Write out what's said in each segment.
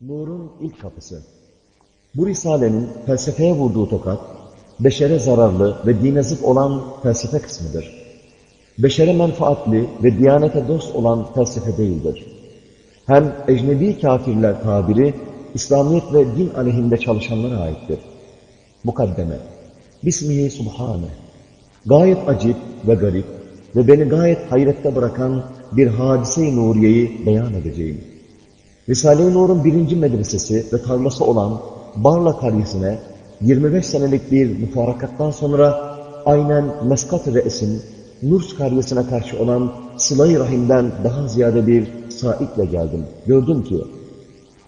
Nur'un ilk kapısı. Bu risalenin felsefeye vurduğu tokat, beşere zararlı ve dine zıt olan felsefe kısmıdır. Beşere menfaatli ve diyanete dost olan felsefe değildir. Hem ecnebi kafirler tabiri, İslamiyet ve din aleyhinde çalışanlara aittir. Mukaddeme. Bismihi Subhane. Gayet acip ve garip ve beni gayet hayrette bırakan bir hadise-i nuriyeyi beyan edeceğim. Risale-i Nur'un birinci medresesi ve tarlası olan Barla karyesine 25 senelik bir müfarakattan sonra aynen Meskat-ı Reis'in Nurs karyesine karşı olan Sıla-i Rahim'den daha ziyade bir saitle geldim. Gördüm ki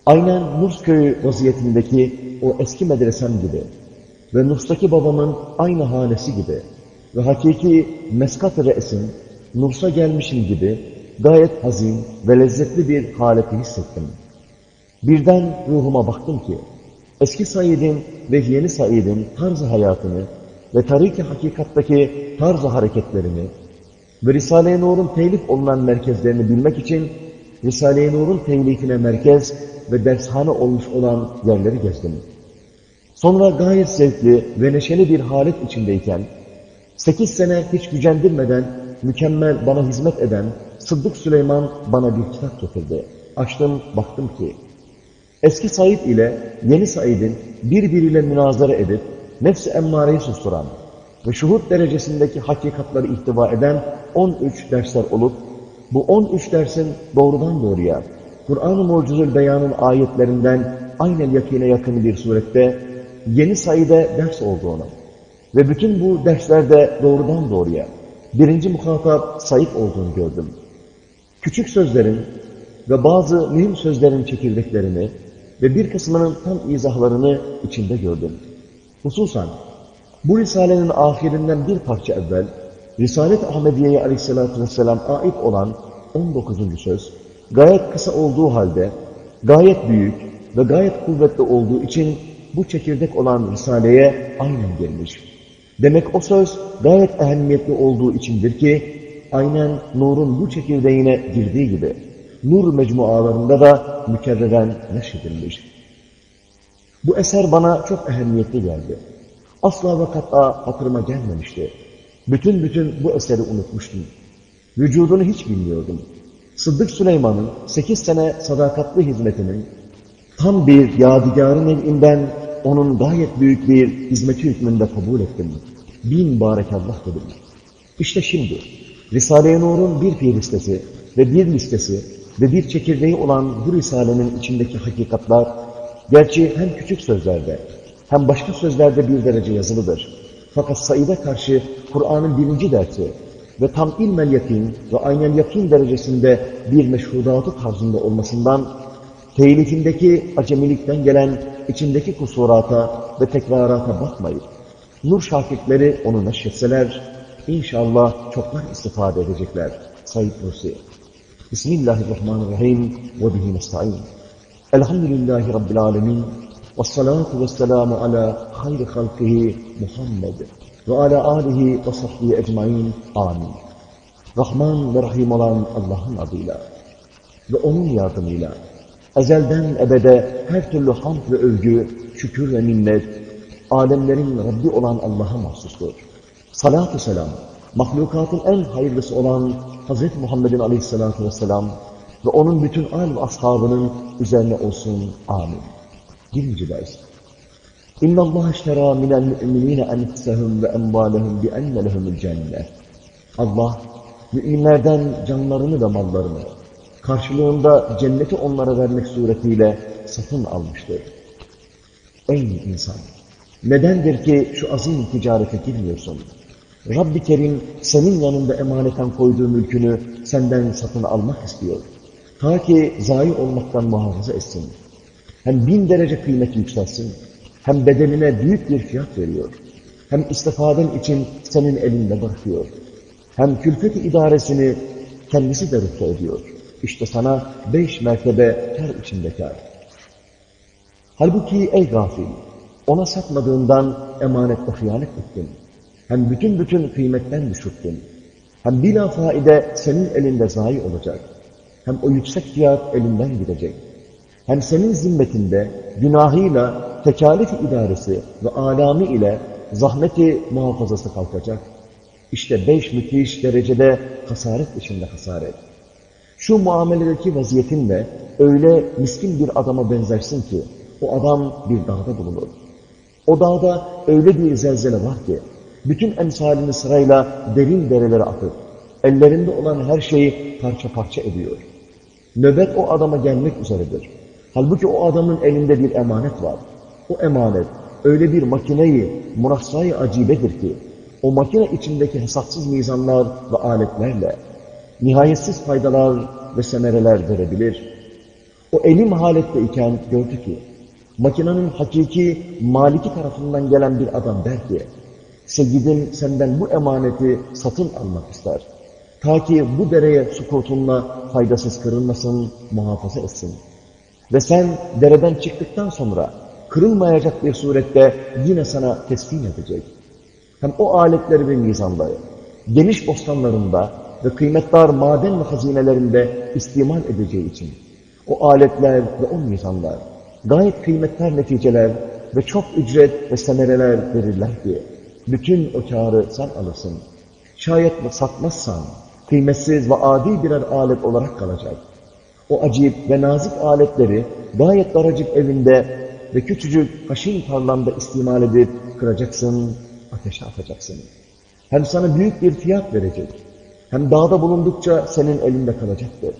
aynen Nurs köyü vaziyetindeki o eski medresem gibi ve Nurs'taki babamın aynı hanesi gibi ve hakiki Meskat-ı Reis'in Nurs'a gelmişim gibi gayet hazin ve lezzetli bir haleti hissettim. Birden ruhuma baktım ki, eski Said'in ve yeni Said'in tarzı hayatını ve tarik-i hakikattaki tarzı hareketlerini ve Risale-i Nur'un telif olunan merkezlerini bilmek için Risale-i Nur'un telifine merkez ve dershane olmuş olan yerleri gezdim. Sonra gayet zevkli ve neşeli bir halet içindeyken, sekiz sene hiç gücendirmeden mükemmel bana hizmet eden Sıddık Süleyman bana bir kitap getirdi. Açtım, baktım ki, eski Said ile yeni Said'in birbiriyle münazara edip, nefsi emmareyi susturan ve şuhut derecesindeki hakikatları ihtiva eden 13 dersler olup, bu 13 dersin doğrudan doğruya, Kur'an-ı Mucizül Beyan'ın ayetlerinden aynen yakine yakın bir surette yeni Said'e ders olduğunu ve bütün bu derslerde doğrudan doğruya birinci muhatap Said olduğunu gördüm. Küçük sözlerin ve bazı mühim sözlerin çekirdeklerini ve bir kısmının tam izahlarını içinde gördüm. Hususan bu Risale'nin ahirinden bir parça evvel Risalet Ahmediye'ye aleyhissalatü vesselam ait olan 19. söz gayet kısa olduğu halde gayet büyük ve gayet kuvvetli olduğu için bu çekirdek olan Risale'ye aynen gelmiş. Demek o söz gayet ehemmiyetli olduğu içindir ki aynen nurun bu çekirdeğine girdiği gibi nur mecmualarında da mükerreren neşredilmiş. Bu eser bana çok ehemmiyetli geldi. Asla ve kat'a hatırıma gelmemişti. Bütün bütün bu eseri unutmuştum. Vücudunu hiç bilmiyordum. Sıddık Süleyman'ın sekiz sene sadakatli hizmetinin tam bir yadigarın evinden onun gayet büyük bir hizmeti hükmünde kabul ettim. Bin barekallah dedim. İşte şimdi Risale-i Nur'un bir fiil ve bir listesi ve bir çekirdeği olan bu Risale'nin içindeki hakikatlar, gerçi hem küçük sözlerde hem başka sözlerde bir derece yazılıdır. Fakat Said'e karşı Kur'an'ın birinci dersi ve tam ilmel yakin ve aynen yakin derecesinde bir meşhudatı tarzında olmasından, telifindeki acemilikten gelen içindeki kusurata ve tekrarata bakmayıp, nur şakirtleri onu neşretseler, inşallah çoklar istifade edecekler. Said Nursi Bismillahirrahmanirrahim ve bihi nesta'in. Elhamdülillahi Rabbil alemin. Ve salatu ve selamu ala hayri halkihi Muhammed ve ala alihi ve sahbihi ecmain. Amin. Rahman ve Rahim olan Allah'ın adıyla ve O'nun yardımıyla ezelden ebede her türlü hamd ve övgü, şükür ve minnet, alemlerin Rabbi olan Allah'a mahsustur. Salatü selam, mahlukatın en hayırlısı olan Hz. Muhammed'in aleyhissalatu vesselam ve onun bütün al ashabının üzerine olsun. Amin. Birinci ders. İnna Allah iştera minel müminine enfusehum ve emvalehum bi enne lehumul cennet. Allah müminlerden canlarını ve mallarını karşılığında cenneti onlara vermek suretiyle satın almıştır. Ey insan! Nedendir ki şu azim ticarete girmiyorsun? Rabbi Kerim senin yanında emaneten koyduğu mülkünü senden satın almak istiyor. Ta ki zayi olmaktan muhafaza etsin. Hem bin derece kıymet yükselsin, hem bedenine büyük bir fiyat veriyor. Hem istifaden için senin elinde bırakıyor. Hem külfet idaresini kendisi de rütbe ediyor. İşte sana beş mertebe ter içinde kar. Halbuki ey gafil, ona satmadığından emanetle hıyanet ettin. Hem bütün bütün kıymetten düşürttün. Hem bila faide senin elinde zayi olacak. Hem o yüksek fiyat elinden gidecek. hem senin zimmetinde günahıyla tekalif idaresi ve alami ile zahmeti muhafazası kalkacak. İşte beş müthiş derecede hasaret içinde hasaret. Şu muameledeki vaziyetinle öyle miskin bir adama benzersin ki, o adam bir dağda bulunur. O dağda öyle bir zelzele var ki, bütün emsalini sırayla derin derelere atıp, ellerinde olan her şeyi parça parça ediyor. Nöbet o adama gelmek üzeredir. Halbuki o adamın elinde bir emanet var. O emanet öyle bir makineyi, murahsayı acibedir ki, o makine içindeki hesapsız mizanlar ve aletlerle nihayetsiz faydalar ve semereler verebilir. O elim halette iken gördü ki, makinenin hakiki maliki tarafından gelen bir adam der ki, Seyyidim senden bu emaneti satın almak ister. Ta ki bu dereye sukutunla faydasız kırılmasın, muhafaza etsin. Ve sen dereden çıktıktan sonra kırılmayacak bir surette yine sana teslim edecek. Hem o aletleri ve mizanları geniş bostanlarında ve kıymetdar maden ve hazinelerinde istimal edeceği için o aletler ve o mizanlar gayet kıymetli neticeler ve çok ücret ve semereler verirler ki bütün o kârı sen alırsın. Şayet satmazsan kıymetsiz ve adi birer alet olarak kalacak. O acip ve nazik aletleri gayet daracık evinde ve küçücük haşin tarlanda istimal edip kıracaksın, ateşe atacaksın. Hem sana büyük bir fiyat verecek, hem dağda bulundukça senin elinde kalacaktır.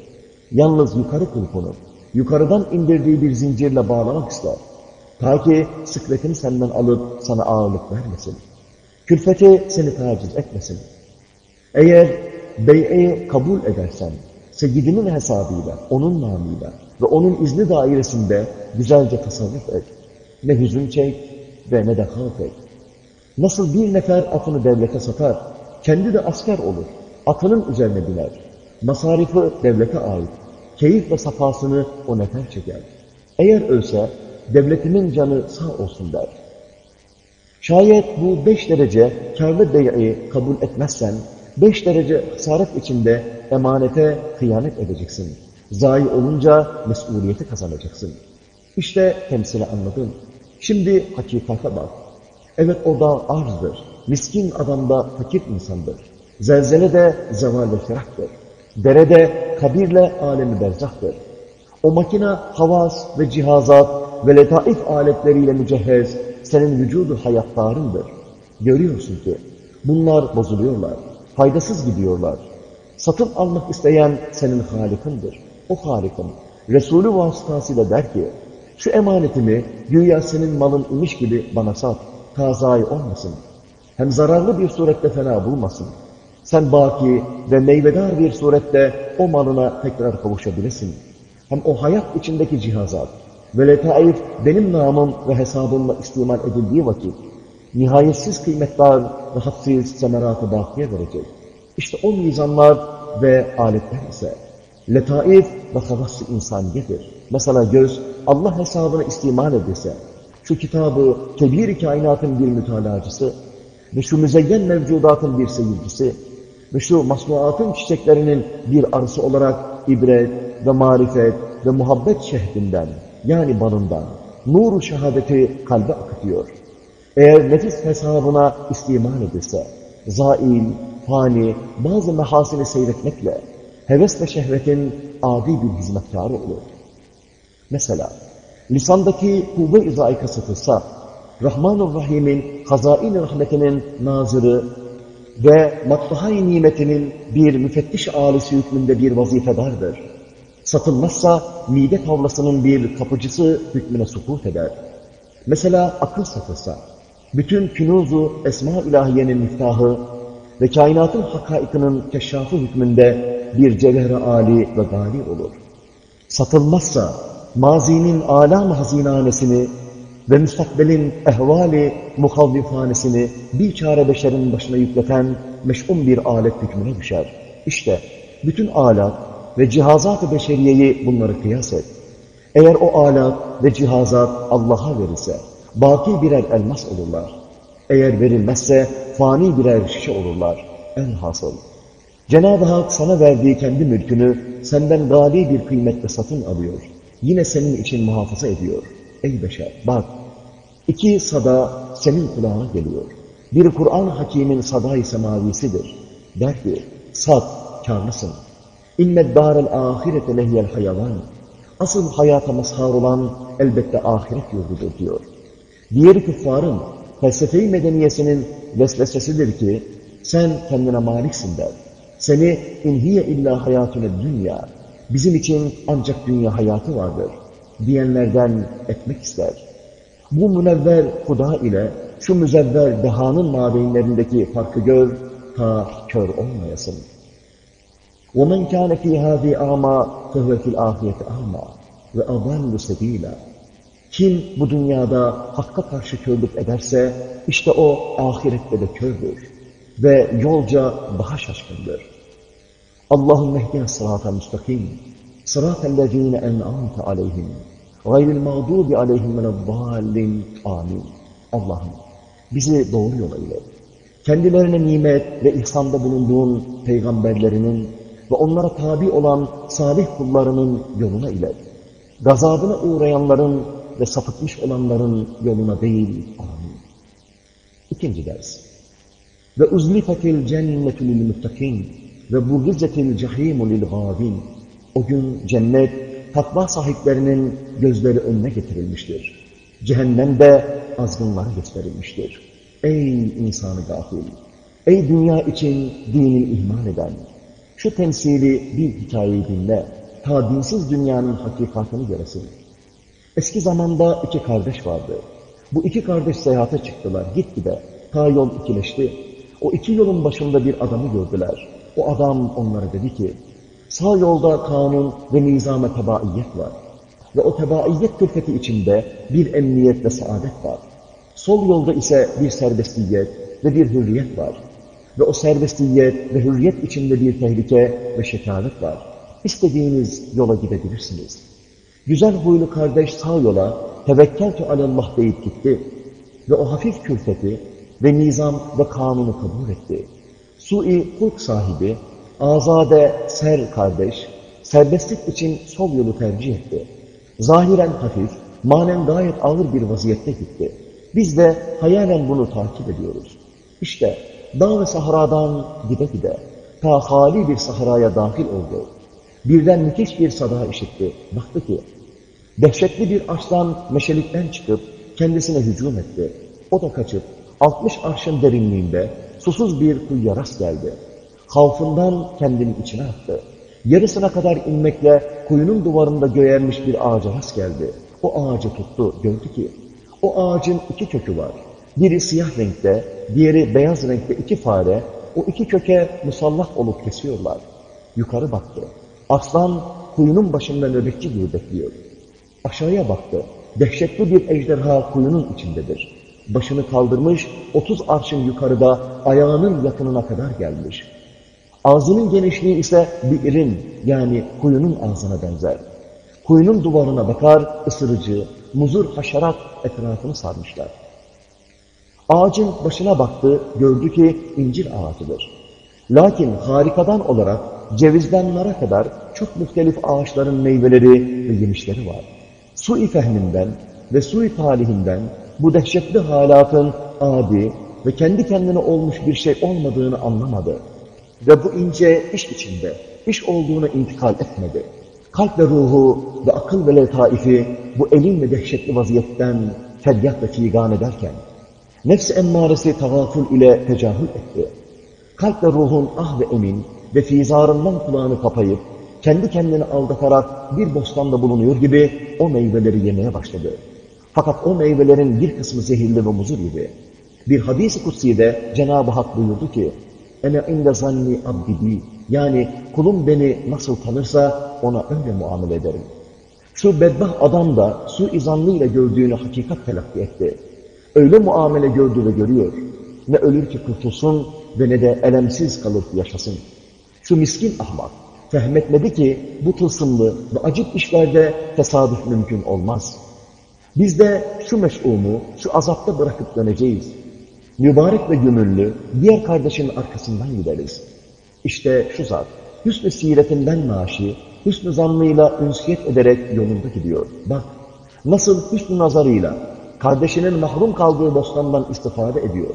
Yalnız yukarı kulpunu, yukarıdan indirdiği bir zincirle bağlamak ister. Ta ki sıkletini senden alıp sana ağırlık vermesin. Külfeti seni taciz etmesin. Eğer bey'i kabul edersen, seyyidinin hesabıyla, onun namıyla ve onun izni dairesinde güzelce tasarruf et. Ne hüzün çek ve ne de havf et. Nasıl bir nefer atını devlete satar, kendi de asker olur, atının üzerine biner. Masarifı devlete ait, keyif ve safasını o nefer çeker. Eğer ölse, devletimin canı sağ olsun der. Şayet bu beş derece karlı bey'i kabul etmezsen, beş derece hasaret içinde emanete hıyanet edeceksin. Zayi olunca mesuliyeti kazanacaksın. İşte temsili anladın. Şimdi hakikate bak. Evet o da arzdır. Miskin adam da fakir insandır. Zelzele de zeval ve firaktır. Derede kabirle alemi berzahtır. O makina havas ve cihazat ve letaif aletleriyle mücehhez senin vücudu hayatlarındır. Görüyorsun ki bunlar bozuluyorlar, faydasız gidiyorlar. Satın almak isteyen senin halikindir. O halikin Resulü vasıtasıyla der ki, şu emanetimi güya senin malın imiş gibi bana sat, tazayı olmasın. Hem zararlı bir surette fena bulmasın. Sen baki ve meyvedar bir surette o malına tekrar kavuşabilirsin. Hem o hayat içindeki cihazat ve letaif benim namım ve hesabımla istimal edildiği vakit nihayetsiz kıymetler ve hadsiz semeratı bakiye verecek. İşte o mizanlar ve aletler ise letaif ve havassı insaniyedir. Mesela göz Allah hesabına istimal edilse, şu kitabı kebir kainatın bir mütalacısı ve şu müzeyyen mevcudatın bir seyircisi ve şu masnuatın çiçeklerinin bir arısı olarak ibret ve marifet ve muhabbet şehrinden yani balından nuru şehadeti kalbe akıtıyor. Eğer nefis hesabına istimal edilse, zail, fani, bazı mehasini seyretmekle heves ve şehvetin adi bir hizmetkarı olur. Mesela, lisandaki kuvve-i zaika satılsa, Rahman-ı Rahim'in hazain rahmetinin nazırı ve matbahay nimetinin bir müfettiş alisi hükmünde bir vazifedardır. Satılmazsa mide tavlasının bir kapıcısı hükmüne sukut eder. Mesela akıl satılsa, bütün künuzu esma ilahiyenin miftahı ve kainatın hakaikinin keşşafı hükmünde bir cevher âli ve gali olur. Satılmazsa mazinin alam hazinanesini ve müstakbelin ehvali muhavvifanesini bir çare beşerin başına yükleten meş'um bir alet hükmüne düşer. İşte bütün alat ve cihazat-ı beşeriyeyi bunları kıyas et. Eğer o alat ve cihazat Allah'a verilse, baki birer elmas olurlar. Eğer verilmezse fani birer şişe olurlar. En hasıl. Cenab-ı Hak sana verdiği kendi mülkünü senden gali bir kıymetle satın alıyor. yine senin için muhafaza ediyor. Ey beşer bak, iki sada senin kulağına geliyor. Bir Kur'an hakimin sadayı semavisidir. Der ki, sat, karlısın. İnne dârel âhirete lehiyel hayavan. Asıl hayata mazhar olan elbette ahiret yurdudur diyor. Diğeri küffarın felsefe-i medeniyesinin vesvesesidir ki sen kendine maliksin der. Seni inhiye illa hayatüne dünya. Bizim için ancak dünya hayatı vardır. Diyenlerden etmek ister. Bu münevver huda ile şu müzevver dehanın mabeynlerindeki farkı gör, ta kör olmayasın. وَمَنْ كَانَ فِي هَذِي آمَا فَهُوَ فِي الْآخِيَةِ آمَا وَأَضَلُّ سَب۪يلًا Kim bu dünyada hakka karşı körlük ederse, işte o ahirette de kördür ve yolca daha şaşkındır. Allahümme ehdina sırata müstakim, sıratellezine en'amte aleyhim, gayril mağdubi aleyhim veneddallin, amin. Allah'ım bizi doğru yola ilet. Kendilerine nimet ve ihsanda bulunduğun peygamberlerinin ve onlara tabi olan salih kullarının yoluna ilet. Gazabına uğrayanların ve sapıtmış olanların yoluna değil. Amin. İkinci ders. Ve uzlifetil cennetu lil muttakin ve burrizetil cehimu lil gâvin. O gün cennet takva sahiplerinin gözleri önüne getirilmiştir. Cehennem de azgınlara gösterilmiştir. Ey insanı gafil! Ey dünya için dini ihmal eden! Şu temsili bir hikayeyi dinle. Ta dinsiz dünyanın hakikatini göresin. Eski zamanda iki kardeş vardı. Bu iki kardeş seyahate çıktılar. Gitgide. Ta yol ikileşti. O iki yolun başında bir adamı gördüler. O adam onlara dedi ki, sağ yolda kanun ve nizam-ı tebaiyet var. Ve o tebaiyet külfeti içinde bir emniyet ve saadet var. Sol yolda ise bir serbestiyet ve bir hürriyet var. Ve o serbestiyet ve hürriyet içinde bir tehlike ve şekavet var. İstediğiniz yola gidebilirsiniz. Güzel huylu kardeş sağ yola tevekkeltü alallah deyip gitti. Ve o hafif külfeti ve nizam ve kanunu kabul etti. Sui hulk sahibi, azade ser kardeş, serbestlik için sol yolu tercih etti. Zahiren hafif, manen gayet ağır bir vaziyette gitti. Biz de hayalen bunu takip ediyoruz. İşte dağ ve sahradan gide gide ta hali bir sahraya dahil oldu. Birden müthiş bir sada işitti. Baktı ki dehşetli bir aslan meşelikten çıkıp kendisine hücum etti. O da kaçıp 60 arşın derinliğinde susuz bir kuyuya rast geldi. Havfından kendini içine attı. Yarısına kadar inmekle kuyunun duvarında göğermiş bir ağaca rast geldi. O ağacı tuttu, gördü ki o ağacın iki kökü var. Biri siyah renkte, diğeri beyaz renkte iki fare o iki köke musallat olup kesiyorlar. Yukarı baktı. Aslan kuyunun başında nöbetçi gibi bekliyor. Aşağıya baktı. Dehşetli bir ejderha kuyunun içindedir. Başını kaldırmış, 30 arşın yukarıda ayağının yakınına kadar gelmiş. Ağzının genişliği ise birin yani kuyunun ağzına benzer. Kuyunun duvarına bakar, ısırıcı, muzur haşerat etrafını sarmışlar. Ağacın başına baktı, gördü ki incir ağacıdır. Lakin harikadan olarak cevizden nara kadar çok muhtelif ağaçların meyveleri ve yemişleri var. Sui fehminden ve sui talihinden bu dehşetli halatın adi ve kendi kendine olmuş bir şey olmadığını anlamadı. Ve bu ince iş içinde, iş olduğunu intikal etmedi. Kalp ve ruhu ve akıl ve letaifi bu elin ve dehşetli vaziyetten feryat ve figan ederken, nefs emmaresi tagaful ile tecahül etti. Kalp ve ruhun ah ve emin ve fizarından kulağını kapayıp, kendi kendini aldatarak bir bostanda bulunuyor gibi o meyveleri yemeye başladı. Fakat o meyvelerin bir kısmı zehirli ve muzur gibi. Bir hadis-i kutsi'de Cenab-ı Hak buyurdu ki, ene inde zanni abdidi, yani kulum beni nasıl tanırsa ona öyle muamele ederim. Şu bedbah adam da su izanlığıyla gördüğünü hakikat telakki etti. Öyle muamele gördü ve görüyor. Ne ölür ki kurtulsun ve ne de elemsiz kalır yaşasın. Şu miskin ahmak fehmetmedi ki bu tılsımlı ve acık işlerde tesadüf mümkün olmaz. Biz de şu meş'umu şu azapta bırakıp döneceğiz. Mübarek ve gümüllü diğer kardeşin arkasından gideriz. İşte şu zat, hüsnü siretinden naşi, hüsnü zannıyla ünsiyet ederek yolunda gidiyor. Bak, nasıl hüsnü nazarıyla kardeşinin mahrum kaldığı bostandan istifade ediyor.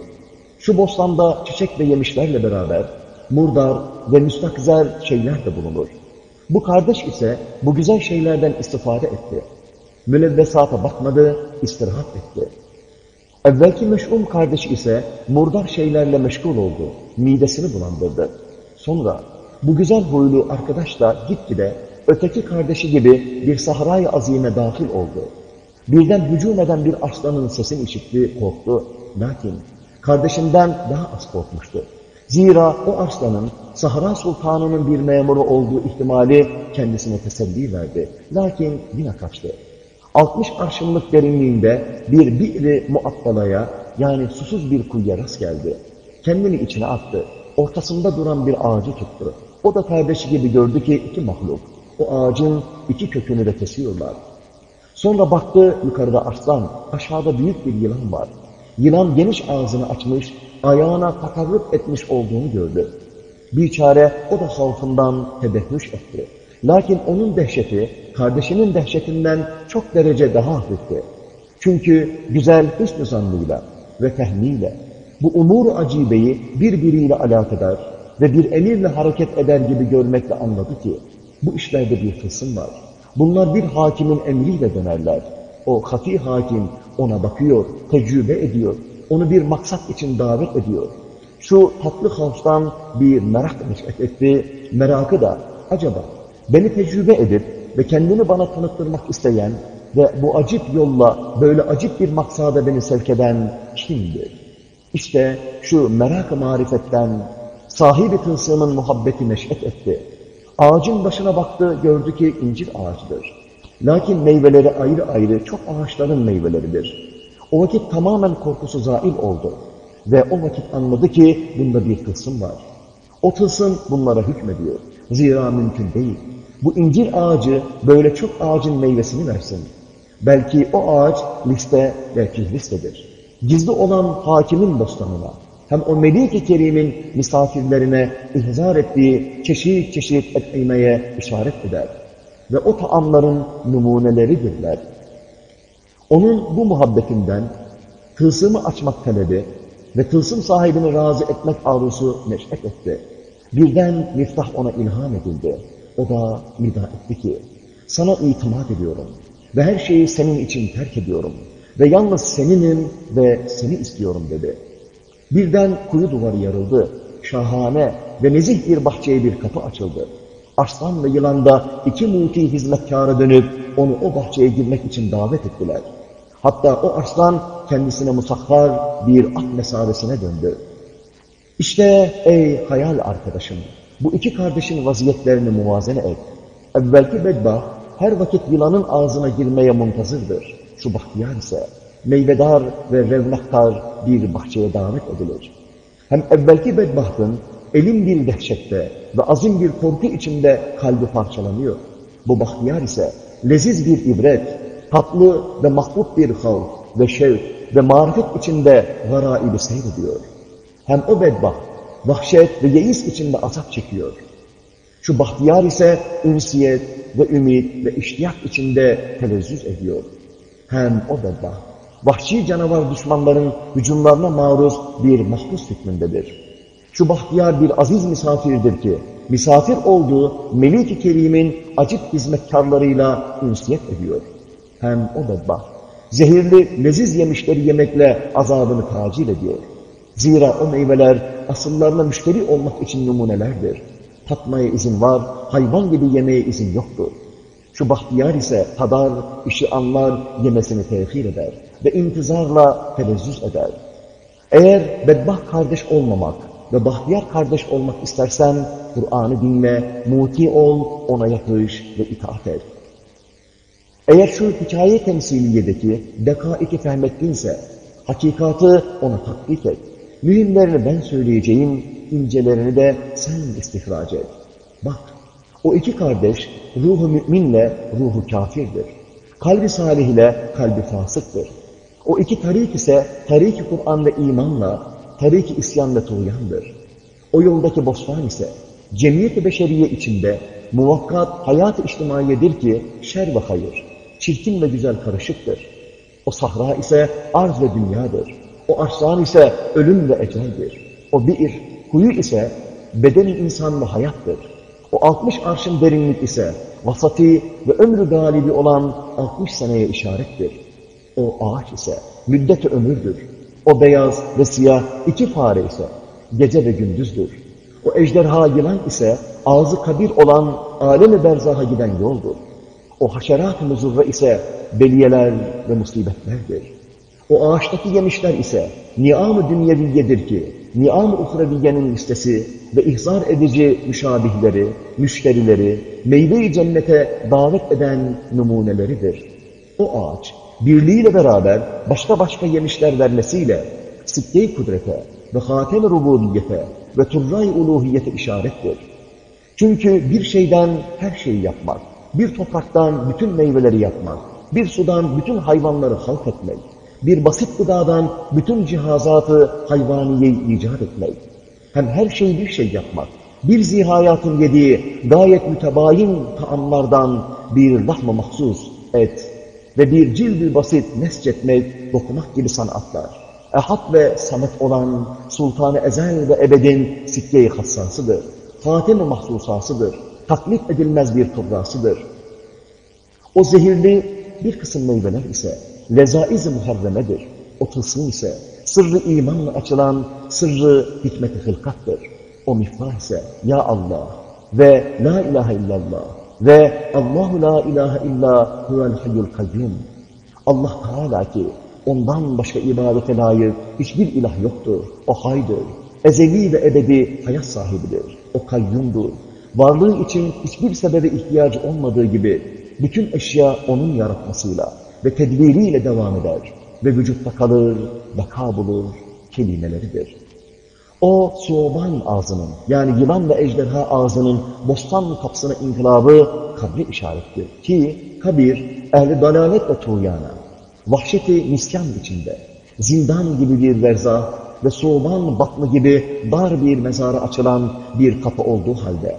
Şu bostanda çiçek ve yemişlerle beraber murdar ve müstakzer şeyler de bulunur. Bu kardeş ise bu güzel şeylerden istifade etti. Mülevvesata bakmadı, istirahat etti. Evvelki meş'um kardeş ise murdar şeylerle meşgul oldu. Midesini bulandırdı. Sonra bu güzel huylu arkadaş da gitgide öteki kardeşi gibi bir sahrayı azime dahil oldu. Birden hücum eden bir aslanın sesini işitti, korktu. Lakin kardeşinden daha az korkmuştu. Zira o aslanın Sahra Sultanı'nın bir memuru olduğu ihtimali kendisine teselli verdi. Lakin yine kaçtı. 60 arşınlık derinliğinde bir bi'ri muattalaya yani susuz bir kuyuya rast geldi. Kendini içine attı. Ortasında duran bir ağacı tuttu. O da kardeşi gibi gördü ki iki mahluk. O ağacın iki kökünü de kesiyorlar. Sonra baktı yukarıda aslan, aşağıda büyük bir yılan var. Yılan geniş ağzını açmış, ayağına takarruk etmiş olduğunu gördü. Bir çare o da havfından tebehüş etti. Lakin onun dehşeti, kardeşinin dehşetinden çok derece daha hafifti. Çünkü güzel hüsnü zannıyla ve fehmiyle bu umur acibeyi birbiriyle alakadar ve bir emirle hareket eder gibi görmekle anladı ki, bu işlerde bir tılsım var. Bunlar bir hakimin emriyle dönerler. O hafi hakim ona bakıyor, tecrübe ediyor, onu bir maksat için davet ediyor. Şu tatlı havzdan bir merak etti, merakı da acaba beni tecrübe edip ve kendini bana tanıttırmak isteyen ve bu acip yolla böyle acip bir maksada beni sevk eden kimdir? İşte şu merak-ı marifetten sahibi tılsımın muhabbeti neş'et etti. Ağacın başına baktı, gördü ki incir ağacıdır. Lakin meyveleri ayrı ayrı çok ağaçların meyveleridir. O vakit tamamen korkusu zail oldu. Ve o vakit anladı ki bunda bir tılsım var. O tılsım bunlara hükmediyor. Zira mümkün değil. Bu incir ağacı böyle çok ağacın meyvesini versin. Belki o ağaç liste ve listedir. Gizli olan hakimin bostanına, hem o Melik-i Kerim'in misafirlerine ihzar ettiği çeşit çeşit etmeye işaret eder. Ve o taamların numuneleridirler. Onun bu muhabbetinden tılsımı açmak talebi ve tılsım sahibini razı etmek arzusu neşet etti. Birden miftah ona ilham edildi. O da nida etti ki, sana itimat ediyorum ve her şeyi senin için terk ediyorum ve yalnız seninim ve seni istiyorum dedi. Birden kuyu duvarı yarıldı. Şahane ve nezih bir bahçeye bir kapı açıldı. Arslan ve yılan da iki muti hizmetkara dönüp onu o bahçeye girmek için davet ettiler. Hatta o arslan kendisine musakhar bir at mesabesine döndü. İşte ey hayal arkadaşım, bu iki kardeşin vaziyetlerini muvazene et. Evvelki bedbah her vakit yılanın ağzına girmeye muntazırdır. Şu bahtiyar ise meyvedar ve revnaktar bir bahçeye davet edilir. Hem evvelki bedbahtın elin bir dehşette ve azim bir korku içinde kalbi parçalanıyor. Bu bahtiyar ise leziz bir ibret, tatlı ve mahbub bir havf ve şevk ve marifet içinde garaibi seyrediyor. Hem o bedbaht, vahşet ve yeis içinde azap çekiyor. Şu bahtiyar ise ünsiyet ve ümit ve iştiyak içinde telezzüz ediyor. Hem o bedbaht, vahşi canavar düşmanların hücumlarına maruz bir mahpus hükmündedir. Şu bahtiyar bir aziz misafirdir ki, misafir olduğu Melik-i Kerim'in acip hizmetkarlarıyla ünsiyet ediyor. Hem o bedbaht, zehirli, leziz yemişleri yemekle azabını tacil ediyor. Zira o meyveler asıllarına müşteri olmak için numunelerdir. Tatmaya izin var, hayvan gibi yemeye izin yoktur. Şu bahtiyar ise tadar, işi anlar, yemesini tehir eder ve intizarla telezzüz eder. Eğer bedbaht kardeş olmamak ve bahtiyar kardeş olmak istersen, Kur'an'ı dinle, muti ol, ona yapış ve itaat et. Eğer şu hikaye temsiliyedeki dekaiki fehmettinse, hakikatı ona tatbik et. Mühimlerini ben söyleyeceğim, incelerini de sen istihraç et. Bak, o iki kardeş ruhu müminle ruhu kafirdir. Kalbi salih ile kalbi fasıktır. O iki tarik ise tarik-i Kur'an ve imanla, tarik-i isyan ve tuğyandır. O yoldaki bostan ise cemiyet-i beşeriye içinde muvakkat hayat-ı içtimaiyedir ki şer ve hayır, çirkin ve güzel karışıktır. O sahra ise arz ve dünyadır. O arslan ise ölüm ve eceldir. O bir, kuyu ise bedeni insan ve hayattır. O 60 arşın derinlik ise vasati ve ömrü galibi olan 60 seneye işarettir. O ağaç ise müddet ömürdür. O beyaz ve siyah iki fare ise gece ve gündüzdür. O ejderha yılan ise ağzı kabir olan alem-i berzaha giden yoldur. O haşerat-ı muzurra ise beliyeler ve musibetlerdir. O ağaçtaki yemişler ise niam-ı dünyeviyedir ki, niam-ı uhreviyenin listesi ve ihzar edici müşabihleri, müşterileri, meyve-i cennete davet eden numuneleridir. O ağaç, birliğiyle beraber başka başka yemişler vermesiyle, sikke-i kudrete ve hatem-i rububiyete ve turray-i uluhiyete işarettir. Çünkü bir şeyden her şeyi yapmak, bir topraktan bütün meyveleri yapmak, bir sudan bütün hayvanları halk etmek, bir basit gıdadan bütün cihazatı hayvaniyeyi icat etmek, hem her şeyi bir şey yapmak, bir zihayatın yediği gayet mütebayin taamlardan bir lahma mahsus et ve bir cildi basit nescetmek, dokumak gibi sanatlar. Ehad ve samet olan Sultan-ı Ezel ve Ebed'in sikke-i hassasıdır. Hatem-i mahsusasıdır. Taklit edilmez bir toprasıdır. O zehirli bir kısım meyveler ise lezaiz-i muharremedir. O ise sırrı imanla açılan sırrı hikmet-i hılkattır. O miftah ise Ya Allah ve La ilahe illallah ve Allahu la ilahe illa huvel hayyul kayyum. Allah Teala ki ondan başka ibadete layık hiçbir ilah yoktur. O haydır. Ezeli ve ebedi hayat sahibidir. O kayyumdur. Varlığı için hiçbir sebebe ihtiyacı olmadığı gibi bütün eşya onun yaratmasıyla ve tedbiriyle devam eder ve vücutta kalır, baka bulur kelimeleridir. O Suoban ağzının yani yılan ve ejderha ağzının bostan kapısına inkılabı kabri işarettir. Ki kabir ehli dalalet ve tuğyana, vahşeti nisyan içinde, zindan gibi bir verzah ve Suoban batını gibi dar bir mezara açılan bir kapı olduğu halde,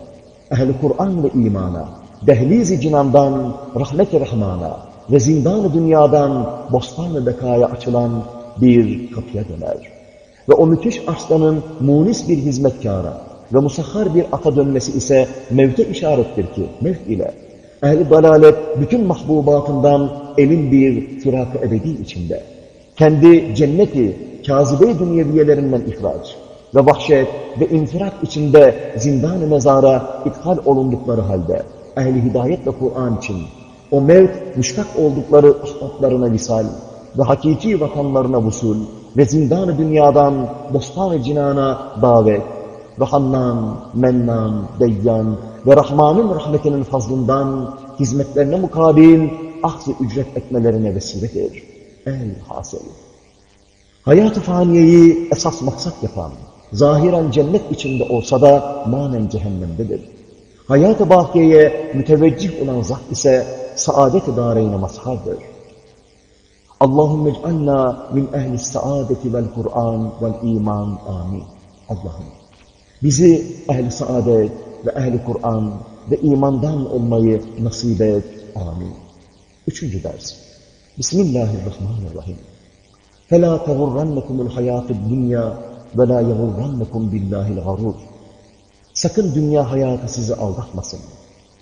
ehli Kur'an ve imana, dehliz-i cinandan rahmet-i rahmana ve zindan-ı dünyadan bostan-ı bekaya açılan bir kapıya döner. Ve o müthiş arslanın munis bir hizmetkara ve musahhar bir ata dönmesi ise mevte işarettir ki, mevt ile ehli dalalet bütün mahbubatından elin bir firak ebedi içinde. Kendi cenneti, kazibe dünyeviyelerinden ihraç ve vahşet ve infirak içinde zindan-ı mezara ithal olundukları halde ehli hidayet ve Kur'an için o mevt müştak oldukları ahbaplarına visal ve hakiki vatanlarına vusul ve zindan-ı dünyadan bostan-ı cinana davet ve Hannan, Mennan, Deyyan ve Rahman'ın rahmetinin fazlından hizmetlerine mukabil ahz ücret etmelerine vesiledir. El hasıl. Hayat-ı faniyeyi esas maksat yapan, zahiren cennet içinde olsa da manen cehennemdedir. Hayat-ı bakiyeye müteveccih olan zat ise saadet-i dareyne mazhardır. Allahümme ec'alna min ehli saadeti vel Kur'an vel iman. Amin. Allah'ım bizi ehli saadet ve ehli Kur'an ve imandan olmayı nasip et. Amin. Üçüncü ders. Bismillahirrahmanirrahim. فَلَا تَغُرَّنَّكُمُ الْحَيَاةُ الدُّنْيَا وَلَا يَغُرَّنَّكُمْ بِاللّٰهِ الْغَرُورِ Sakın dünya hayatı sizi aldatmasın.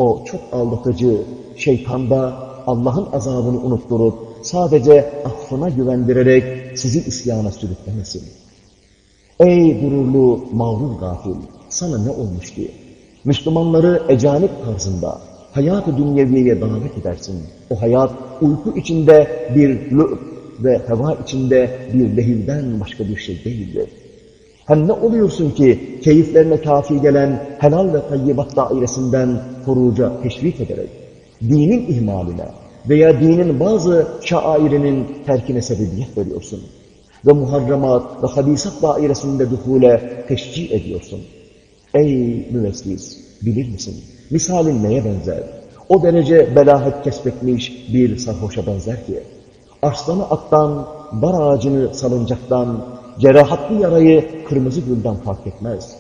O çok aldatıcı, şeytanda Allah'ın azabını unutturup sadece affına güvendirerek sizi isyana sürüklemesin. Ey gururlu, mağrur gafil, sana ne olmuş ki? Müslümanları ecanip tarzında hayat-ı dünyeviyeye davet edersin. O hayat uyku içinde bir lü'b ve heva içinde bir lehivden başka bir şey değildir. Hem ne oluyorsun ki keyiflerine kafi gelen helal ve tayyibat dairesinden furuca teşvik ederek dinin ihmaline veya dinin bazı şairinin terkine sebebiyet veriyorsun ve muharremat ve hadisat dairesinde duhule teşcih ediyorsun. Ey müvesvis, bilir misin? Misalin neye benzer? O derece belahet kesbetmiş bir sarhoşa benzer ki, arslanı attan, bar ağacını salıncaktan, cerahatlı yarayı kırmızı gülden fark etmez.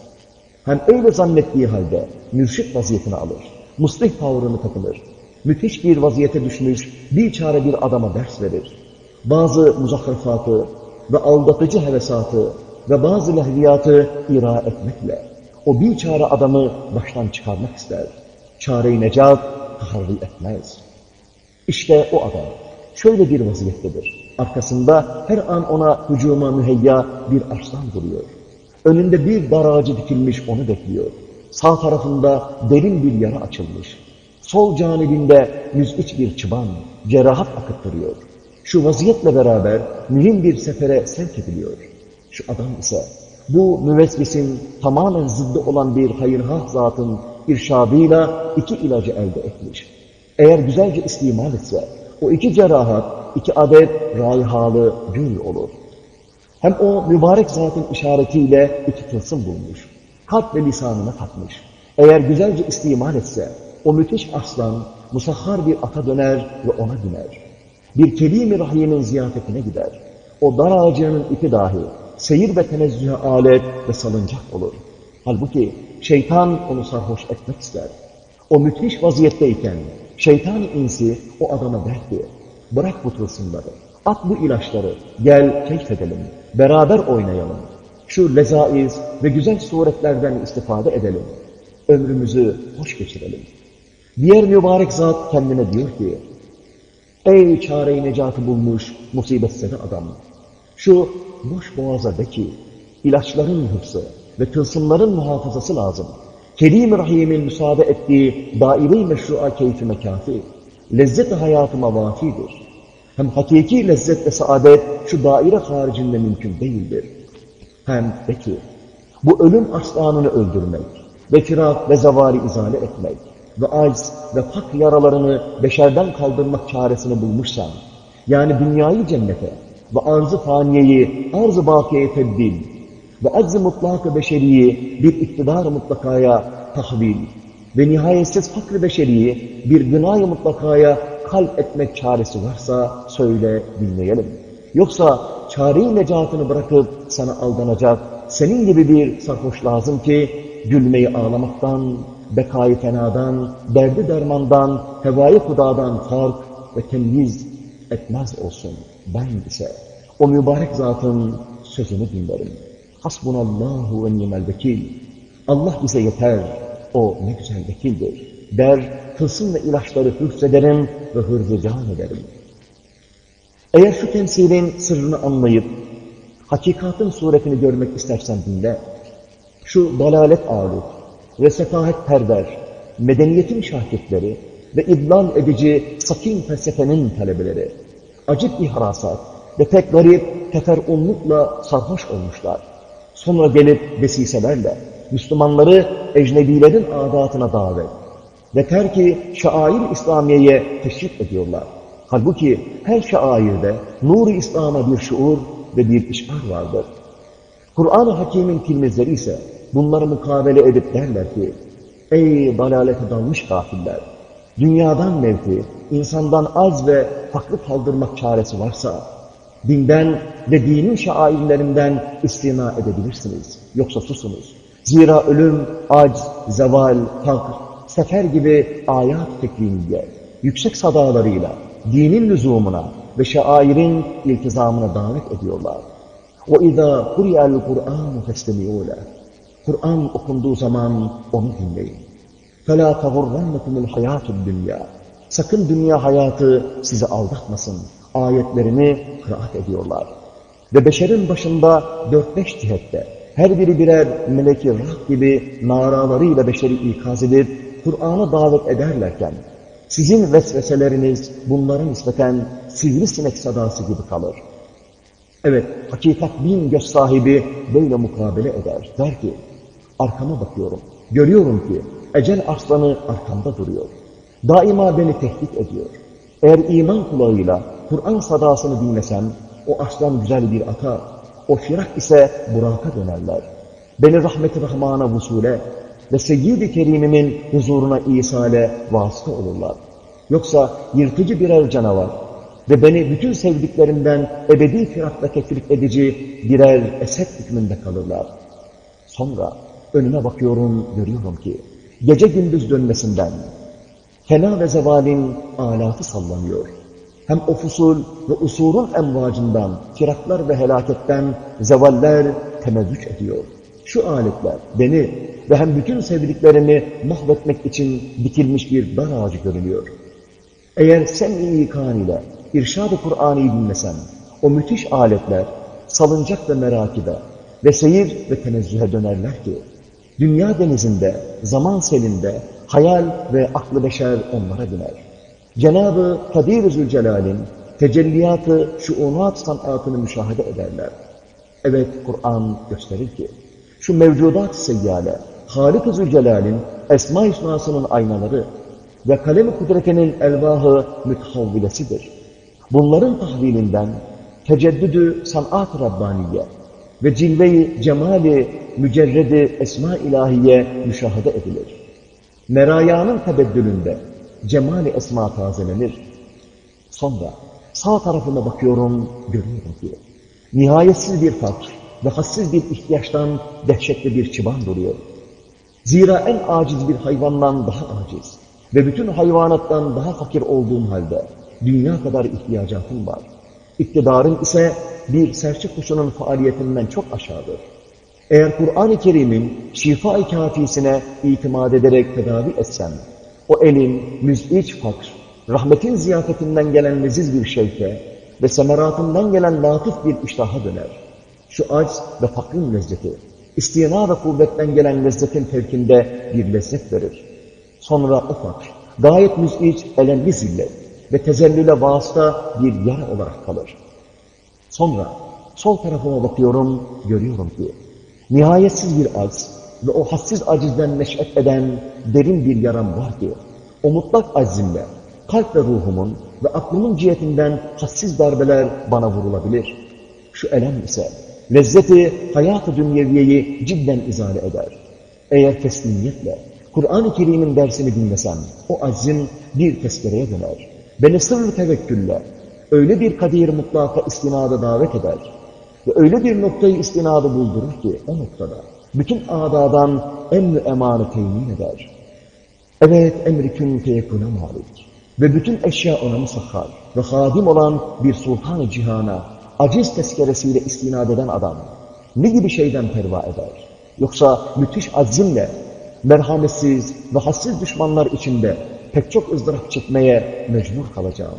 Hem öyle zannettiği halde mürşit vaziyetini alır muslih tavrını takınır. Müthiş bir vaziyete düşmüş bir çare bir adama ders verir. Bazı muzakkarfatı ve aldatıcı hevesatı ve bazı lehviyatı ira etmekle o bir çare adamı baştan çıkarmak ister. Çare-i necat taharri etmez. İşte o adam şöyle bir vaziyettedir. Arkasında her an ona hücuma müheyya bir arslan duruyor. Önünde bir dar ağacı dikilmiş onu bekliyor. Sağ tarafında derin bir yara açılmış. Sol canibinde müzgiç bir çıban, cerahat akıttırıyor. Şu vaziyetle beraber mühim bir sefere sevk ediliyor. Şu adam ise bu müvesvisin tamamen zıddı olan bir hayırhah zatın irşadıyla iki ilacı elde etmiş. Eğer güzelce istimal etse, o iki cerahat, iki adet raihalı gül olur. Hem o mübarek zatın işaretiyle iki tılsım bulmuş. Kalp ve lisanına takmış. Eğer güzelce istimal etse, o müthiş aslan musahhar bir ata döner ve ona biner. Bir kelime rahiyenin ziyafetine gider. O dar ağacının ipi dahi seyir ve tenezzühe alet ve salıncak olur. Halbuki şeytan onu sarhoş etmek ister. O müthiş vaziyetteyken şeytan insi o adama der ki, bırak bu tılsımları, at bu ilaçları, gel keyfedelim, beraber oynayalım. Şu lezaiz ve güzel suretlerden istifade edelim. Ömrümüzü hoş geçirelim. Diğer mübarek zat kendine diyor ki, Ey çare-i necatı bulmuş musibetsiz adam! Şu boş boğaza de ki, ilaçların hıfzı ve tılsımların muhafazası lazım. Kerim-i Rahim'in müsaade ettiği daire-i meşru'a keyfime kafi, lezzet-i hayatıma vafidir. Hem hakiki lezzet ve saadet şu daire haricinde mümkün değildir. Hem de ki, bu ölüm aslanını öldürmek ve firak ve zavali izale etmek ve acz ve fak yaralarını beşerden kaldırmak çaresini bulmuşsan, yani dünyayı cennete ve arz-ı faniyeyi arz-ı bakiyeye tebdil ve azz-ı mutlak-ı beşeriyi bir iktidar-ı mutlakaya tahvil ve nihayetsiz fakr-ı beşeriyi bir gınay-ı mutlakaya kalp etmek çaresi varsa söyle dinleyelim. Yoksa çare-i necatını bırakıp sana aldanacak senin gibi bir sarhoş lazım ki gülmeyi ağlamaktan, bekayı fenadan, derdi dermandan, hevai kudadan fark ve temyiz etmez olsun. Ben ise o mübarek zatın sözünü dinlerim. Hasbunallahu ve nimel vekil. Allah bize yeter. O ne güzel vekildir. Der, tılsım ve ilaçları hıfzederim ve hırzı can ederim. Eğer şu temsilin sırrını anlayıp, hakikatın suretini görmek istersen dinle. Şu dalalet ağırlık ve sefahet perver, medeniyetin şahitleri ve idlal edici sakin felsefenin talebeleri, acip ihrasat ve pek garip teferunlukla sarhoş olmuşlar. Sonra gelip vesiselerle Müslümanları ecnebilerin adatına davet ve terki şair İslamiye'ye teşvik ediyorlar. Halbuki her şairde nur-u İslam'a bir şuur ve bir işar vardır. Kur'an-ı Hakim'in tilmizleri ise bunları mukabele edip derler ki, Ey dalalete dalmış kafirler! Dünyadan mevki, insandan az ve farklı kaldırmak çaresi varsa, dinden ve dinin şairlerinden istina edebilirsiniz. Yoksa susunuz. Zira ölüm, acz, zeval, fakr, sefer gibi ayat tekviniye, yüksek sadalarıyla dinin lüzumuna ve şairin iltizamına davet ediyorlar. وَاِذَا قُرِيَ الْقُرْآنُ فَاسْتَمِعُوا لَهُ Kur'an okunduğu zaman onu dinleyin. فَلَا تَغُرَّنَّكُمُ الْحَيَاتُ الدُّنْيَا Sakın dünya hayatı sizi aldatmasın. Ayetlerini kıraat ediyorlar. Ve beşerin başında dört beş cihette her biri birer meleki rah gibi naralarıyla beşeri ikaz edip Kur'an'a davet ederlerken sizin vesveseleriniz bunların nispeten sivrisinek sadası gibi kalır. Evet, hakikat bin göz sahibi böyle mukabele eder. Der ki, arkama bakıyorum. Görüyorum ki ecel arslanı arkamda duruyor. Daima beni tehdit ediyor. Eğer iman kulağıyla Kur'an sadasını dinlesem, o aslan güzel bir ata, o firak ise buraka dönerler. Beni rahmet-i rahmana vusule ve seyyid-i kerimimin huzuruna isale vasıta olurlar. Yoksa yırtıcı birer canavar ve beni bütün sevdiklerimden ebedi firakla tefrik edici birer eset hükmünde kalırlar. Sonra önüme bakıyorum, görüyorum ki gece gündüz dönmesinden, Fena ve zevalin alatı sallanıyor. Hem o fusul ve usurun emvacından, firaklar ve helaketten zevaller temezzüç ediyor. Şu aletler beni ve hem bütün sevdiklerimi mahvetmek için dikilmiş bir dar ağacı görünüyor. Eğer sen iyi ikan ile irşad-ı Kur'an'ı dinlesen, o müthiş aletler salıncak ve merakibe ve seyir ve tenezzühe dönerler ki, dünya denizinde, zaman selinde, hayal ve aklı beşer onlara biner. Cenab-ı Kadir-i Zülcelal'in tecelliyatı, şuunat sanatını müşahede ederler. Evet, Kur'an gösterir ki, şu mevcudat seyyale, Halik-i Zülcelal'in Esma-i Hüsna'sının aynaları ve kalem-i kudretinin elvahı mütehavvilesidir. Bunların tahvilinden teceddüdü sanat-ı Rabbaniye ve cilve-i cemali mücerredi esma ilahiye müşahede edilir. Merayanın tebeddülünde cemali esma tazelenir. Sonra sağ tarafına bakıyorum, görüyorum ki nihayetsiz bir fakr ve hassiz bir ihtiyaçtan dehşetli bir çıban duruyor. Zira en aciz bir hayvandan daha aciz ve bütün hayvanattan daha fakir olduğum halde dünya kadar ihtiyacatım var. İktidarın ise bir serçe kuşunun faaliyetinden çok aşağıdır. Eğer Kur'an-ı Kerim'in şifa-i kafisine itimat ederek tedavi etsem, o elin müz'iç fakr, rahmetin ziyafetinden gelen leziz bir şevke ve semeratından gelen latif bir iştaha döner. Şu acz ve fakrin lezzeti, istina ve kuvvetten gelen lezzetin fevkinde bir lezzet verir. Sonra o fakr, gayet müz'iç, elemli zillet ve tezellüle vasıta bir yara olarak kalır. Sonra sol tarafıma bakıyorum, görüyorum ki nihayetsiz bir acz ve o hassiz acizden neş'et eden derin bir yaram var ki o mutlak aczimle kalp ve ruhumun ve aklımın cihetinden hassiz darbeler bana vurulabilir. Şu elem ise lezzeti hayat-ı dünyeviyeyi cidden izale eder. Eğer teslimiyetle Kur'an-ı Kerim'in dersini dinlesem o aczim bir tezkereye döner. Beni sırrı tevekkülle öyle bir kadir mutlaka istinada davet eder ve öyle bir noktayı istinadı buldurur ki o noktada bütün adadan emni emanı temin eder. Evet emrikün feyekuna malik ve bütün eşya ona musakhar ve hadim olan bir sultan-ı cihana aciz tezkeresiyle istinad eden adam ne gibi şeyden perva eder? Yoksa müthiş azimle merhametsiz ve hassiz düşmanlar içinde pek çok ızdırap çekmeye mecbur kalacağım.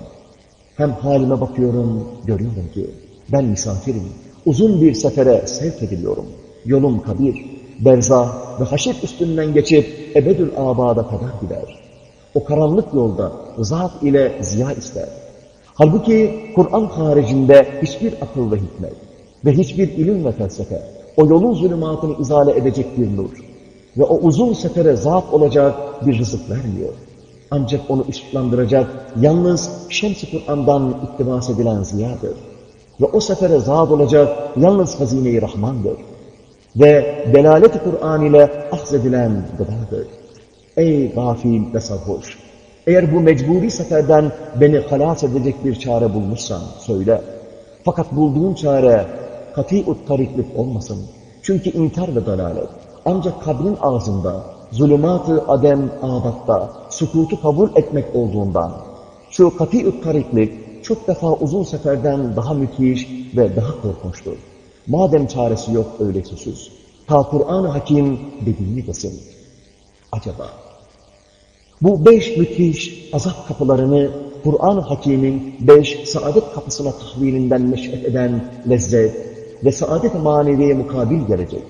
Hem halime bakıyorum, görüyorum ki ben misafirim. Uzun bir sefere sevk ediliyorum. Yolum kabir, berzah ve haşet üstünden geçip ebedül abada kadar gider. O karanlık yolda zat ile ziya ister. Halbuki Kur'an haricinde hiçbir akıl ve hikmet ve hiçbir ilim ve felsefe o yolun zulümatını izale edecek bir nur ve o uzun sefere zat olacak bir rızık vermiyor. Ancak onu ışıklandıracak yalnız Şems-i Kur'an'dan iktibas edilen ziyadır. Ve o sefere zat olacak yalnız hazine-i Rahman'dır. Ve delalet-i Kur'an ile ahzedilen gıdadır. Ey gafil ve sarhoş! Eğer bu mecburi seferden beni halas edecek bir çare bulmuşsan söyle. Fakat bulduğun çare kati-ut tariklik olmasın. Çünkü inkar ve dalalet ancak kabrin ağzında zulümat-ı adem adatta sukutu kabul etmek olduğundan şu kati-ü tariklik çok defa uzun seferden daha müthiş ve daha korkunçtur. Madem çaresi yok öyleyse sus. Ta Kur'an-ı Hakim dediğini desin. Acaba bu beş müthiş azap kapılarını Kur'an-ı Hakim'in beş saadet kapısına tahvilinden neş'et eden lezzet ve saadet-i maneviye mukabil gelecek.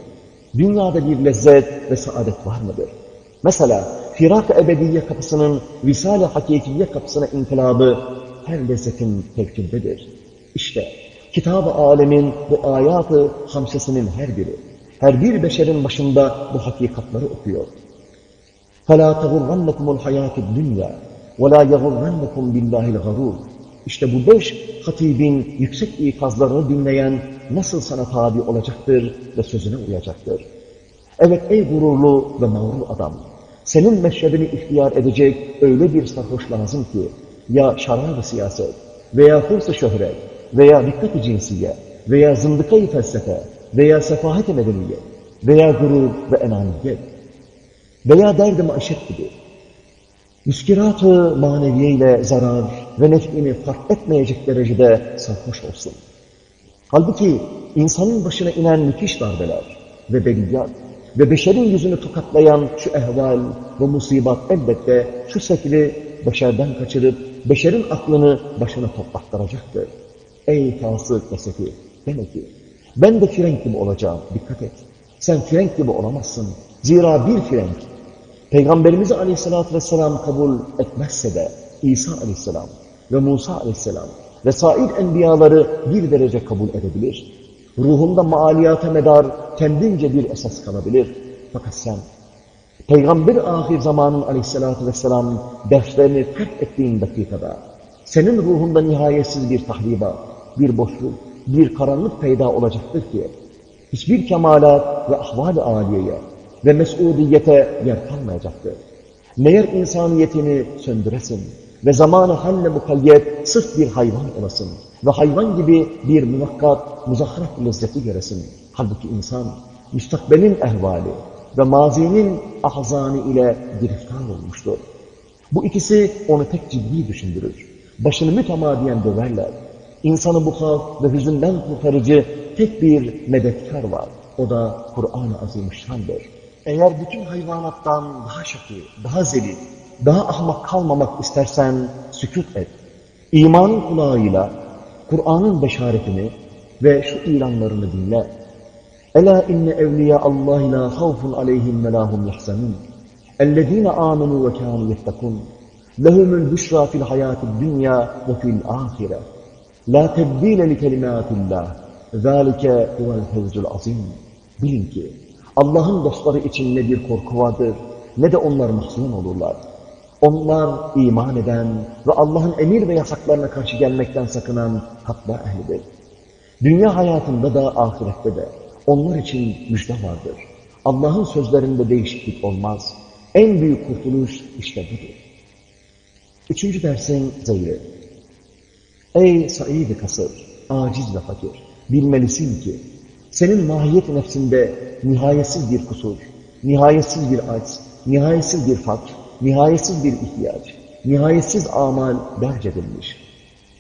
Dünyada bir lezzet ve saadet var mıdır? Mesela firak-ı ebediye kapısının visal-i hakikiye kapısına inkılabı her lezzetin tevkindedir. İşte kitab-ı alemin bu ayat-ı hamsesinin her biri, her bir beşerin başında bu hakikatları okuyor. فَلَا تَغُرَّنَّكُمُ الْحَيَاةُ الدُّنْيَا وَلَا يَغُرَّنَّكُمْ بِاللّٰهِ الْغَرُورِ İşte bu beş hatibin yüksek ikazlarını dinleyen nasıl sana tabi olacaktır ve sözüne uyacaktır. Evet ey gururlu ve mağrur adam, senin meşrebini ihtiyar edecek öyle bir sarhoş lazım ki, ya şarab siyaset veya hırs şöhret veya dikkat-i cinsiye veya zındıkayı felsefe veya sefahet-i medeniyet veya gurur ve enaniyet veya derdi maişet gibi müskirat-ı maneviyeyle zarar ve nefini fark etmeyecek derecede sarhoş olsun. Halbuki insanın başına inen müthiş darbeler ve beliyat ve beşerin yüzünü tokatlayan şu ehval ve musibat elbette şu sekli beşerden kaçırıp beşerin aklını başına toplattıracaktır. Ey fasık ve sefi, demek ki ben de frenk gibi olacağım, dikkat et. Sen frenk gibi olamazsın. Zira bir frenk, Peygamberimizi aleyhissalatü vesselam kabul etmezse de İsa aleyhisselam ve Musa aleyhisselam ve sair enbiyaları bir derece kabul edebilir. Ruhunda maaliyata medar kendince bir esas kalabilir. Fakat sen Peygamber ahir zamanın aleyhissalatü vesselam derslerini terk ettiğin dakikada senin ruhunda nihayetsiz bir tahriba, bir boşluk, bir karanlık peyda olacaktır ki hiçbir kemalat ve ahval-i aliyeye ve mes'udiyete yer kalmayacaktır. Meğer insaniyetini söndüresin ve zamanı halle mukayyet sırf bir hayvan olasın ve hayvan gibi bir muvakkat, muzahharat lezzeti göresin. Halbuki insan müstakbelin ehvali ve mazinin ahzani ile giriftar olmuştur. Bu ikisi onu pek ciddi düşündürür. Başını mütemadiyen döverler. İnsanı bu haf ve hüzünden kurtarıcı tek bir medetkar var. O da Kur'an-ı Azimüşşan'dır. Eğer bütün hayvanattan daha şakir, daha zelil, daha ahmak kalmamak istersen sükut et. İmanın kulağıyla Kur'an'ın beşaretini ve şu ilanlarını dinle. Ela inne evliya Allah la havfun aleyhim ve lahum yahzanun. Ellezine amenu ve kanu yettekun. Lehumul büşra fil hayatid dünya ve fil ahire. La tebdile li kelimatillah. Zalike huvel fevzul azim. Bilin ki Allah'ın dostları için ne bir korku vardır ne de onlar mahzun olurlar. Onlar iman eden ve Allah'ın emir ve yasaklarına karşı gelmekten sakınan takva ehlidir. Dünya hayatında da ahirette de onlar için müjde vardır. Allah'ın sözlerinde değişiklik olmaz. En büyük kurtuluş işte budur. Üçüncü dersin zeyri. Ey said kasır, aciz ve fakir, bilmelisin ki senin mahiyet nefsinde nihayetsiz bir kusur, nihayetsiz bir aç, nihayetsiz bir fakr, nihayetsiz bir ihtiyaç, nihayetsiz amal derc edilmiş.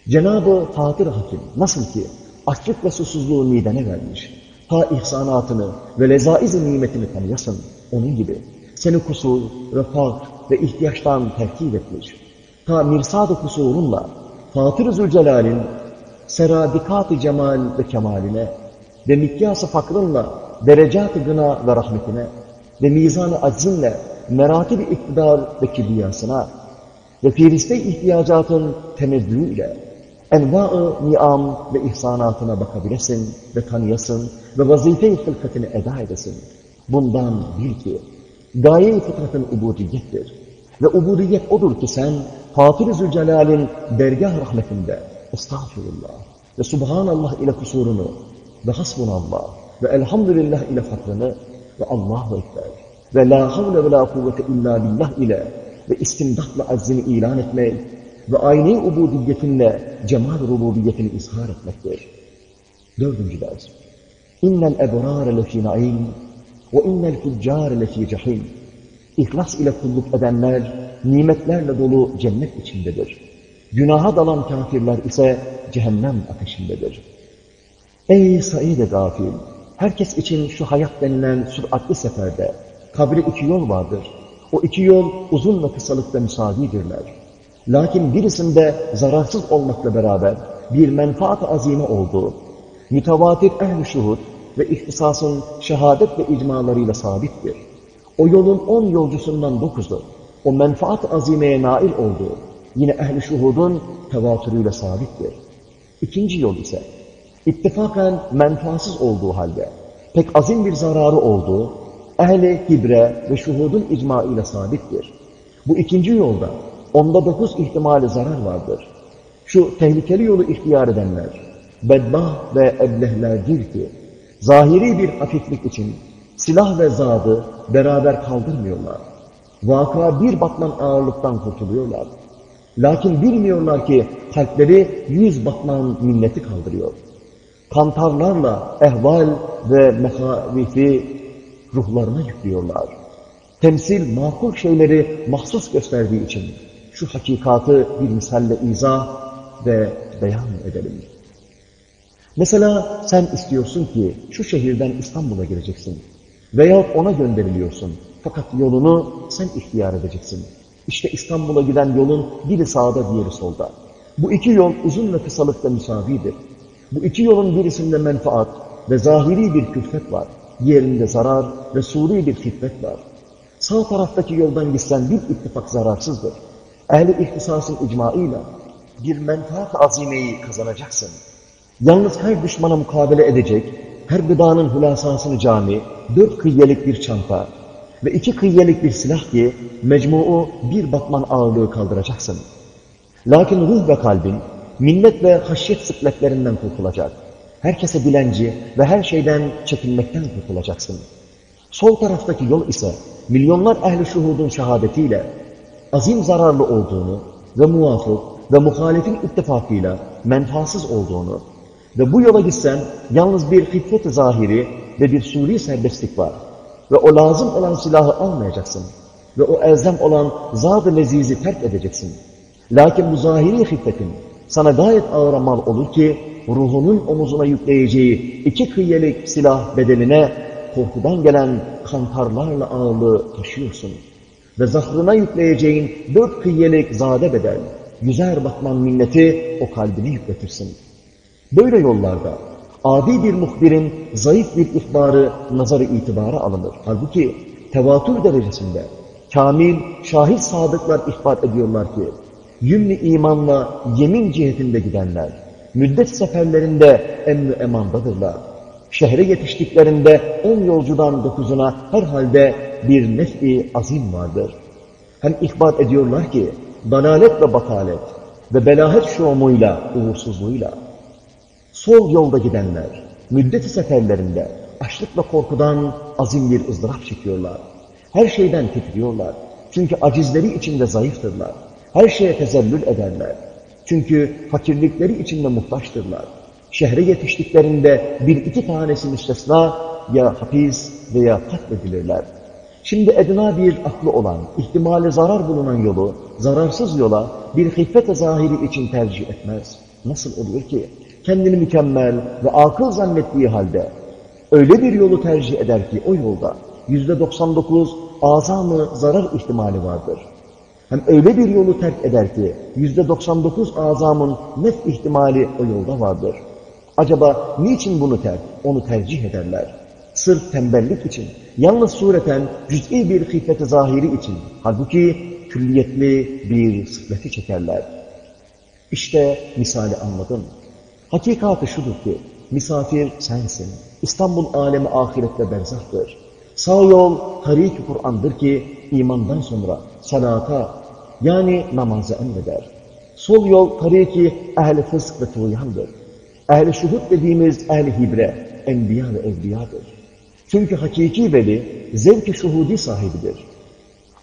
Cenab-ı Fatır Hakim nasıl ki açlık ve susuzluğu midene vermiş, ta ihsanatını ve lezaiz nimetini tanıyasın, onun gibi seni kusur ve fakr ve ihtiyaçtan terkip etmiş. Ta mirsad-ı kusurunla Fatır-ı Zülcelal'in seradikat-ı cemal ve kemaline ve mikyas-ı fakrınla derecat-ı gına ve rahmetine ve mizan-ı aczinle meratib-i iktidar ve kibriyasına ve firiste ihtiyacatın temezzüğüyle enva-ı niam ve ihsanatına bakabilesin ve tanıyasın ve vazife-i hılkatini eda edesin. Bundan bil ki gaye-i fıtratın ubudiyettir. Ve ubudiyet odur ki sen Fatır-ı Zülcelal'in dergah rahmetinde estağfurullah ve subhanallah ile kusurunu ve hasbunallah ve elhamdülillah ile fakrını ve Allahu Ekber ve la havle ve la kuvvete illa billah ile ve istimdatla aczini ilan etmek ve aynı ubudiyetinle cemal rububiyetini izhar etmektir. Dördüncü ders. İnnel ebrâre lefî naim ve innel fuccâre lefî cehîm. İhlas ile kulluk edenler nimetlerle dolu cennet içindedir. Günaha dalan kafirler ise cehennem ateşindedir. Ey Said-i gafil! Herkes için şu hayat denilen süratli seferde kabri iki yol vardır. O iki yol uzun ve kısalıkta müsavidirler. Lakin birisinde zararsız olmakla beraber bir menfaat azime olduğu, mütevatir ehl-i şuhud ve ihtisasın şehadet ve icmalarıyla sabittir. O yolun on yolcusundan dokuzu, o menfaat azimeye nail olduğu, yine ehl-i şuhudun tevatürüyle sabittir. İkinci yol ise, ittifaken menfaatsız olduğu halde, pek azim bir zararı olduğu, ehli hibre ve şuhudun icma ile sabittir. Bu ikinci yolda, onda dokuz ihtimali zarar vardır. Şu tehlikeli yolu ihtiyar edenler, bedbah ve eblehlerdir ki, zahiri bir hafiflik için silah ve zadı beraber kaldırmıyorlar. Vaka bir batman ağırlıktan kurtuluyorlar. Lakin bilmiyorlar ki kalpleri yüz batman minneti kaldırıyor. Kantarlarla ehval ve mehavifi ruhlarına yüklüyorlar. Temsil makul şeyleri mahsus gösterdiği için şu hakikatı bir misalle izah ve beyan edelim. Mesela sen istiyorsun ki şu şehirden İstanbul'a gireceksin. Veyahut ona gönderiliyorsun. Fakat yolunu sen ihtiyar edeceksin. İşte İstanbul'a giden yolun biri sağda diğeri solda. Bu iki yol uzun ve kısalıkta müsavidir. Bu iki yolun birisinde menfaat ve zahiri bir külfet var. Diğerinde zarar ve suri bir fitret var. Sağ taraftaki yoldan gitsen bir ittifak zararsızdır. Ehli ihtisasın icmaıyla bir menfaat azimeyi kazanacaksın. Yalnız her düşmana mukabele edecek, her gıdanın hülasasını cami, dört kıyyelik bir çanta ve iki kıyyelik bir silah diye mecmuu bir batman ağırlığı kaldıracaksın. Lakin ruh ve kalbin minnet ve haşyet sıkletlerinden kurtulacak. Herkese bilenci ve her şeyden çekinmekten kurtulacaksın. Sol taraftaki yol ise milyonlar ehli şuhudun şehadetiyle azim zararlı olduğunu ve muvafık ve muhalefin ittifakıyla menfaatsız olduğunu ve bu yola gitsen yalnız bir hifret zahiri ve bir suri serbestlik var. Ve o lazım olan silahı almayacaksın. Ve o elzem olan zat-ı lezizi terk edeceksin. Lakin bu zahiri hifretin sana gayet ağır mal olur ki ruhunun omuzuna yükleyeceği iki kıyyelik silah bedeline korkudan gelen kantarlarla ağırlığı taşıyorsun. Ve zahrına yükleyeceğin dört kıyyelik zade bedel, yüzer batman minneti o kalbine yükletirsin. Böyle yollarda adi bir muhbirin zayıf bir ihbarı nazarı itibara alınır. Halbuki tevatür derecesinde kamil, şahit sadıklar ihbar ediyorlar ki yümlü imanla yemin cihetinde gidenler müddet seferlerinde emni emandadırlar. Şehre yetiştiklerinde on yolcudan dokuzuna herhalde bir nef'i azim vardır. Hem ihbar ediyorlar ki dalalet ve batalet ve belahet şuumuyla, uğursuzluğuyla sol yolda gidenler müddeti seferlerinde açlık ve korkudan azim bir ızdırap çekiyorlar. Her şeyden titriyorlar. Çünkü acizleri içinde zayıftırlar. Her şeye tezellül ederler. Çünkü fakirlikleri içinde muhtaçtırlar. Şehre yetiştiklerinde bir iki tanesi müstesna ya hapis veya katledilirler. Şimdi edna bir aklı olan, ihtimali zarar bulunan yolu, zararsız yola bir hifmet zahiri için tercih etmez. Nasıl oluyor ki? Kendini mükemmel ve akıl zannettiği halde öyle bir yolu tercih eder ki o yolda yüzde 99 azamı zarar ihtimali vardır. Hem öyle bir yolu terk eder ki yüzde 99 azamın nef ihtimali o yolda vardır. Acaba niçin bunu terk, onu tercih ederler? Sırf tembellik için, yalnız sureten cüz'i bir hifmet zahiri için, halbuki külliyetli bir sıfleti çekerler. İşte misali anladım. Hakikatı şudur ki, misafir sensin. İstanbul alemi ahirette berzahtır. Sağ yol tarik Kur'an'dır ki imandan sonra salata yani namazı emreder. Sol yol tariki ehli fısk ve tuğyandır. Ehli şuhud dediğimiz ehli hibre, enbiya ve evliyadır. Çünkü hakiki veli zevk-i şuhudi sahibidir.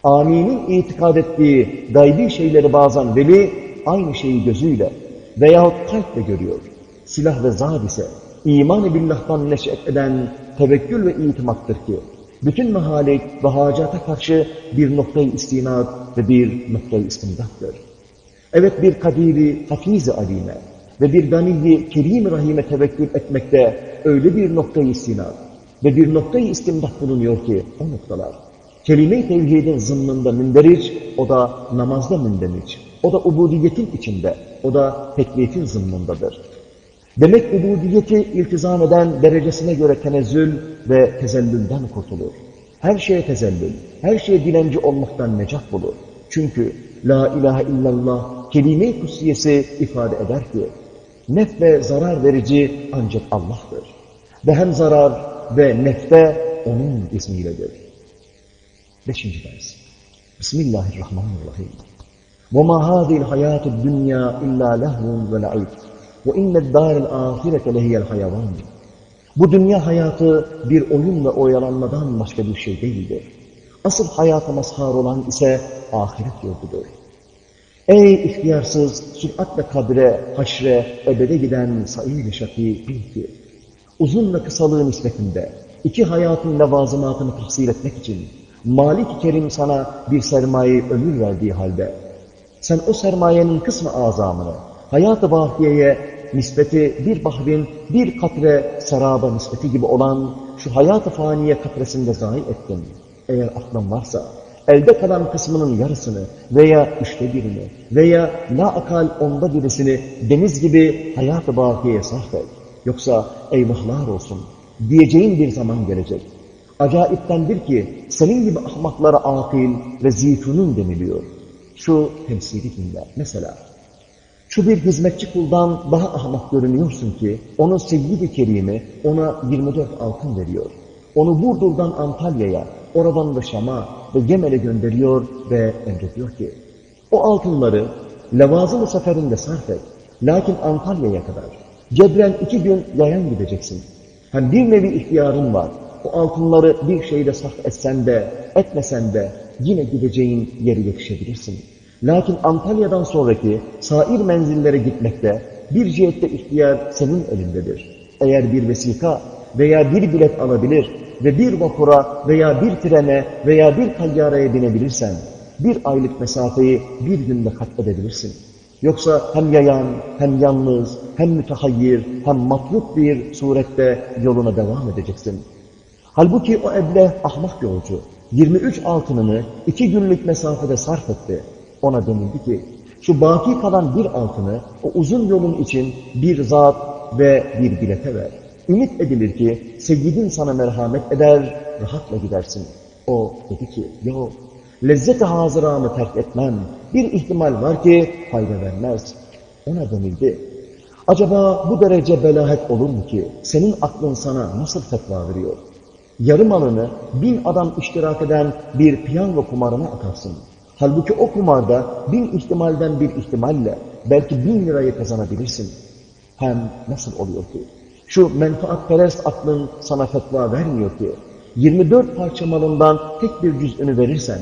Aminin itikad ettiği gaybi şeyleri bazen veli aynı şeyi gözüyle veyahut kalple görüyor. Silah ve zad ise iman-ı billah'tan neşet eden tevekkül ve itimattır ki bütün mehalik ve hacata karşı bir noktayı istinat ve bir noktayı istimdattır. Evet bir kadiri hafiz-i alime ve bir ganiyi kerim rahime tevekkül etmekte öyle bir noktayı istinat ve bir noktayı istimdat bulunuyor ki o noktalar. Kelime-i tevhidin zımmında münderiç, o da namazda münderiç. O da ubudiyetin içinde, o da teklifin zımmındadır. Demek ubudiyeti iltizam eden derecesine göre tenezzül ve tezellülden kurtulur. Her şeye tezellül, her şeye dilenci olmaktan necat bulur. Çünkü La ilahe illallah kelime-i kutsiyesi ifade eder ki, nef ve zarar verici ancak Allah'tır. Ve hem zarar ve nefte onun ismiyledir. Beşinci ders. Bismillahirrahmanirrahim. وَمَا هَذِي الْحَيَاةُ الدُّنْيَا إِلَّا لَهْوٌ وَلَعِبٌ وَاِنَّ الدَّارِ الْآخِرَةَ لَهِيَ الْحَيَوَانِ Bu dünya hayatı bir oyun ve oyalanmadan başka bir şey değildir. Asıl hayata mazhar olan ise ahiret yurdudur. Ey ihtiyarsız, süratle kabre, haşre, ebede giden sair şaki bil ki, uzun ve kısalığı nispetinde iki hayatın levazımatını tahsil etmek için Malik-i Kerim sana bir sermaye ömür verdiği halde, sen o sermayenin kısmı azamını, hayat-ı vahiyeye nispeti bir bahrin bir katre seraba nispeti gibi olan şu hayat-ı faniye katresinde zayi ettin. Eğer aklın varsa, elde kalan kısmının yarısını veya üçte birini veya la akal onda birisini deniz gibi hayat-ı bakiyeye sarf et. Yoksa eyvahlar olsun diyeceğin bir zaman gelecek. Acayiptendir ki senin gibi ahmaklara akil ve zifrunun deniliyor. Şu temsili dinle. Mesela şu bir hizmetçi kuldan daha ahmak görünüyorsun ki onun seyyid-i kerimi ona 24 altın veriyor. Onu Burdur'dan Antalya'ya, oradan da Şam'a ve Yemen'e gönderiyor ve emrediyor ki o altınları levazım seferinde sarf et. Lakin Antalya'ya kadar. Cebren iki gün yayan gideceksin. Hem bir nevi ihtiyarın var. O altınları bir şeyle sarf etsen de, etmesen de yine gideceğin yeri yetişebilirsin. Lakin Antalya'dan sonraki sair menzillere gitmekte bir cihette ihtiyar senin elindedir. Eğer bir vesika veya bir bilet alabilir ve bir vapura veya bir trene veya bir tayyareye binebilirsen, bir aylık mesafeyi bir günde kat edebilirsin. Yoksa hem yayan, hem yalnız, hem mütehayyir, hem matluk bir surette yoluna devam edeceksin. Halbuki o eble ahmak yolcu, 23 altınını iki günlük mesafede sarf etti. Ona denildi ki, şu baki kalan bir altını o uzun yolun için bir zat ve bir bilete ver. Ümit edilir ki seyyidin sana merhamet eder, rahatla gidersin. O dedi ki, yok, lezzet-i hazıramı terk etmem. Bir ihtimal var ki fayda vermez. Ona denildi. Acaba bu derece belahet olur mu ki senin aklın sana nasıl fetva veriyor? Yarım malını bin adam iştirak eden bir piyango kumarına atarsın. Halbuki o kumarda bin ihtimalden bir ihtimalle belki bin lirayı kazanabilirsin. Hem nasıl oluyor ki? Şu menfaatperest aklın sana fetva vermiyor ki 24 parça malından tek bir cüz'ünü verirsen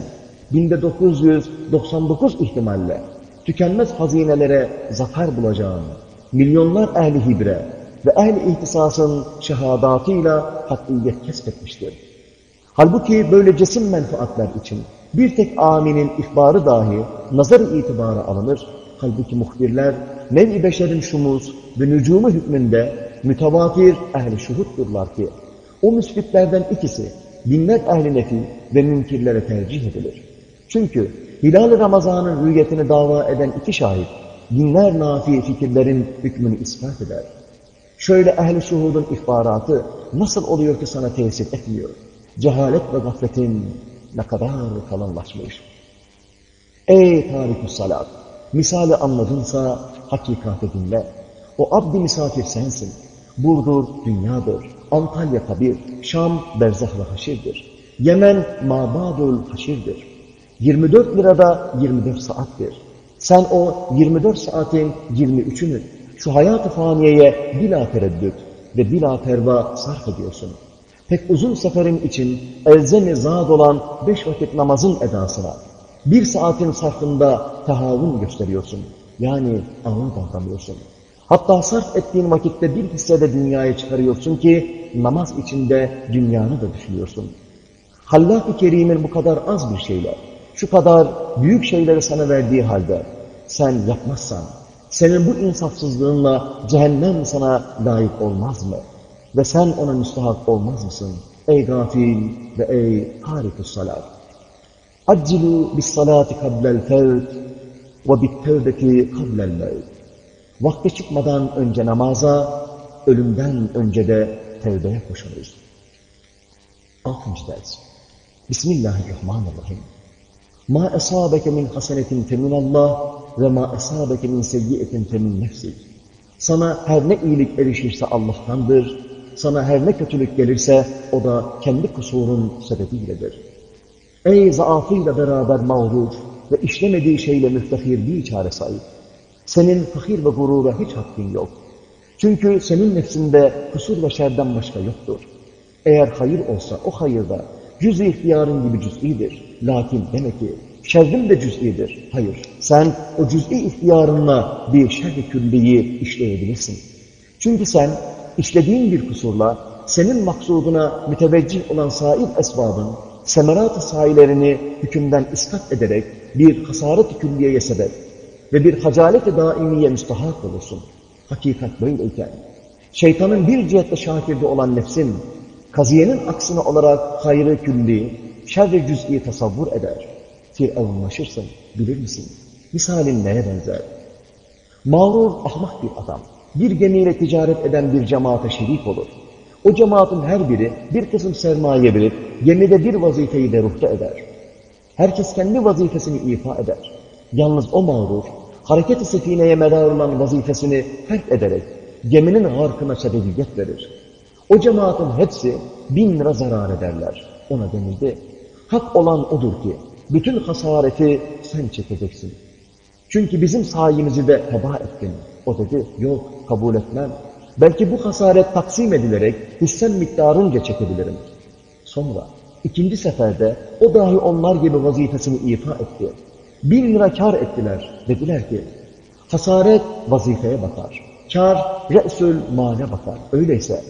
1999 ihtimalle tükenmez hazinelere zafer bulacağın milyonlar ehli hibre ve ehli ihtisasın şehadatıyla hakkiyet kesbetmiştir. Halbuki böyle cesim menfaatler için bir tek aminin ihbarı dahi nazar itibarı alınır. Halbuki muhbirler nev-i beşerin şumuz ve nücumu hükmünde mütevatir ehli şuhuddurlar ki o müsbitlerden ikisi binler ehli nefi ve münkirlere tercih edilir. Çünkü Hilal-i Ramazan'ın rüyetini dava eden iki şahit binler nafi fikirlerin hükmünü ispat eder. Şöyle ehli şuhudun ihbaratı nasıl oluyor ki sana tesir etmiyor? Cehalet ve gafletin ne kadar kalınlaşmış. Ey tarih salat! Misali anladınsa hakikati dinle. O abdi misafir sensin. Burdur dünyadır. Antalya kabir. Şam berzah ve haşirdir. Yemen mabadul haşirdir. 24 lirada 24 saattir. Sen o 24 saatin 23'ünü şu hayat-ı faniyeye bila tereddüt ve bila perva sarf ediyorsun. Pek uzun seferin için elzem-i zad olan beş vakit namazın edasına bir saatin sarfında tahavun gösteriyorsun. Yani ağır davranıyorsun. Hatta sarf ettiğin vakitte bir hissede dünyaya çıkarıyorsun ki namaz içinde dünyanı da düşünüyorsun. Hallâh-ı Kerim'in bu kadar az bir şeyle, şu kadar büyük şeyleri sana verdiği halde sen yapmazsan, senin bu insafsızlığınla cehennem sana layık olmaz mı? Ve sen ona müstahak olmaz mısın? Ey gafil ve ey harikus salat. Accilu bis salati kablel fevt ve bit tevbeti kablel mevt. Vakti çıkmadan önce namaza, ölümden önce de tevbeye koşunuz. Altıncı ders. Bismillahirrahmanirrahim. Ma esabeke min hasenetin feminallah ve ma esabeke min seyyiyetin femin nefsik. Sana her ne iyilik erişirse Allah'tandır, sana her ne kötülük gelirse o da kendi kusurun sebebiyledir. Ey zaafıyla beraber mağrur ve işlemediği şeyle müftehir bir çare sahip. Senin fakir ve gurura hiç hakkın yok. Çünkü senin nefsinde kusur ve şerden başka yoktur. Eğer hayır olsa o hayırda cüz-i ihtiyarın gibi cüz'idir. Lakin demek ki şerrin de cüz'idir. Hayır, sen o cüz'i ihtiyarınla bir şer-i külliyi işleyebilirsin. Çünkü sen işlediğin bir kusurla senin maksuduna müteveccih olan sair esbabın semerat-ı sahilerini hükümden iskat ederek bir hasaret-i külliyeye sebep ve bir hacalet-i daimiye müstahak olursun. Hakikat böyleyken, şeytanın bir cihette şakirde olan nefsin, kaziyenin aksine olarak hayrı külli, şerri cüz'i tasavvur eder. Firavunlaşırsın, bilir misin? Misalin neye benzer? Mağrur, ahmak bir adam, bir gemiyle ticaret eden bir cemaate şerik olur. O cemaatin her biri bir kısım sermaye verip gemide bir vazifeyi de ruhta eder. Herkes kendi vazifesini ifa eder. Yalnız o mağrur, hareket-i sefineye medar olan vazifesini terk ederek geminin harkına sebebiyet verir. O cemaatin hepsi bin lira zarar ederler. Ona denildi. Hak olan odur ki bütün hasareti sen çekeceksin. Çünkü bizim sayemizi de heba ettin. O dedi yok kabul etmem. Belki bu hasaret taksim edilerek hissen miktarınca çekebilirim. Sonra ikinci seferde o dahi onlar gibi vazifesini ifa etti. Bin lira kar ettiler. Dediler ki hasaret vazifeye bakar. Kar re'sül male bakar. Öyleyse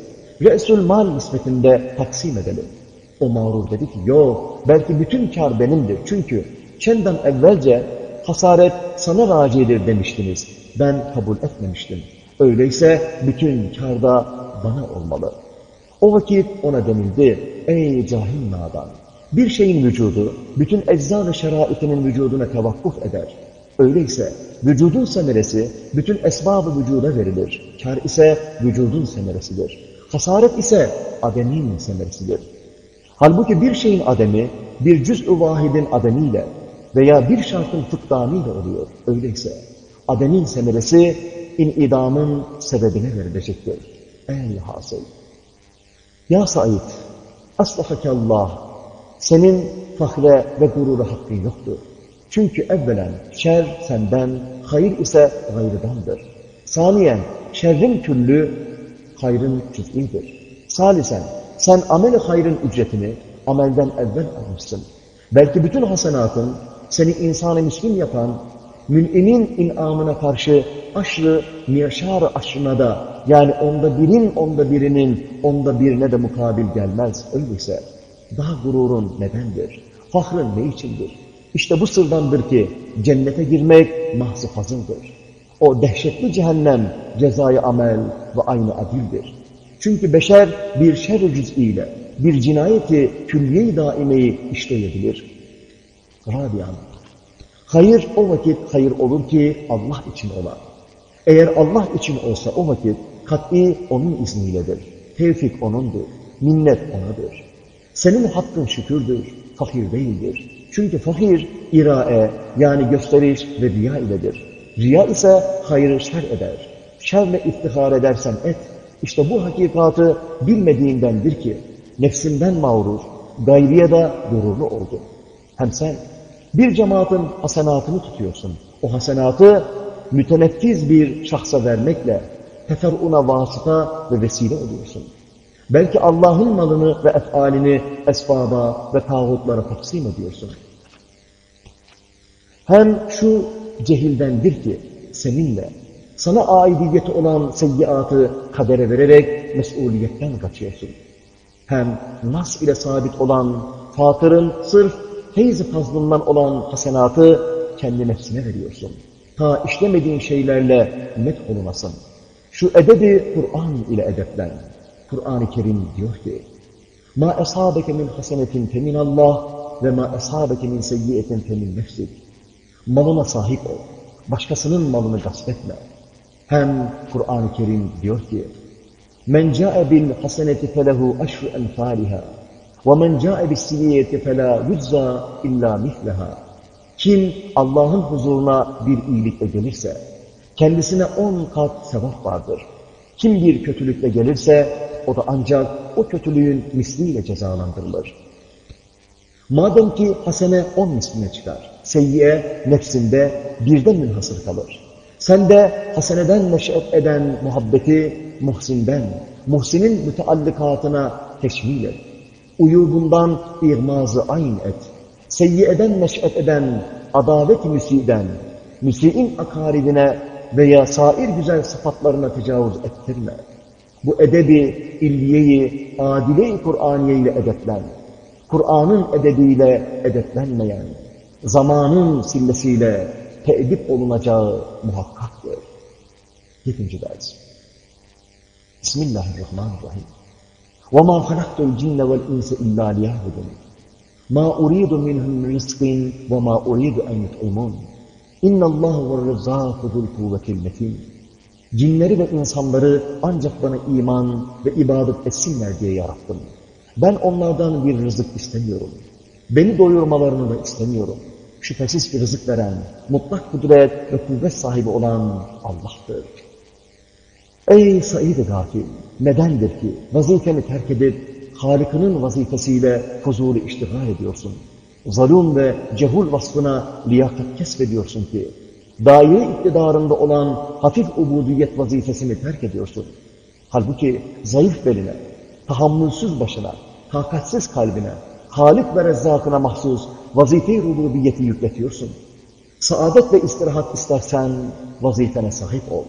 re'sül mal nispetinde taksim edelim. O mağrur dedi ki yok belki bütün kar benimdir. Çünkü çenden evvelce hasaret sana racidir demiştiniz. Ben kabul etmemiştim. Öyleyse bütün karda bana olmalı. O vakit ona denildi, ey cahil nadan, bir şeyin vücudu, bütün ecza ve şeraitinin vücuduna tevakkuf eder. Öyleyse vücudun semeresi, bütün esbab-ı vücuda verilir. Kar ise vücudun semeresidir. Hasaret ise ademin semeresidir. Halbuki bir şeyin ademi, bir cüz-ü vahidin ademiyle veya bir şartın fıkdaniyle oluyor. Öyleyse ademin semeresi inidamın sebebine verilecektir. Ey hasıl! Ya Said, aslahakallah, senin fahre ve gurura hakkın yoktur. Çünkü evvelen şer senden, hayır ise gayrıdandır. Saniyen, şerrin küllü, hayrın cüz'idir. Salisen, sen amel hayrın ücretini amelden evvel almışsın. Belki bütün hasenatın seni insan-ı müslim yapan, mün'imin inamına karşı aşrı miyaşar aşrına da yani onda birin onda birinin onda birine de mukabil gelmez. Öyleyse daha gururun nedendir? Fahrın ne içindir? İşte bu sırdandır ki cennete girmek mahzı fazıldır. O dehşetli cehennem cezayı amel ve aynı adildir. Çünkü beşer bir şer-i cüz'iyle bir cinayeti külliye-i daimeyi işleyebilir. Rabian, hayır o vakit hayır olur ki Allah için ola. Eğer Allah için olsa o vakit kat'i onun izniyledir. Tevfik onundur. Minnet onadır. Senin hakkın şükürdür, fakir değildir. Çünkü fakir irae yani gösteriş ve riya iledir. Riya ise hayrı şer eder. Şerle iftihar edersen et. İşte bu hakikatı bilmediğindendir ki nefsinden mağrur, gayriye de gururlu oldu. Hem sen bir cemaatin hasenatını tutuyorsun. O hasenatı müteneffiz bir şahsa vermekle teferuna vasıta ve vesile oluyorsun. Belki Allah'ın malını ve efalini esbaba ve tağutlara taksim ediyorsun. Hem şu cehildendir ki seninle sana aidiyeti olan seyyiatı kadere vererek mesuliyetten kaçıyorsun. Hem nas ile sabit olan Fatır'ın sırf teyze fazlından olan hasenatı kendi nefsine veriyorsun. Ta işlemediğin şeylerle met olunasın. Şu edebi Kur'an ile edeplen. Kur'an-ı Kerim diyor ki, Ma esabeke min hasenetin temin Allah ve ma esabeke min seyyiyetin temin nefsik. Malına sahip ol. Başkasının malını gasp etme. Hem Kur'an-ı Kerim diyor ki, Men ca'e bil haseneti felehu aşru ca'e bis siyiyeti fela yuzza illa mithleha. Kim Allah'ın huzuruna bir iyilikle gelirse, kendisine on kat sevap vardır. Kim bir kötülükle gelirse, o da ancak o kötülüğün misliyle cezalandırılır. Madem ki hasene on misline çıkar, seyyiye nefsinde birden münhasır kalır. Sen de haseneden neşet eden muhabbeti muhsinden, muhsinin müteallikatına teşmil et. Uyubundan irmazı ayn et. Seyyiyeden neşet eden adavet-i müsiden, müsiin akaribine veya sair güzel sıfatlarına tecavüz ettirme. Bu edebi, illiyeyi, adile-i Kur'aniye ile edeplen. Kur'an'ın edebiyle edeplenmeyen, zamanın sillesiyle teedip olunacağı muhakkaktır. Yedinci ders. Bismillahirrahmanirrahim. وَمَا خَلَقْتُ الْجِنَّ وَالْاِنْسَ اِلَّا لِيَعْبُدُونَ مَا اُرِيدُ مِنْهُمْ رِزْقٍ وَمَا اُرِيدُ اَنْ يُطْعِمُونَ اِنَّ اللّٰهُ وَالرَّزَّاقُ ذُو الْقُوَّةِ الْمَتِينَ Cinleri ve insanları ancak bana iman ve ibadet etsinler diye yarattım. Ben onlardan bir rızık istemiyorum. Beni doyurmalarını da istemiyorum. Şüphesiz ki rızık veren, mutlak kudret ve kuvvet sahibi olan Allah'tır. Ey Said-i Gafil! Nedendir ki vazifeni terk edip Halık'ının vazifesiyle fuzulu iştigal ediyorsun? Zalum ve cehul vasfına liyakat kesbediyorsun ki daire iktidarında olan hafif ubudiyet vazifesini terk ediyorsun. Halbuki zayıf beline, tahammülsüz başına, takatsiz kalbine, Halik ve Rezzak'ına mahsus vazife-i rububiyeti yükletiyorsun. Saadet ve istirahat istersen vazifene sahip ol.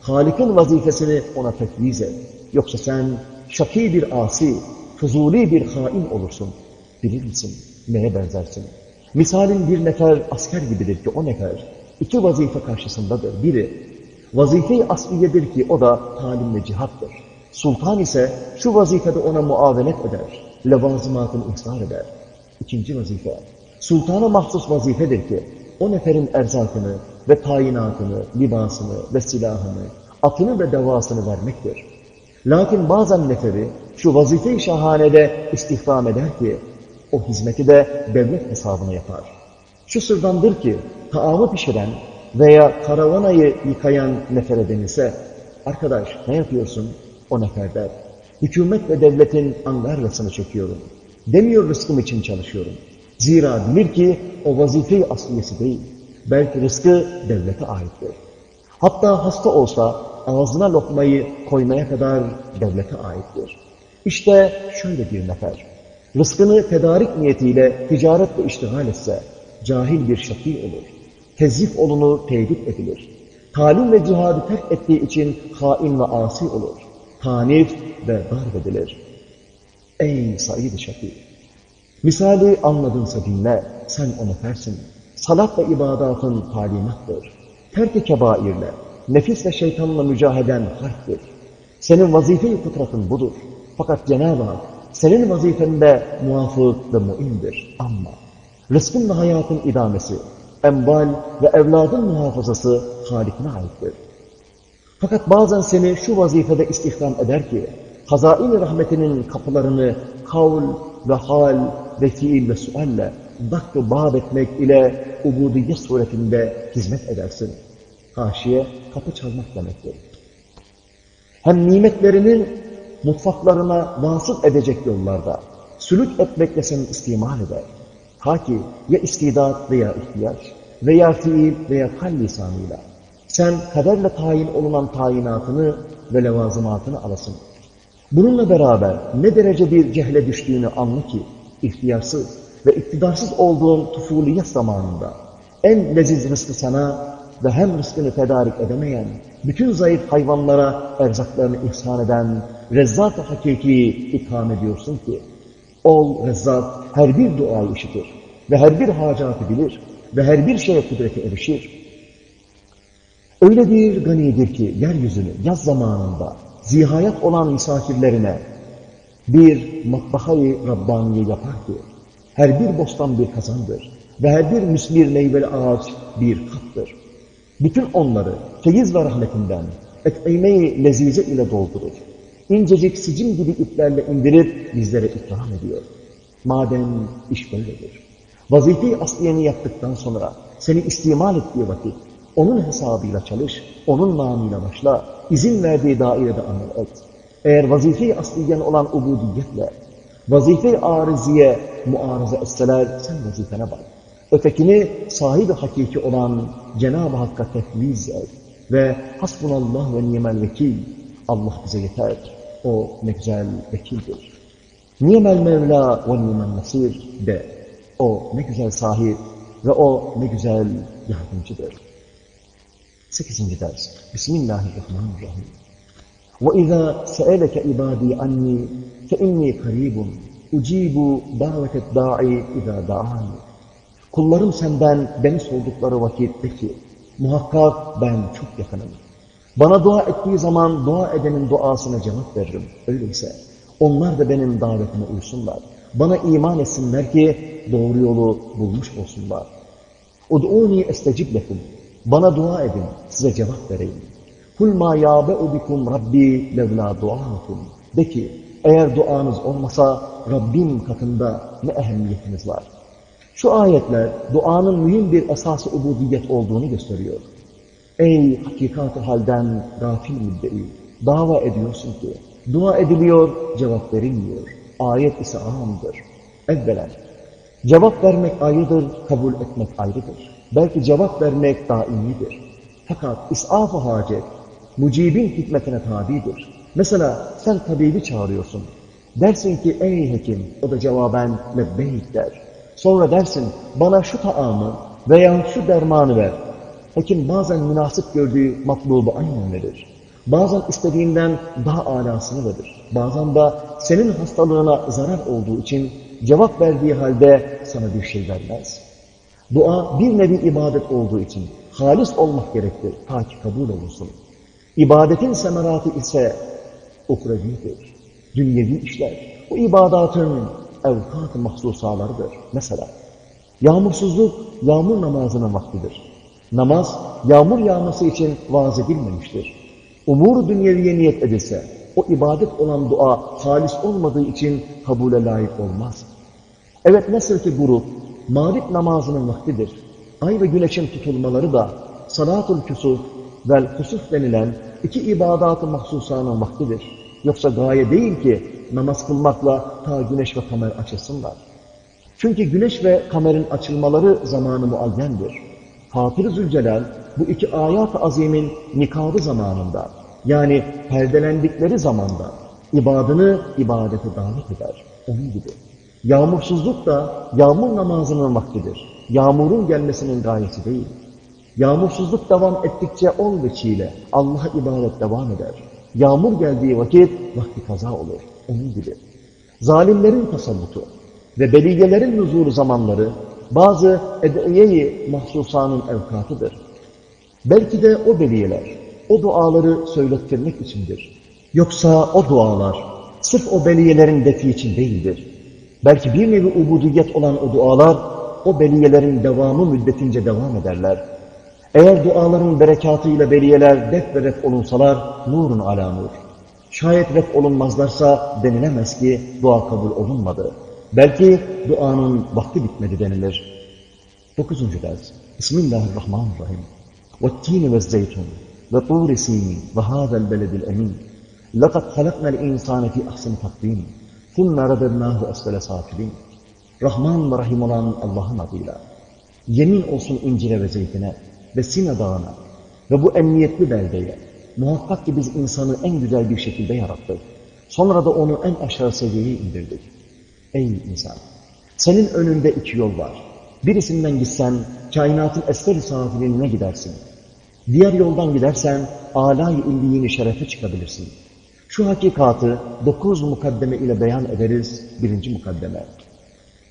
Halik'in vazifesini ona tefviz et. Yoksa sen şaki bir asi, fuzuli bir hain olursun. Bilir misin? Neye benzersin? Misalin bir nefer asker gibidir ki o nefer iki vazife karşısındadır. Biri, vazife-i asliyedir ki o da talim ve cihattır. Sultan ise şu vazifede ona muavenet eder, levazımatını ihsar eder. İkinci vazife, sultana mahsus vazifedir ki o neferin erzakını ve tayinatını, libasını ve silahını, atını ve devasını vermektir. Lakin bazen neferi şu vazife-i şahanede istihdam eder ki o hizmeti de devlet hesabına yapar. Şu sırdandır ki taamı pişiren veya karavanayı yıkayan nefere denilse, arkadaş ne yapıyorsun? O nefer der. Hükümet ve devletin angarlasını çekiyorum. Demiyor rızkım için çalışıyorum. Zira bilir ki o vazife-i asliyesi değil. Belki rızkı devlete aittir. Hatta hasta olsa ağzına lokmayı koymaya kadar devlete aittir. İşte şöyle bir nefer. Rızkını tedarik niyetiyle ticaretle iştigal etse, cahil bir şakî olur. Tezif olunu tevdip edilir. Talim ve cihadı terk ettiği için hain ve asi olur. Tanif ve darp edilir. Ey Said-i Şakî! Misali anladınsa dinle, sen o nefersin. Salat ve ibadatın talimattır. Terk-i kebairle, nefis ve şeytanla mücaheden harptir. Senin vazife-i fıtratın budur. Fakat Cenab-ı Hak senin vazifende muvafık ve muindir. Ama rızkın ve hayatın idamesi, embal ve evladın muhafazası Halik'ine aittir. Fakat bazen seni şu vazifede istihdam eder ki, hazain rahmetinin kapılarını kavl ve hal ve fiil ve sualle bağ etmek ile ubudiyet suretinde hizmet edersin. Haşiye kapı çalmak demektir. Hem nimetlerinin mutfaklarına vasıl edecek yollarda sülük etmekle seni istimal eder. Ta ki ya istidat veya ihtiyaç veya fiil veya kal lisanıyla sen kaderle tayin olunan tayinatını ve levazımatını alasın. Bununla beraber ne derece bir cehle düştüğünü anla ki ihtiyarsız ve iktidarsız olduğun tufuliyet zamanında en leziz rızkı sana ve hem rızkını tedarik edemeyen, bütün zayıf hayvanlara erzaklarını ihsan eden Rezzak-ı Hakiki itham ediyorsun ki, ol Rezzak her bir duayı işitir ve her bir hacatı bilir ve her bir şeye kudreti erişir. Öyle bir ganidir ki yeryüzünü yaz zamanında zihayat olan misafirlerine bir matbahayı Rabbaniye yapar ki, her bir bostan bir kazandır ve her bir müsmir meyveli ağaç bir kaptır. Bütün onları feyiz ve rahmetinden ekmeği lezize ile doldurur. İncecik sicim gibi iplerle indirip bizlere ikram ediyor. Madem iş böyledir. Vazife-i asliyeni yaptıktan sonra seni istimal ettiği vakit onun hesabıyla çalış, onun namıyla başla, izin verdiği dairede amel et. Eğer vazife-i asliyen olan ubudiyetle, vazife-i ariziye muarıza etseler sen vazifene bak. Ötekini sahibi hakiki olan Cenab-ı Hakk'a tefviz et. Ve hasbunallah ve nimel vekil. Allah bize yeter. O ne güzel vekildir. Nimel Mevla ve nimel Nasir de. O ne güzel sahip ve o ne güzel yardımcıdır. Sekizinci ders. Bismillahirrahmanirrahim. وَإِذَا سَأَلَكَ عِبَادِي عَنِّي فَإِنِّي قَرِيبٌ Ucibu davetet da'i idâ da'an. Kullarım senden beni sordukları vakit de ki, muhakkak ben çok yakınım. Bana dua ettiği zaman dua edenin duasına cevap veririm. Öyleyse onlar da benim davetime uysunlar. Bana iman etsinler ki doğru yolu bulmuş olsunlar. Ud'uni estecib lekum. Bana dua edin, size cevap vereyim. Kul ma yâbe'u bikum rabbi levlâ duâkum. De ki, eğer duanız olmasa Rabbim katında ne ehemmiyetiniz var. Şu ayetler duanın mühim bir esası ubudiyet olduğunu gösteriyor. Ey hakikati halden gafil müddei, dava ediyorsun ki, dua ediliyor, cevap verilmiyor. Ayet ise amdır. Evvela, cevap vermek ayrıdır, kabul etmek ayrıdır. Belki cevap vermek daimidir. Fakat isaf-ı hacet, mucibin hikmetine tabidir. Mesela sen tabibi çağırıyorsun. Dersin ki ey hekim, o da cevaben lebbeyk der. Sonra dersin bana şu taamı veya şu dermanı ver. Hekim bazen münasip gördüğü matlubu aynen verir. Bazen istediğinden daha alasını verir. Bazen de senin hastalığına zarar olduğu için cevap verdiği halde sana bir şey vermez. Dua bir nevi ibadet olduğu için halis olmak gerektir ta ki kabul olunsun. İbadetin semeratı ise uhrevidir. Dünyevi işler. Bu ibadatın evkat-ı mahsusalarıdır. Mesela yağmursuzluk yağmur namazının vaktidir. Namaz yağmur yağması için vaaz edilmemiştir. Umur dünyeviye niyet edilse o ibadet olan dua halis olmadığı için kabule layık olmaz. Evet nasıl ki grup mağrib namazının vaktidir. Ay ve güneşin tutulmaları da salatul küsuf vel husuf denilen iki ibadat-ı mahsusanın vaktidir. Yoksa gaye değil ki namaz kılmakla ta güneş ve kamer açılsınlar. Çünkü güneş ve kamerin açılmaları zamanı muayyendir. Fatır-ı Zülcelal bu iki ayat-ı azimin nikabı zamanında yani perdelendikleri zamanda ibadını ibadete davet eder. Onun gibi. Yağmursuzluk da yağmur namazının vaktidir. Yağmurun gelmesinin gayesi değil. Yağmursuzluk devam ettikçe ol veçiyle Allah'a ibadet devam eder. Yağmur geldiği vakit vakti kaza olur. Onun gibi. Zalimlerin tasallutu ve beliyelerin nuzulu zamanları bazı ediye-i mahsusanın evkatıdır. Belki de o beliyeler o duaları söylettirmek içindir. Yoksa o dualar sırf o beliyelerin defi için değildir. Belki bir nevi ubudiyet olan o dualar o beliyelerin devamı müddetince devam ederler. Eğer duaların berekatıyla beliyeler def ve ref olunsalar nurun ala nur. Şayet ref olunmazlarsa denilemez ki dua kabul olunmadı. Belki duanın vakti bitmedi denilir. 9. ders Bismillahirrahmanirrahim. وَالتِّينِ وَالزَّيْتُونَ وَطُورِ سِينِ وَهَذَا الْبَلَدِ الْاَمِينَ لَقَدْ خَلَقْنَا الْاِنْسَانَ فِي اَحْسَنِ تَقْدِيمٍ ثُمَّ رَدَرْنَاهُ أَسْفَلَ سَافِلِينَ Rahman ve Rahim olan Allah'ın adıyla. Yemin olsun incire ve zeytine ve Sina dağına ve bu emniyetli beldeye Muhakkak ki biz insanı en güzel bir şekilde yarattık. Sonra da onu en aşağı seviyeye indirdik. Ey insan! Senin önünde iki yol var. Birisinden gitsen kainatın esfer-i safiline gidersin. Diğer yoldan gidersen âlâ-i illiyini şerefe çıkabilirsin. Şu hakikatı dokuz mukaddeme ile beyan ederiz. Birinci mukaddeme.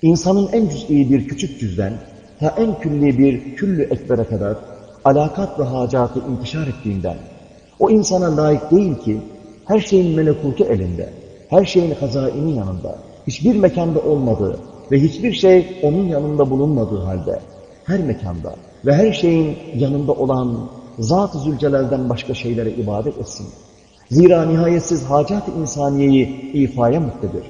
İnsanın en cüz'i bir küçük cüzden ta en külli bir küllü ekbere kadar alakat ve hacatı intişar ettiğinden o insana layık değil ki her şeyin melekutu elinde, her şeyin hazaini yanında, hiçbir mekanda olmadığı ve hiçbir şey onun yanında bulunmadığı halde her mekanda ve her şeyin yanında olan Zat-ı Zülcelal'den başka şeylere ibadet etsin. Zira nihayetsiz hacat-ı insaniyeyi ifaya muktedir.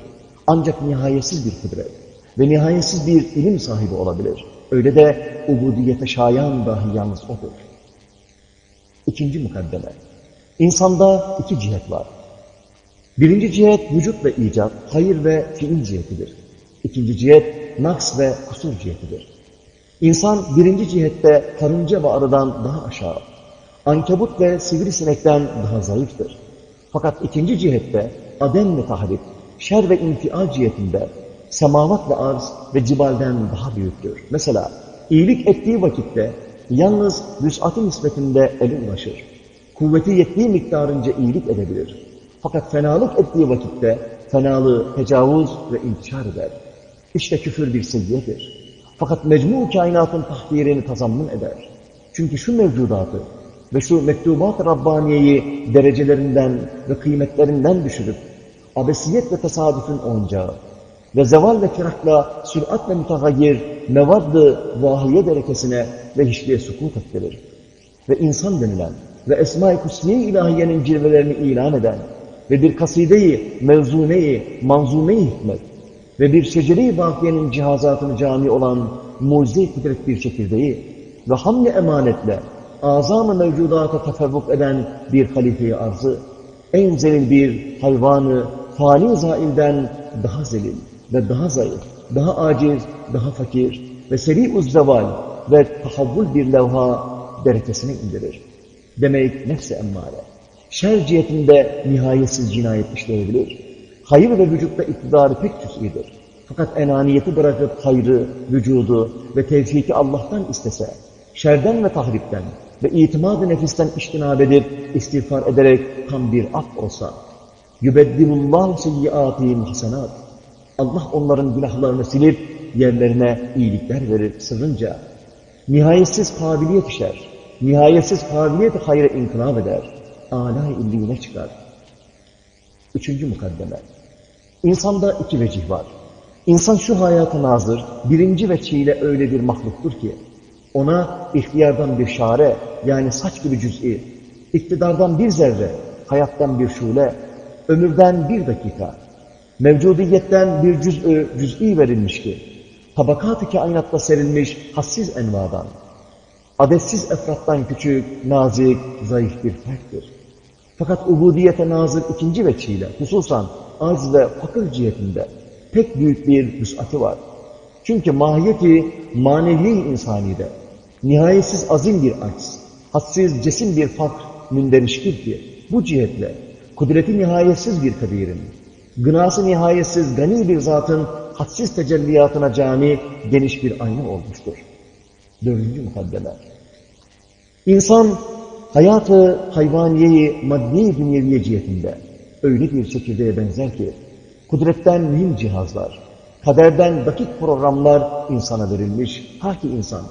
Ancak nihayetsiz bir kudret ve nihayetsiz bir ilim sahibi olabilir. Öyle de ubudiyete şayan dahi yalnız odur. İkinci mukaddeme. İnsanda iki cihet var. Birinci cihet vücut ve icat, hayır ve fiil cihetidir. İkinci cihet naks ve kusur cihetidir. İnsan birinci cihette karınca ve arıdan daha aşağı, ankebut ve sivrisinekten daha zayıftır. Fakat ikinci cihette adem ve tahrip, şer ve infial cihetinde semavat ve arz ve cibalden daha büyüktür. Mesela iyilik ettiği vakitte yalnız vüs'atı nispetinde eli ulaşır. Kuvveti yettiği miktarınca iyilik edebilir. Fakat fenalık ettiği vakitte fenalığı tecavüz ve intişar eder. İşte küfür bir sevgiyedir. Fakat mecmu kainatın tahdirini tazammun eder. Çünkü şu mevcudatı ve şu mektubat-ı Rabbaniye'yi derecelerinden ve kıymetlerinden düşürüp abesiyet ve tesadüfün oyuncağı ve zeval ve firakla süratle mütegayyir mevadd-ı vahiye derekesine ve hiçliğe sukut ettirir. Ve insan denilen ve Esma-i Kusniye ilahiyenin cilvelerini ilan eden ve bir kasideyi, mevzuneyi, manzumeyi hikmet ve bir şecere-i bakiyenin cihazatını cami olan mucize-i kudret bir çekirdeği ve hamle emanetle azam-ı mevcudata tefevvuk eden bir halife-i arzı, en zelil bir hayvanı fani zailden daha zelil ve daha zayıf, daha aciz, daha fakir ve seri-uz zeval ve tahavvul bir levha derecesine indirir. Demek nefs-i emmare. Şer cihetinde nihayetsiz cinayet işleyebilir. Hayır ve vücutta iktidarı pek cüz'idir. Fakat enaniyeti bırakıp hayrı, vücudu ve tevfiki Allah'tan istese, şerden ve tahripten ve itimat-ı nefisten iştinab edip istiğfar ederek tam bir af olsa, yübeddilullahu seyyiatihim hasenat. Allah onların günahlarını silip yerlerine iyilikler verir sırrınca. Nihayetsiz kabiliyet işler. Nihayetsiz kabiliyet hayra inkılap eder. Âlâ illiğine çıkar. Üçüncü mukaddeme. İnsanda iki vecih var. İnsan şu hayata nazır, birinci veçhiyle öyle bir mahluktur ki, ona ihtiyardan bir şare, yani saç gibi cüz'i, iktidardan bir zerre, hayattan bir şule, ömürden bir dakika, mevcudiyetten bir cüz'ü, cüz'i verilmiş ki, tabakat-ı kainatta serilmiş hassiz envadan, adetsiz efrattan küçük, nazik, zayıf bir ferttir. Fakat ubudiyete nazır ikinci veçhiyle, hususan arz ve fakir cihetinde pek büyük bir müs'atı var. Çünkü mahiyeti manevi insanide nihayetsiz azim bir aks, hadsiz cesim bir fakr münderiştir ki bu cihetle kudreti nihayetsiz bir kadirin, gınası nihayetsiz gani bir zatın hadsiz tecelliyatına cami geniş bir ayna olmuştur. Dördüncü mukaddeme. İnsan hayatı hayvaniyeyi maddi dünyeviye cihetinde öyle bir çekirdeğe benzer ki kudretten mühim cihazlar, kaderden dakik programlar insana verilmiş. Ha ki insan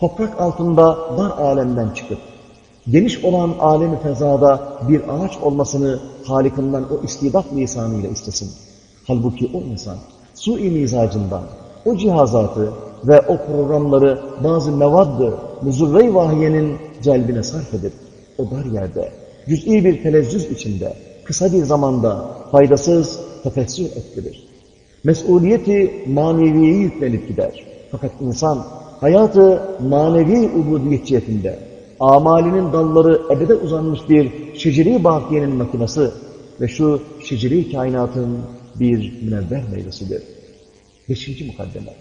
toprak altında dar alemden çıkıp geniş olan alemi fezada bir ağaç olmasını Halik'inden o istidat lisanıyla istesin. Halbuki o insan su-i mizacından o cihazatı ve o programları bazı mevaddı, muzurre-i vahiyenin celbine sarf edip o dar yerde cüz'i bir telezzüz içinde kısa bir zamanda faydasız tefessür ettirir. Mesuliyeti maneviyeyi yüklenip gider. Fakat insan hayatı manevi ubudiyetçiyetinde amalinin dalları ebede uzanmış bir şeceri bakiyenin makinası ve şu şeceri kainatın bir münevver meyvesidir. Beşinci mukaddeme.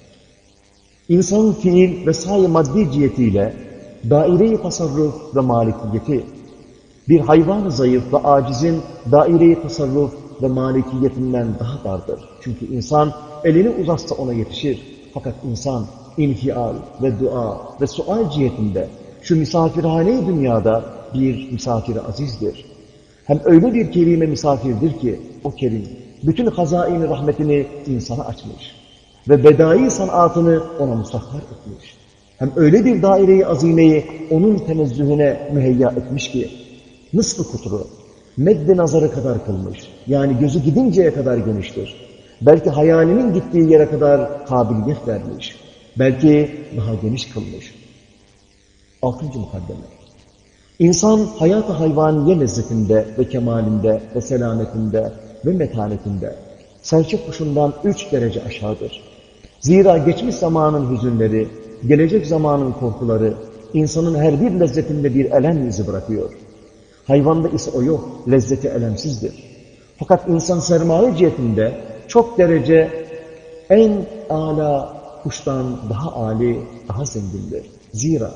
İnsanın fiil ve sahi maddi cihetiyle daire-i tasarruf ve malikiyeti, bir hayvan zayıf ve acizin daire-i tasarruf ve malikiyetinden daha dardır. Çünkü insan elini uzatsa ona yetişir. Fakat insan infial ve dua ve sual cihetinde şu misafirhane dünyada bir misafir azizdir. Hem öyle bir kerime misafirdir ki o kerim bütün hazain rahmetini insana açmış ve bedai sanatını ona musahhar etmiş. Hem öyle bir daire-i azimeyi onun tenezzühüne müheyya etmiş ki nısfı kuturu, medde nazarı kadar kılmış. Yani gözü gidinceye kadar geniştir. Belki hayalinin gittiği yere kadar kabiliyet vermiş. Belki daha geniş kılmış. Altıncı mukaddeme. İnsan hayat-ı hayvaniye lezzetinde ve kemalinde ve selametinde ve metanetinde serçe kuşundan üç derece aşağıdır. Zira geçmiş zamanın hüzünleri, gelecek zamanın korkuları insanın her bir lezzetinde bir elem izi bırakıyor. Hayvanda ise o yok, lezzeti elemsizdir. Fakat insan sermaye cihetinde çok derece en ala kuştan daha âli, daha zengindir. Zira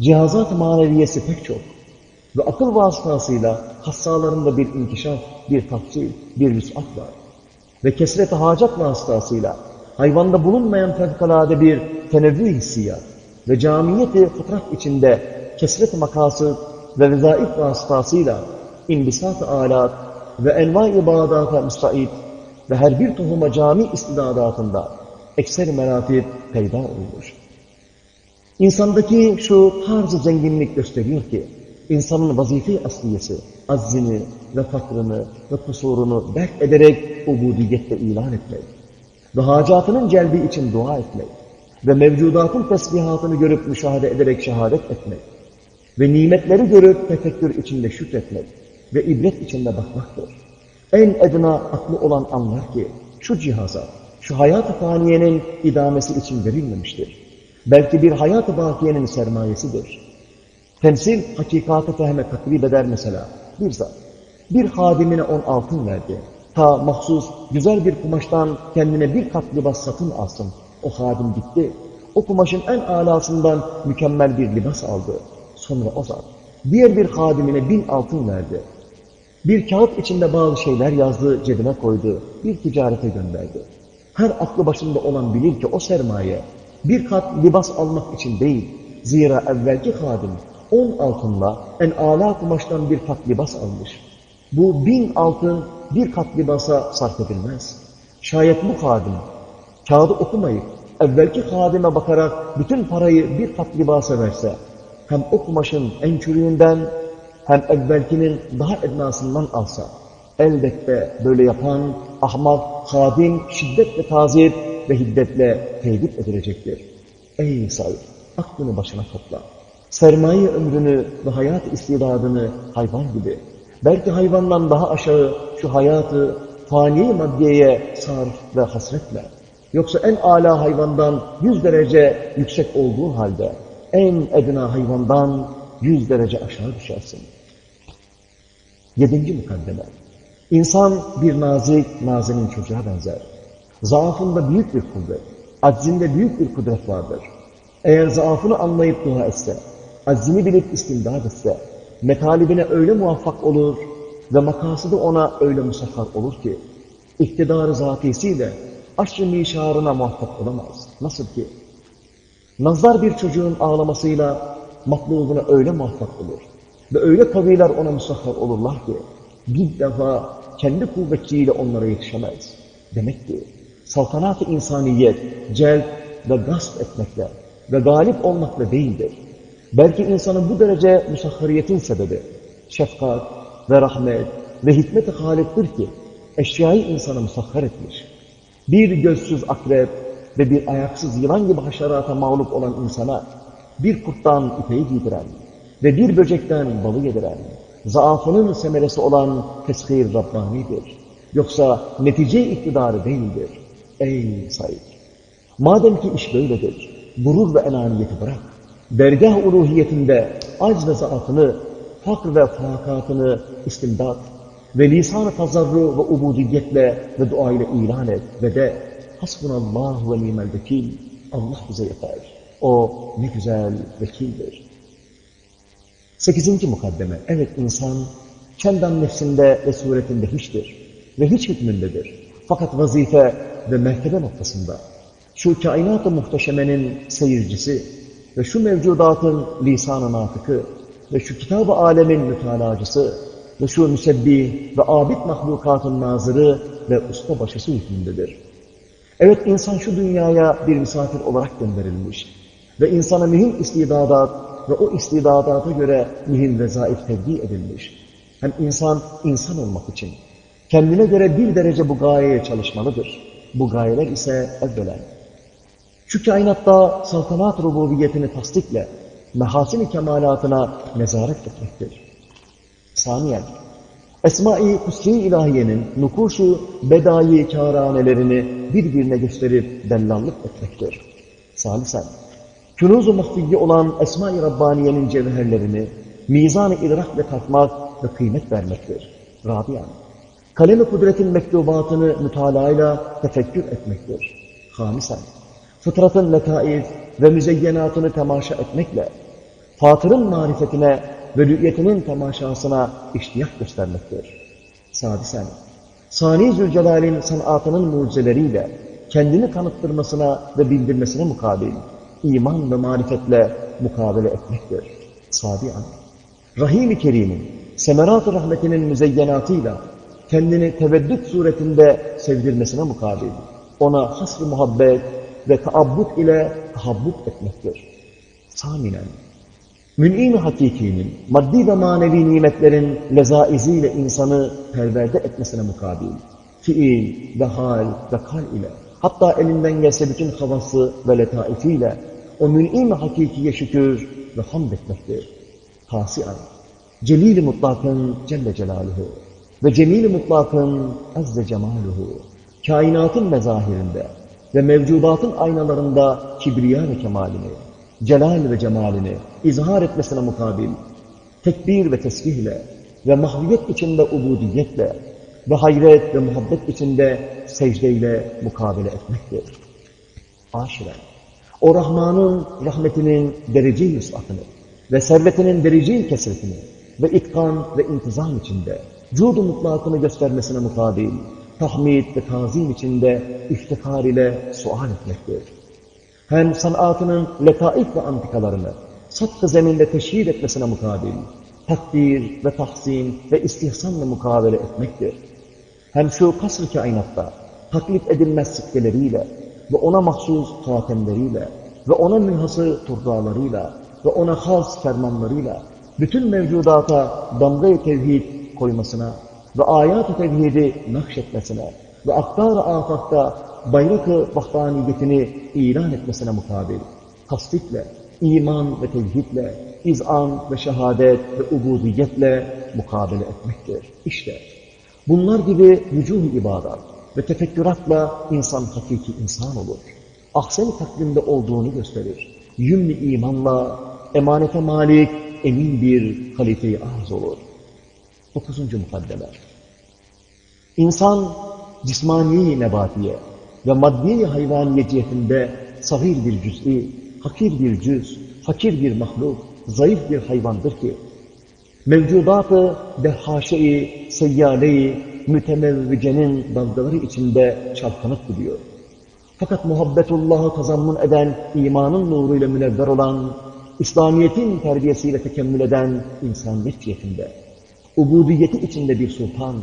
cihazat maneviyesi pek çok ve akıl vasıtasıyla hassalarında bir inkişaf, bir tafsil, bir vüsat var. Ve kesret-i hacat vasıtasıyla hayvanda bulunmayan fevkalade bir tenevvü hissiyat ve camiyeti fıtrat içinde kesret-i makasıd ve vezaif vasıtasıyla imbisat-ı alat ve enva-i ibadata müstait ve her bir tohuma cami istidadatında ekser meratip peyda olmuş. İnsandaki şu tarzı zenginlik gösteriyor ki, insanın vazife asliyesi, azzini ve fakrını ve kusurunu dert ederek ubudiyette ilan etmek ve hacatının celbi için dua etmek ve mevcudatın tesbihatını görüp müşahede ederek şehadet etmek ve nimetleri görüp tefekkür içinde şükretmek ve ibret içinde bakmaktır. En edna aklı olan anlar ki şu cihaza, şu hayat-ı faniyenin idamesi için verilmemiştir. Belki bir hayat-ı bakiyenin sermayesidir. Temsil hakikatı fehme takrib eder mesela. Bir zat, bir hadimine on altın verdi. Ta mahsus güzel bir kumaştan kendine bir kat libas satın alsın. O hadim gitti. O kumaşın en alasından mükemmel bir libas aldı. Sonra o zat diğer bir hadimine bin altın verdi. Bir kağıt içinde bazı şeyler yazdı, cebine koydu. Bir ticarete gönderdi. Her aklı başında olan bilir ki o sermaye bir kat libas almak için değil. Zira evvelki hadim on altınla en âlâ kumaştan bir kat libas almış. Bu bin altın bir kat libasa sarf edilmez. Şayet bu hadim kağıdı okumayıp evvelki hadime bakarak bütün parayı bir kat libasa verse hem o kumaşın en çürüğünden hem evvelkinin daha ednasından alsa elbette böyle yapan ahmak hadim şiddetle tazir ve hiddetle tehdit edilecektir. Ey sahip, aklını başına topla. Sermaye ömrünü ve hayat istidadını hayvan gibi, belki hayvandan daha aşağı şu hayatı fani maddiyeye sarf ve hasretle, yoksa en âlâ hayvandan yüz derece yüksek olduğu halde, en edna hayvandan yüz derece aşağı düşersin. Yedinci mukaddeme. İnsan bir nazik, nazinin çocuğa benzer. Zaafında büyük bir kuvvet, aczinde büyük bir kudret vardır. Eğer zaafını anlayıp dua etse, aczini bilip istimdad etse, metalibine öyle muvaffak olur ve makasıdı ona öyle musahhar olur ki, iktidarı zatisiyle aşrı mişarına muvaffak olamaz. Nasıl ki? Nazar bir çocuğun ağlamasıyla matlubuna öyle muvaffak olur ve öyle kaviler ona musahhar olurlar ki, bir defa kendi kuvvetçiyle onlara yetişemez. Demek ki saltanat-ı insaniyet celp ve gasp etmekle ve galip olmakla değildir. Belki insanın bu derece musahhariyetin sebebi şefkat ve rahmet ve hikmet-i haliktir ki eşyayı insana musahhar etmiş. Bir gözsüz akrep ve bir ayaksız yılan gibi haşerata mağlup olan insana bir kurttan ipeyi giydiren ve bir böcekten balı yediren, zaafının semeresi olan teshir Rabbani'dir. Yoksa netice iktidarı değildir. Ey sahip! Madem ki iş böyledir, gurur ve enaniyeti bırak. Dergah uluhiyetinde acz ve zaafını, fakr ve fakatını istimdat ve lisan-ı tazarru ve ubudiyetle ve dua ile ilan et ve de hasbunallahu ve nimel vekil. Allah bize yeter. O ne güzel vekildir. Sekizinci mukaddeme. Evet insan kendan nefsinde ve suretinde hiçtir ve hiç hükmündedir. Fakat vazife ve mertebe noktasında şu kainat-ı muhteşemenin seyircisi ve şu mevcudatın lisan-ı natıkı ve şu kitab-ı alemin mütalacısı ve şu müsebbih ve abid mahlukatın nazırı ve usta başısı hükmündedir. Evet insan şu dünyaya bir misafir olarak gönderilmiş ve insana mühim istidadat ve o istidadata göre mühim vezaif tevdi edilmiş. Hem insan insan olmak için kendine göre bir derece bu gayeye çalışmalıdır. Bu gayeler ise evvelen şu kainatta saltanat rububiyetini tasdikle mehasin-i kemalatına nezaret etmektir. Saniyen, Esma-i Kusri ilahiyenin nukuşu bedai kâranelerini birbirine gösterip dellallık etmektir. Salisen, künuz-u olan Esma-i Rabbaniye'nin cevherlerini mizan-ı idrak ve takmak ve kıymet vermektir. Rabian, kalem-i kudretin mektubatını mütalayla tefekkür etmektir. Hamisen, fıtratın letaif ve müzeyyenatını temaşa etmekle, Fatır'ın marifetine ve rü'yetinin temaşasına iştiyak göstermektir. Sadisen, Sani Zülcelal'in sanatının mucizeleriyle kendini kanıttırmasına ve bildirmesine mukabil, iman ve marifetle mukabele etmektir. Sabian, Rahim-i Kerim'in semerat-ı rahmetinin müzeyyenatıyla kendini teveddüt suretinde sevdirmesine mukabil, ona hasr muhabbet ve taabbut ile tahabbut etmektir. Saminen, mün'im hakikinin maddi ve manevi nimetlerin lezaiziyle insanı perverde etmesine mukabil, fiil ve hal ve kal ile, hatta elinden gelse bütün havası ve letaifiyle o mün'im hakikiye şükür ve hamd etmektir. Tasian, Celil-i Mutlak'ın Celle Celaluhu ve Cemil-i Mutlak'ın Azze Cemaluhu, kainatın mezahirinde ve mevcudatın aynalarında kibriya ve kemalini, celal ve cemalini izhar etmesine mukabil, tekbir ve tesbihle ve mahviyet içinde ubudiyetle ve hayret ve muhabbet içinde secdeyle mukabele etmektir. Aşiren, o Rahman'ın rahmetinin derece-i yusatını ve servetinin derece-i kesretini ve itkan ve intizam içinde cudu mutlakını göstermesine mukabil, tahmid ve tazim içinde iftikar ile sual etmektir. Hem sanatının letaif ve antikalarını satkı zeminde teşhir etmesine mukabil, takdir ve tahsin ve istihsanla mukavele etmektir. Hem şu kasr-ı kainatta taklit edilmez sikkeleriyle ve ona mahsus hatemleriyle ve ona münhasır turdalarıyla ve ona has fermanlarıyla bütün mevcudata damga-i tevhid koymasına ve ayat-ı tevhidi nakşetmesine ve aktar-ı afakta bayrak-ı vahdaniyetini ilan etmesine mukabil, tasdikle, iman ve tevhidle, izan ve şehadet ve ubudiyetle mukabele etmektir. İşte bunlar gibi vücuh ibadat ve tefekküratla insan hakiki insan olur. Ahsen-i takvimde olduğunu gösterir. Yümlü imanla emanete malik emin bir halife-i arz olur. Dokuzuncu mukaddeme. İnsan cismani nebatiye ve maddi hayvaniye cihetinde sahir bir cüz'i, hakir bir cüz, fakir bir mahluk, zayıf bir hayvandır ki, mevcudatı dehhaşe-i, seyyale-i, mütemevvicenin dalgaları içinde çalkanıp gidiyor. Fakat muhabbetullahı tazammun eden, imanın nuruyla münevver olan, İslamiyet'in terbiyesiyle tekemmül eden insanlık cihetinde, ubudiyeti içinde bir sultan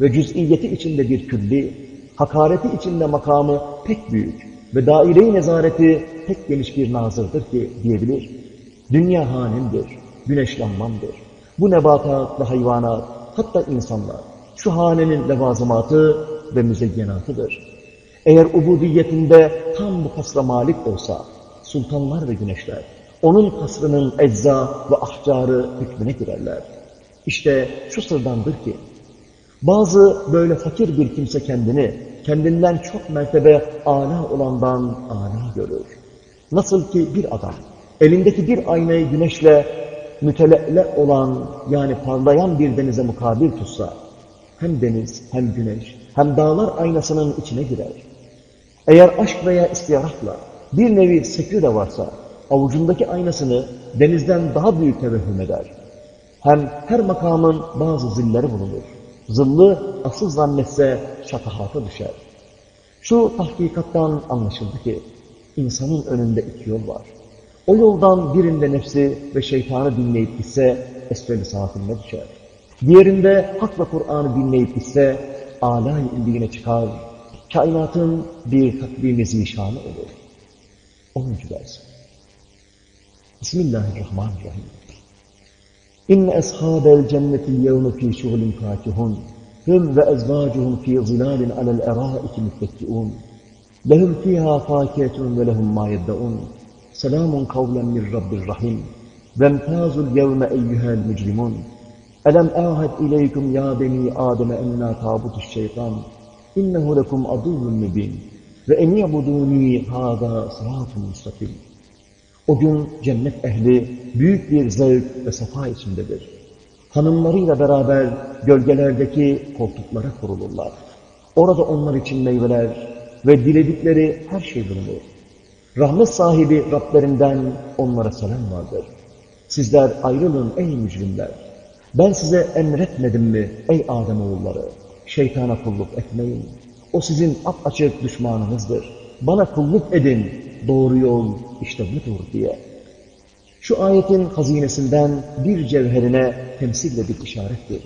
ve cüz'iyeti içinde bir külli, hakareti içinde makamı pek büyük ve daire-i nezareti pek geniş bir nazırdır ki diyebilir. Dünya hanemdir, güneş lambamdır. Bu nebatat ve hayvanat, hatta insanlar, şu hanenin levazımatı ve müzeyyenatıdır. Eğer ubudiyetinde tam bu kasra malik olsa, sultanlar ve güneşler, onun kasrının ecza ve ahcarı hükmüne girerler. İşte şu sırdandır ki, bazı böyle fakir bir kimse kendini, kendinden çok mertebe âlâ olandan âlâ görür. Nasıl ki bir adam, elindeki bir aynayı güneşle mütele'le olan, yani parlayan bir denize mukabil tutsa, hem deniz, hem güneş, hem dağlar aynasının içine girer. Eğer aşk veya istiyaratla bir nevi sekri de varsa, avucundaki aynasını denizden daha büyük tevehhüm eder. Hem her makamın bazı zilleri bulunur. Zıllı asıl zannetse şatahata düşer. Şu tahkikattan anlaşıldı ki insanın önünde iki yol var. O yoldan birinde nefsi ve şeytanı dinleyip gitse esfel-i saatinde düşer. Diğerinde hak ve Kur'an'ı dinleyip gitse âlâ-i illiğine çıkar. Kainatın bir takvimi zişanı olur. 10. ders. Bismillahirrahmanirrahim. إن أصحاب الجنة اليوم في شغل فاكهون هم وأزواجهم في ظلال على الأرائك متكئون. لهم فيها فاكهة ولهم ما يدعون. سلام قولا من رب الرحيم وامتازوا اليوم أيها المجرمون. ألم أعهد إليكم يا بني آدم أن تابوت الشيطان؟ إنه لكم عدو مبين. وإن يعبدوني هذا صراط مستقيم. O gün cennet ehli büyük bir zevk ve sefa içindedir. Hanımlarıyla beraber gölgelerdeki koltuklara kurulurlar. Orada onlar için meyveler ve diledikleri her şey bulunur. Rahmet sahibi Rablerinden onlara selam vardır. Sizler ayrılın ey mücrimler. Ben size emretmedim mi ey Adem oğulları? Şeytana kulluk etmeyin. O sizin açık düşmanınızdır. Bana kulluk edin. Doğru yol işte budur diye. Şu ayetin hazinesinden bir cevherine temsille bir işarettir.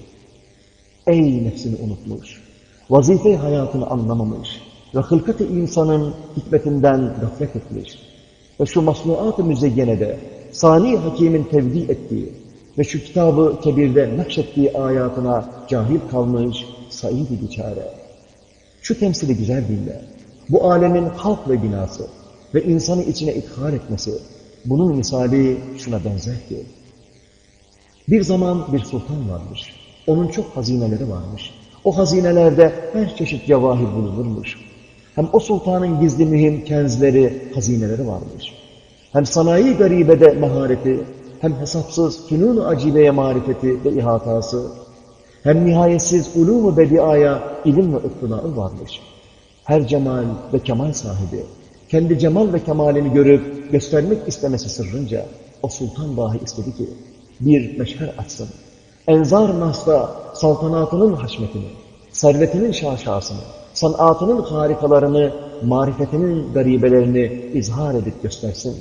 Ey nefsini unutmuş, vazife hayatını anlamamış ve hılkat-ı insanın hikmetinden gaflet etmiş ve şu masnuat-ı müzeyyenede Sani Hakim'in tevdi ettiği ve şu kitabı kebirde nakşettiği ayatına cahil kalmış said-i biçare. Şu temsili güzel dinle. Bu alemin halk ve binası ve insanı içine ithal etmesi, bunun misali şuna benzer ki, bir zaman bir sultan varmış. Onun çok hazineleri varmış. O hazinelerde her çeşit cevahir bulunurmuş. Hem o sultanın gizli mühim kenzleri, hazineleri varmış. Hem sanayi garibede mahareti, hem hesapsız fünun-u acibeye marifeti ve ihatası, hem nihayetsiz ulûm-u bediaya ilim ve ıttınaı varmış. Her cemal ve kemal sahibi, kendi cemal ve kemalini görüp göstermek istemesi sırrınca, o sultan dahi istedi ki, bir meşher açsın. Enzar nasda saltanatının haşmetini, servetinin şaşasını, sanatının harikalarını, marifetinin garibelerini izhar edip göstersin.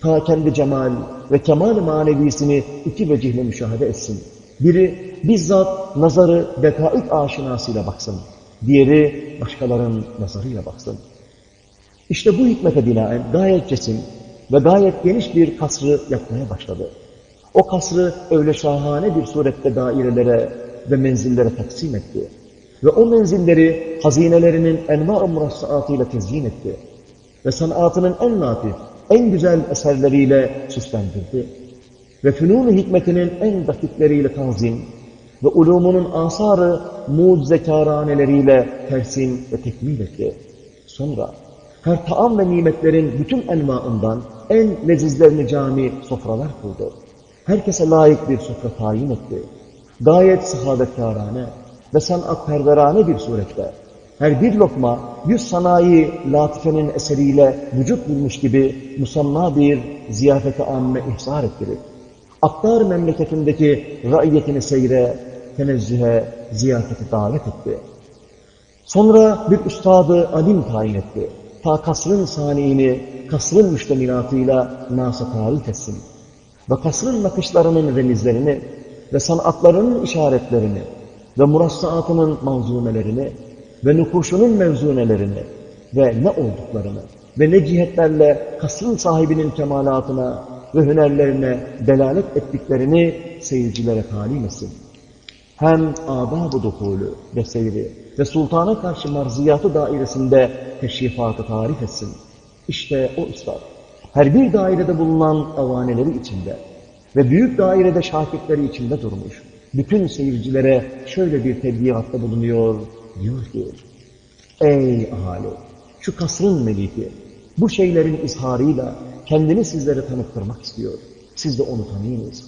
Ta kendi cemal ve kemal manevisini iki vecihle müşahede etsin. Biri bizzat nazarı dekaik aşinasıyla baksın. Diğeri başkalarının nazarıyla baksın. İşte bu hikmete binaen gayet cesim ve gayet geniş bir kasrı yapmaya başladı. O kasrı öyle şahane bir surette dairelere ve menzillere taksim etti. Ve o menzilleri hazinelerinin enva-ı murassaatıyla tezyin etti. Ve sanatının en latif, en güzel eserleriyle süslendirdi. Ve fünun hikmetinin en dakikleriyle tanzim ve ulumunun asarı mucizekarhaneleriyle tersim ve tekmil etti. Sonra her taam ve nimetlerin bütün envaından en lezizlerini cami sofralar kurdu. Herkese layık bir sofra tayin etti. Gayet sahabetkârane ve sanatperverane bir surette her bir lokma yüz sanayi latifenin eseriyle vücut bulmuş gibi musamma bir ziyafete amme ihsar ettirip, Aktar memleketindeki raiyetini seyre, tenezzühe, ziyafeti davet etti. Sonra bir üstadı alim tayin etti. Ta kasrın saniini, kasrın müştemilatıyla nasa tarif etsin. Ve kasrın nakışlarının remizlerini ve sanatlarının işaretlerini ve murassaatının manzumelerini ve nukuşunun mevzunelerini ve ne olduklarını ve ne cihetlerle kasrın sahibinin kemalatına ve hünerlerine delalet ettiklerini seyircilere talim etsin. Hem adab-ı duhulü ve seyri ve sultana karşı marziyatı dairesinde teşrifatı tarif etsin. İşte o üstad. Her bir dairede bulunan avaneleri içinde ve büyük dairede şakirtleri içinde durmuş. Bütün seyircilere şöyle bir tebliğatta bulunuyor, diyor ki, Ey ahali! Şu kasrın meliki, bu şeylerin izharıyla kendini sizlere tanıttırmak istiyor. Siz de onu tanıyınız.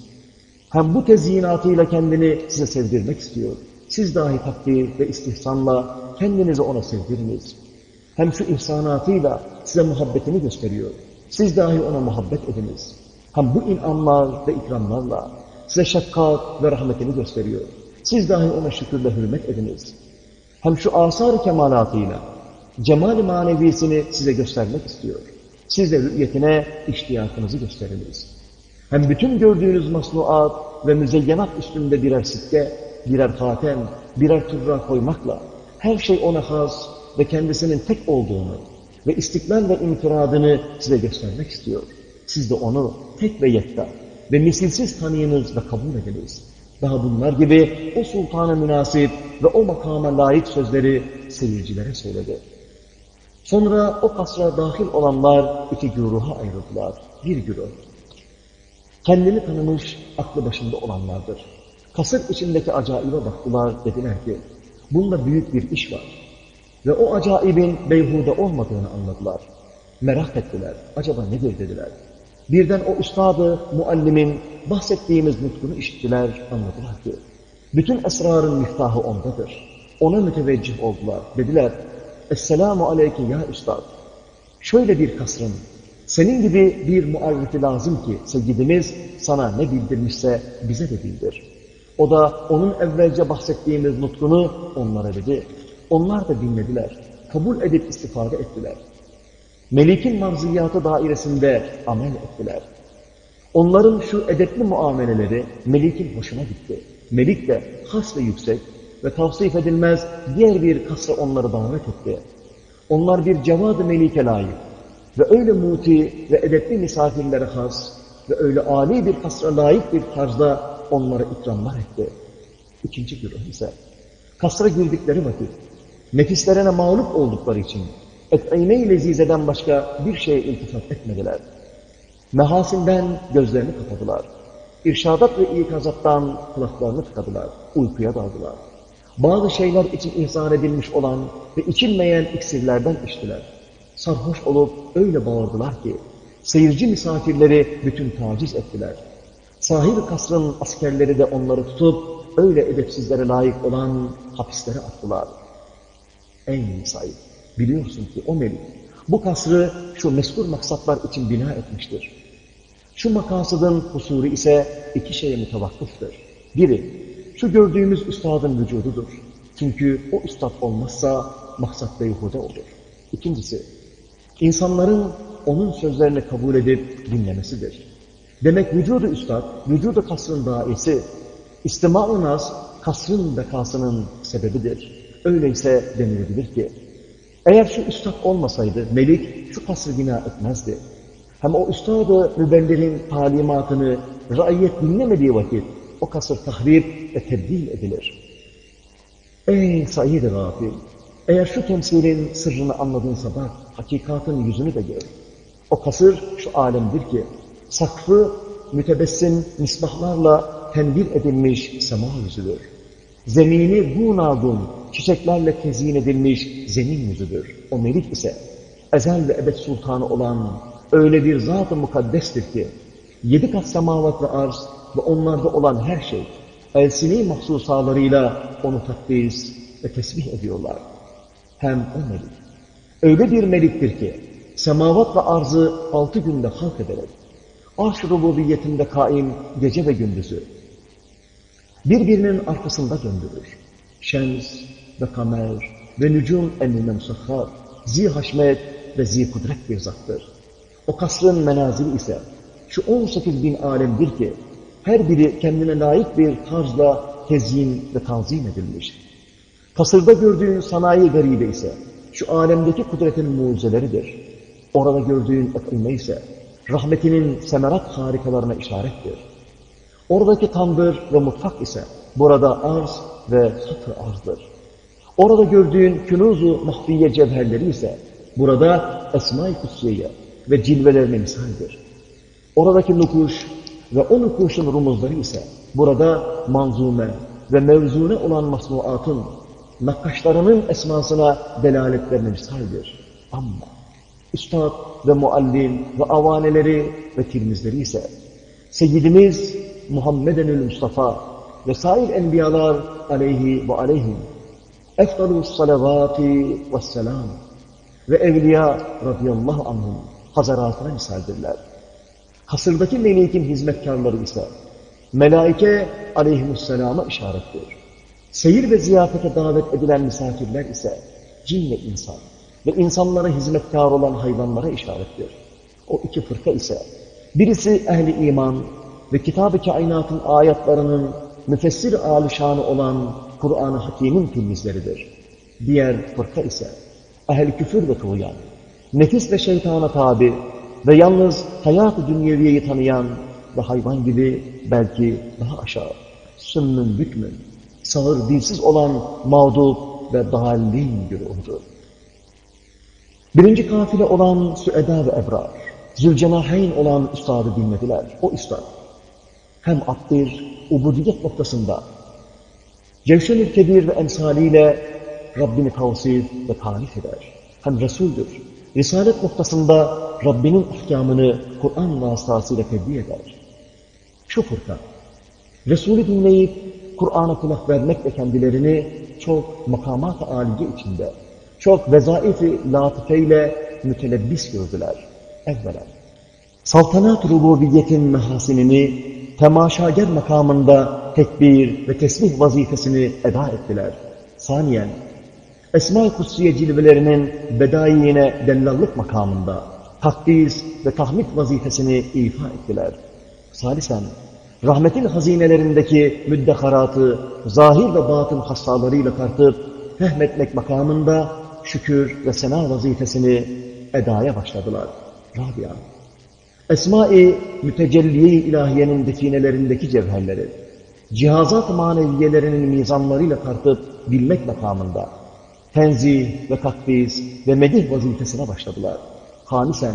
Hem bu tezyinatıyla kendini size sevdirmek istiyor. Siz dahi takdir ve istihsanla kendinizi ona sevdiriniz. Hem şu ihsanatıyla size muhabbetini gösteriyor. Siz dahi ona muhabbet ediniz. Hem bu inanlar ve ikramlarla size şefkat ve rahmetini gösteriyor. Siz dahi ona şükürle hürmet ediniz. Hem şu asar kemalatıyla cemal manevisini size göstermek istiyor. Siz de rü'yetine iştiyakınızı gösteriniz. Hem bütün gördüğünüz masnuat ve müzeyyenat üstünde birer sikke, birer hatem, birer turra koymakla her şey ona has ve kendisinin tek olduğunu ve istiklal ve infiradını size göstermek istiyor. Siz de onu tek ve yekta ve misilsiz tanıyınız ve kabul ediniz. Daha bunlar gibi o sultana münasip ve o makama layık sözleri seyircilere söyledi. Sonra o kasra dahil olanlar iki güruha ayrıldılar. Bir güruh, kendini tanımış, aklı başında olanlardır. Kasır içindeki acaibe baktılar, dediler ki, bunda büyük bir iş var. Ve o acayibin beyhude olmadığını anladılar. Merak ettiler, acaba nedir dediler. Birden o üstadı, muallimin bahsettiğimiz nutkunu işittiler, anladılar ki, bütün esrarın miftahı ondadır. Ona müteveccih oldular. Dediler, Esselamu aleyke ya üstad. Şöyle bir kasrın, senin gibi bir muarrifi lazım ki seyyidimiz sana ne bildirmişse bize de bildir. O da onun evvelce bahsettiğimiz nutkunu onlara dedi. Onlar da dinlediler. Kabul edip istifade ettiler. Melik'in marziyatı dairesinde amel ettiler. Onların şu edepli muameleleri Melik'in hoşuna gitti. Melik de has ve yüksek, ve tavsif edilmez diğer bir kasra onları davet etti. Onlar bir cevad-ı melike layık ve öyle muti ve edepli misafirlere has ve öyle âli bir kasra layık bir tarzda onlara ikramlar etti. İkinci güruh ise kasra girdikleri vakit nefislerine mağlup oldukları için et'ine-i lezizeden başka bir şeye iltifat etmediler. Mehasinden gözlerini kapadılar. İrşadat ve ikazattan kulaklarını tıkadılar. Uykuya daldılar. Bazı şeyler için ihsan edilmiş olan ve içilmeyen iksirlerden içtiler. Sarhoş olup öyle bağırdılar ki, seyirci misafirleri bütün taciz ettiler. Sahir kasrın askerleri de onları tutup, öyle edepsizlere layık olan hapislere attılar. Ey Said, biliyorsun ki o melik, bu kasrı şu meskur maksatlar için bina etmiştir. Şu makasıdın husuru ise iki şeye mütevakkıftır. Biri, şu gördüğümüz üstadın vücududur. Çünkü o üstad olmazsa maksat beyhude olur. İkincisi, insanların onun sözlerini kabul edip dinlemesidir. Demek vücudu üstad, vücudu kasrın daisi, istima-ı nas, kasrın bekasının sebebidir. Öyleyse denilebilir ki, eğer şu üstad olmasaydı Melik şu kasrı bina etmezdi. Hem o üstadı mübellerin talimatını raiyet dinlemediği vakit o kasır tahrip ve tebdil edilir. Ey Said-i Gafil! Eğer şu temsilin sırrını anladığınsa bak, hakikatın yüzünü de gör. O kasır şu alemdir ki, sakfı mütebessim misbahlarla tenvir edilmiş sema yüzüdür. Zemini gunagun, çiçeklerle tezyin edilmiş zemin yüzüdür. O melik ise ezel ve ebed sultanı olan öyle bir zat-ı mukaddestir ki yedi kat semavat ve arz ve onlarda olan her şey elsini mahsusalarıyla onu takdis ve tesbih ediyorlar. Hem o melik öyle bir meliktir ki semavat ve arzı altı günde halk ederek arş rububiyetinde kaim gece ve gündüzü birbirinin arkasında döndürür. Şems ve kamer ve nücum emrine musahhar, zi haşmet ve zi kudret bir zattır. O kasrın menazili ise şu 18 bin alemdir ki her biri kendine layık bir tarzla tezyin ve tanzim edilmiş. Kasırda gördüğün sanayi garibe ise şu alemdeki kudretin mucizeleridir. Orada gördüğün ekime ise rahmetinin semerat harikalarına işarettir. Oradaki tandır ve mutfak ise burada arz ve satı arzdır. Orada gördüğün künuzu mahfiye cevherleri ise burada esma-i kutsiyeye ve cilvelerine misaldir. Oradaki nukuş ve o nukuşun rumuzları ise burada manzume ve mevzune olan masnuatın nakkaşlarının esmasına delaletlerine misaldir. Ama üstad ve muallim ve avaneleri ve tirmizleri ise Seyyidimiz Muhammedenül Mustafa ve sair enbiyalar aleyhi ve aleyhim efdalus salavati vesselam ve evliya radıyallahu anhum hazaratına misaldirler. Hasırdaki melekin hizmetkarları ise melaike aleyhimusselama işarettir. Seyir ve ziyafete davet edilen misafirler ise cin ve insan ve insanlara hizmetkar olan hayvanlara işarettir. O iki fırka ise birisi ehli iman ve kitab-ı kainatın ayetlerinin müfessir alişanı olan Kur'an-ı Hakim'in temizleridir. Diğer fırka ise ehl küfür ve tuğyan, nefis ve şeytana tabi ve yalnız hayat-ı dünyeviyeyi tanıyan ve hayvan gibi belki daha aşağı, sümmün bükmün, sağır dilsiz olan mağdup ve dallin güruhudur. Birinci kafile olan Süeda ve Ebrar, Zülcenaheyn olan üstadı bilmediler. O üstad hem abdir, ubudiyet noktasında Cevşen-i Kebir ve emsaliyle Rabbini tavsif ve tarif eder. Hem Resul'dür. Risalet noktasında Rabbinin ahkamını Kur'an vasıtasıyla tebliğ eder. Şu fırka, Resulü dinleyip Kur'an'a kulak vermekle kendilerini çok makamat-ı içinde, çok vezaif-i latifeyle mütelebbis gördüler. Evvela, saltanat rububiyetin mehasinini temaşager makamında tekbir ve tesbih vazifesini eda ettiler. Saniyen, Esma-i Kutsiye cilvelerinin bedaiine dellallık makamında takdis ve tahmid vazifesini ifa ettiler. Salisen, rahmetin hazinelerindeki müddeharatı zahir ve batın hastalarıyla tartıp fehmetmek makamında şükür ve sena vazifesini edaya başladılar. Rabia. Esma-i mütecelliye ilahiyenin definelerindeki cevherleri, cihazat maneviyelerinin mizanlarıyla tartıp bilmek makamında, tenzih ve takdis ve medih vazifesine başladılar. Hamisen,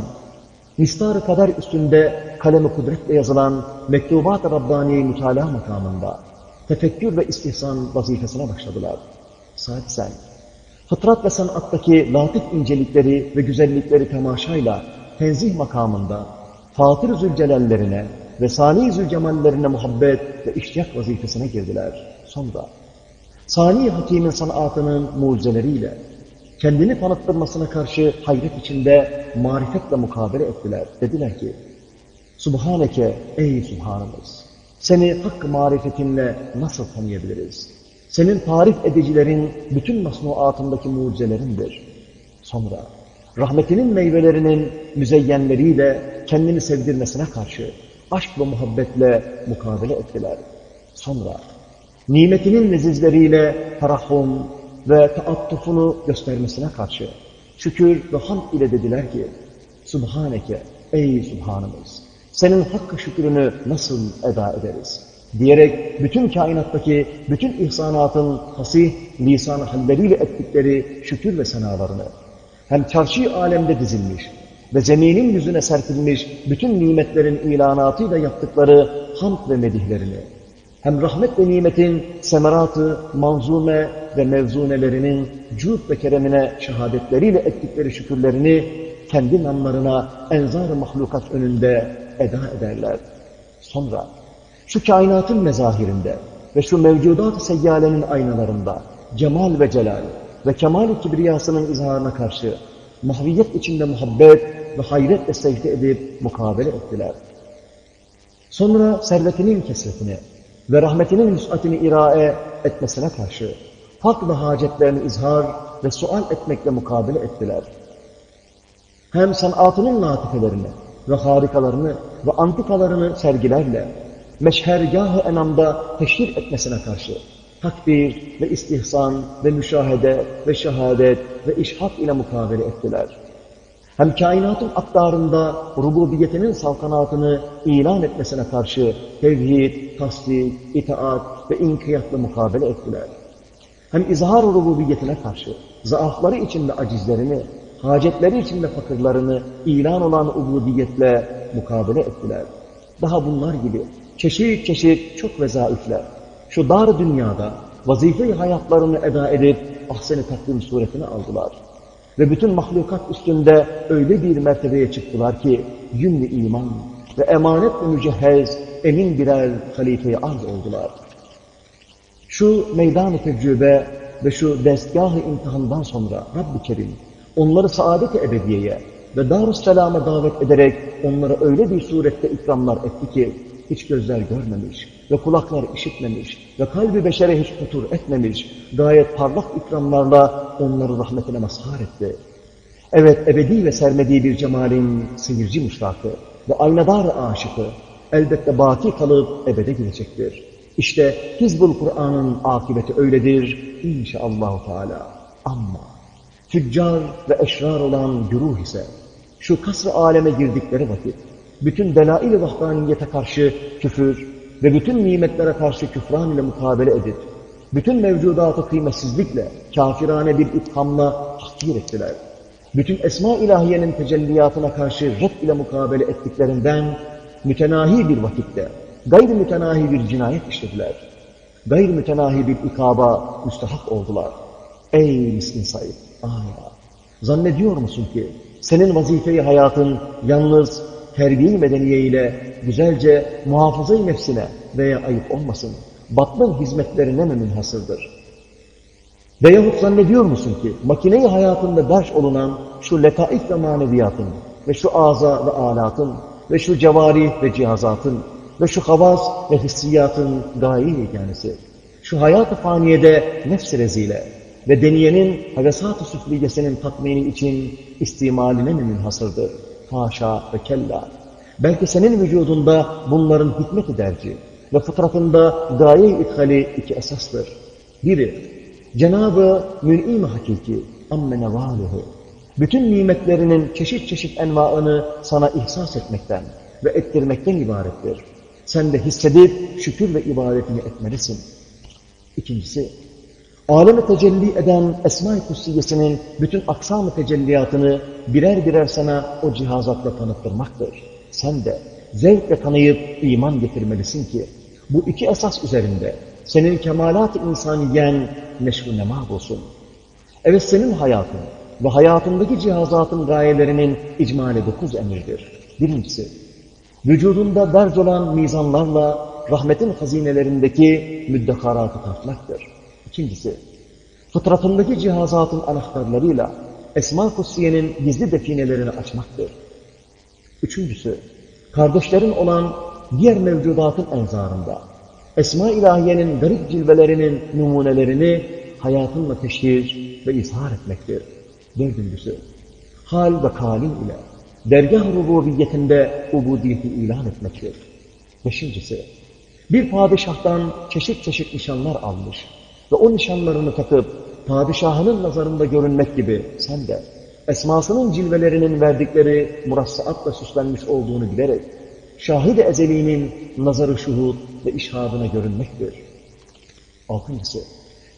mistar kader üstünde kalemi kudretle yazılan Mektubat-ı Rabbani mütalaa makamında, tefekkür ve istihsan vazifesine başladılar. Sadisen, fıtrat ve sanattaki latif incelikleri ve güzellikleri temaşayla tenzih makamında Fatır Zülcelallerine ve Sani Zülcemallerine muhabbet ve iştiyak vazifesine girdiler. Sonra Sani Hakim'in sanatının mucizeleriyle kendini tanıttırmasına karşı hayret içinde marifetle mukabele ettiler. Dediler ki, Subhaneke ey Subhanımız, seni hakkı marifetinle nasıl tanıyabiliriz? Senin tarif edicilerin bütün masnuatındaki mucizelerindir. Sonra rahmetinin meyvelerinin müzeyyenleriyle kendini sevdirmesine karşı aşk ve muhabbetle mukabele ettiler. Sonra nimetinin lezizleriyle tarahhum ve taattufunu göstermesine karşı şükür ve hamd ile dediler ki Subhaneke ey Subhanımız senin hakkı şükrünü nasıl eda ederiz? Diyerek bütün kainattaki bütün ihsanatın hasih lisan halleriyle ettikleri şükür ve senalarını hem çarşı alemde dizilmiş ve zeminin yüzüne serpilmiş bütün nimetlerin ilanatıyla yaptıkları hamd ve medihlerini hem rahmet ve nimetin semeratı, manzume ve mevzunelerinin cud ve keremine şehadetleriyle ettikleri şükürlerini kendi namlarına enzar-ı mahlukat önünde eda ederler. Sonra şu kainatın mezahirinde ve şu mevcudat-ı seyyalenin aynalarında cemal ve celal ve kemal-i kibriyasının izharına karşı mahviyet içinde muhabbet ve hayretle secde edip mukabele ettiler. Sonra servetinin kesretini ve rahmetinin vüsatini irae etmesine karşı hak ve hacetlerini izhar ve sual etmekle mukabele ettiler. Hem sanatının latifelerini ve harikalarını ve antikalarını sergilerle meşhergâh-ı enamda teşhir etmesine karşı takdir ve istihsan ve müşahede ve şehadet ve işhak ile mukabele ettiler. Hem kainatın aktarında rububiyetinin saltanatını ilan etmesine karşı tevhid, tasdik, itaat ve inkiyatla mukabele ettiler. Hem izhar rububiyetine karşı zaafları içinde acizlerini, hacetleri içinde fakirlerini ilan olan ubudiyetle mukabele ettiler. Daha bunlar gibi çeşit çeşit çok vezaifler şu dar dünyada vazife hayatlarını eda edip ahsen-i takdim suretini aldılar. Ve bütün mahlukat üstünde öyle bir mertebeye çıktılar ki yünlü iman ve emanetle mücehhez emin birer halife-i arz oldular. Şu meydan-ı tecrübe ve şu destgah-ı imtihandan sonra Rabb-i Kerim onları saadet-i ebediyeye ve dar-ı davet ederek onlara öyle bir surette ikramlar etti ki hiç gözler görmemiş ve kulaklar işitmemiş ve kalbi beşere hiç kutur etmemiş, gayet parlak ikramlarla onları rahmetine mazhar etti. Evet, ebedi ve sermediği bir cemalin seyirci müştakı ve aynadar aşıkı elbette baki kalıp ebede gidecektir. İşte Hizbul Kur'an'ın akıbeti öyledir inşallah Teala. Ama tüccar ve eşrar olan güruh ise şu kasr aleme girdikleri vakit bütün belail-i vahdaniyete karşı küfür ve bütün nimetlere karşı küfran ile mukabele edip, bütün mevcudatı kıymetsizlikle, kafirane bir ithamla tahkir ettiler. Bütün esma ilahiyenin tecelliyatına karşı red ile mukabele ettiklerinden mütenahi bir vakitte, gayri mütenahi bir cinayet işlediler. Gayri mütenahi bir ikaba müstahak oldular. Ey miskin Said! Aya! Zannediyor musun ki senin vazifeyi hayatın yalnız terbiye medeniye güzelce muhafaza-i nefsine veya ayıp olmasın, batıl hizmetlerine mi münhasırdır? Veyahut zannediyor musun ki makineyi hayatında ders olunan şu letaif ve maneviyatın ve şu aza ve alatın ve şu cevari ve cihazatın ve şu havas ve hissiyatın gayi yeganesi, şu hayat-ı faniyede nefs rezile ve deniyenin hevesat-ı süfliyesinin tatmini için istimaline mi münhasırdır? Haşa ve kella. Belki senin vücudunda bunların hikmet-i derci ve fıtratında gaye-i ithali iki esastır. Biri, Cenab-ı Mün'im Hakiki, amme nevaluhu, bütün nimetlerinin çeşit çeşit envaını sana ihsas etmekten ve ettirmekten ibarettir. Sen de hissedip şükür ve ibadetini etmelisin. İkincisi, aleme tecelli eden Esma-i Kutsiyesinin bütün aksam-ı tecelliyatını birer birer sana o cihazatla tanıttırmaktır. Sen de zevkle tanıyıp iman getirmelisin ki, bu iki esas üzerinde senin kemalat-ı insaniyen nema olsun. Evet senin hayatın ve hayatındaki cihazatın gayelerinin icmali dokuz emirdir. Birincisi, vücudunda derc olan mizanlarla rahmetin hazinelerindeki müddekaratı tartmaktır. İkincisi, fıtratındaki cihazatın anahtarlarıyla Esma-ı Kutsiye'nin gizli definelerini açmaktır. Üçüncüsü, kardeşlerin olan diğer mevcudatın enzarında, Esma-i İlahiye'nin garip cilvelerinin numunelerini hayatınla teşhir ve izhar etmektir. Dördüncüsü, hal ve kalim ile dergah rububiyetinde ubudiyeti ilan etmektir. Beşincisi, bir padişahtan çeşit çeşit nişanlar almış ve o nişanlarını takıp padişahının nazarında görünmek gibi sen de esmasının cilvelerinin verdikleri murassaatla süslenmiş olduğunu bilerek şahid-i ezeliğinin nazarı şuhud ve işhadına görünmektir. Altıncısı,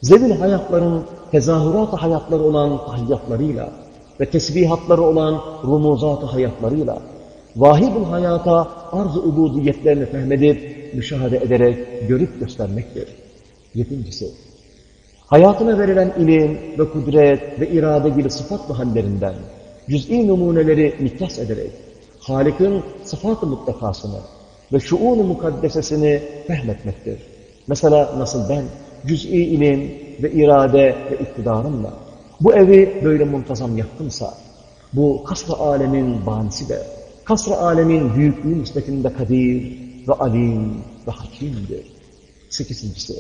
zevil hayatların tezahürat-ı hayatları olan tahiyyatlarıyla ve tesbihatları olan rumuzat-ı hayatlarıyla vahid hayata arz-ı ubudiyetlerini fehmedip, müşahede ederek, görüp göstermektir. Yedincisi, hayatına verilen ilim ve kudret ve irade gibi sıfatlı hallerinden cüz'i numuneleri miktas ederek, Halik'in sıfat-ı mutlakasını ve şuun-u mukaddesesini fehmetmektir. Mesela nasıl ben cüz'i ilim ve irade ve iktidarımla bu evi böyle muntazam yaptımsa, bu kasr-ı alemin banisi de, kasr-ı alemin büyüklüğü nispetinde kadir ve alim ve hakimdir. Sekizincisi,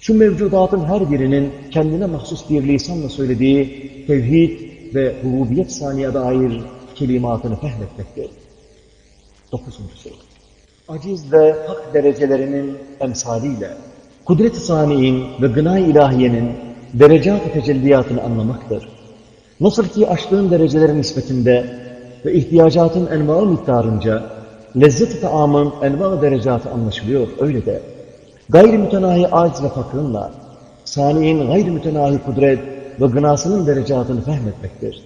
şu mevcudatın her birinin kendine mahsus bir lisanla söylediği tevhid ve rububiyet saniye dair kelimatını fehmetmektir. Dokuzuncusu, aciz ve hak derecelerinin emsaliyle kudret-i saniyin ve gına-i ilahiyenin derecat-ı tecelliyatını anlamaktır. Nasıl ki açlığın dereceleri nispetinde ve ihtiyacatın enva miktarınca lezzet-i taamın enva derecatı anlaşılıyor, öyle de gayri mütenahi aciz ve fakrınla saniyin gayri mütenahi kudret ve gınasının derecatını fehmetmektir.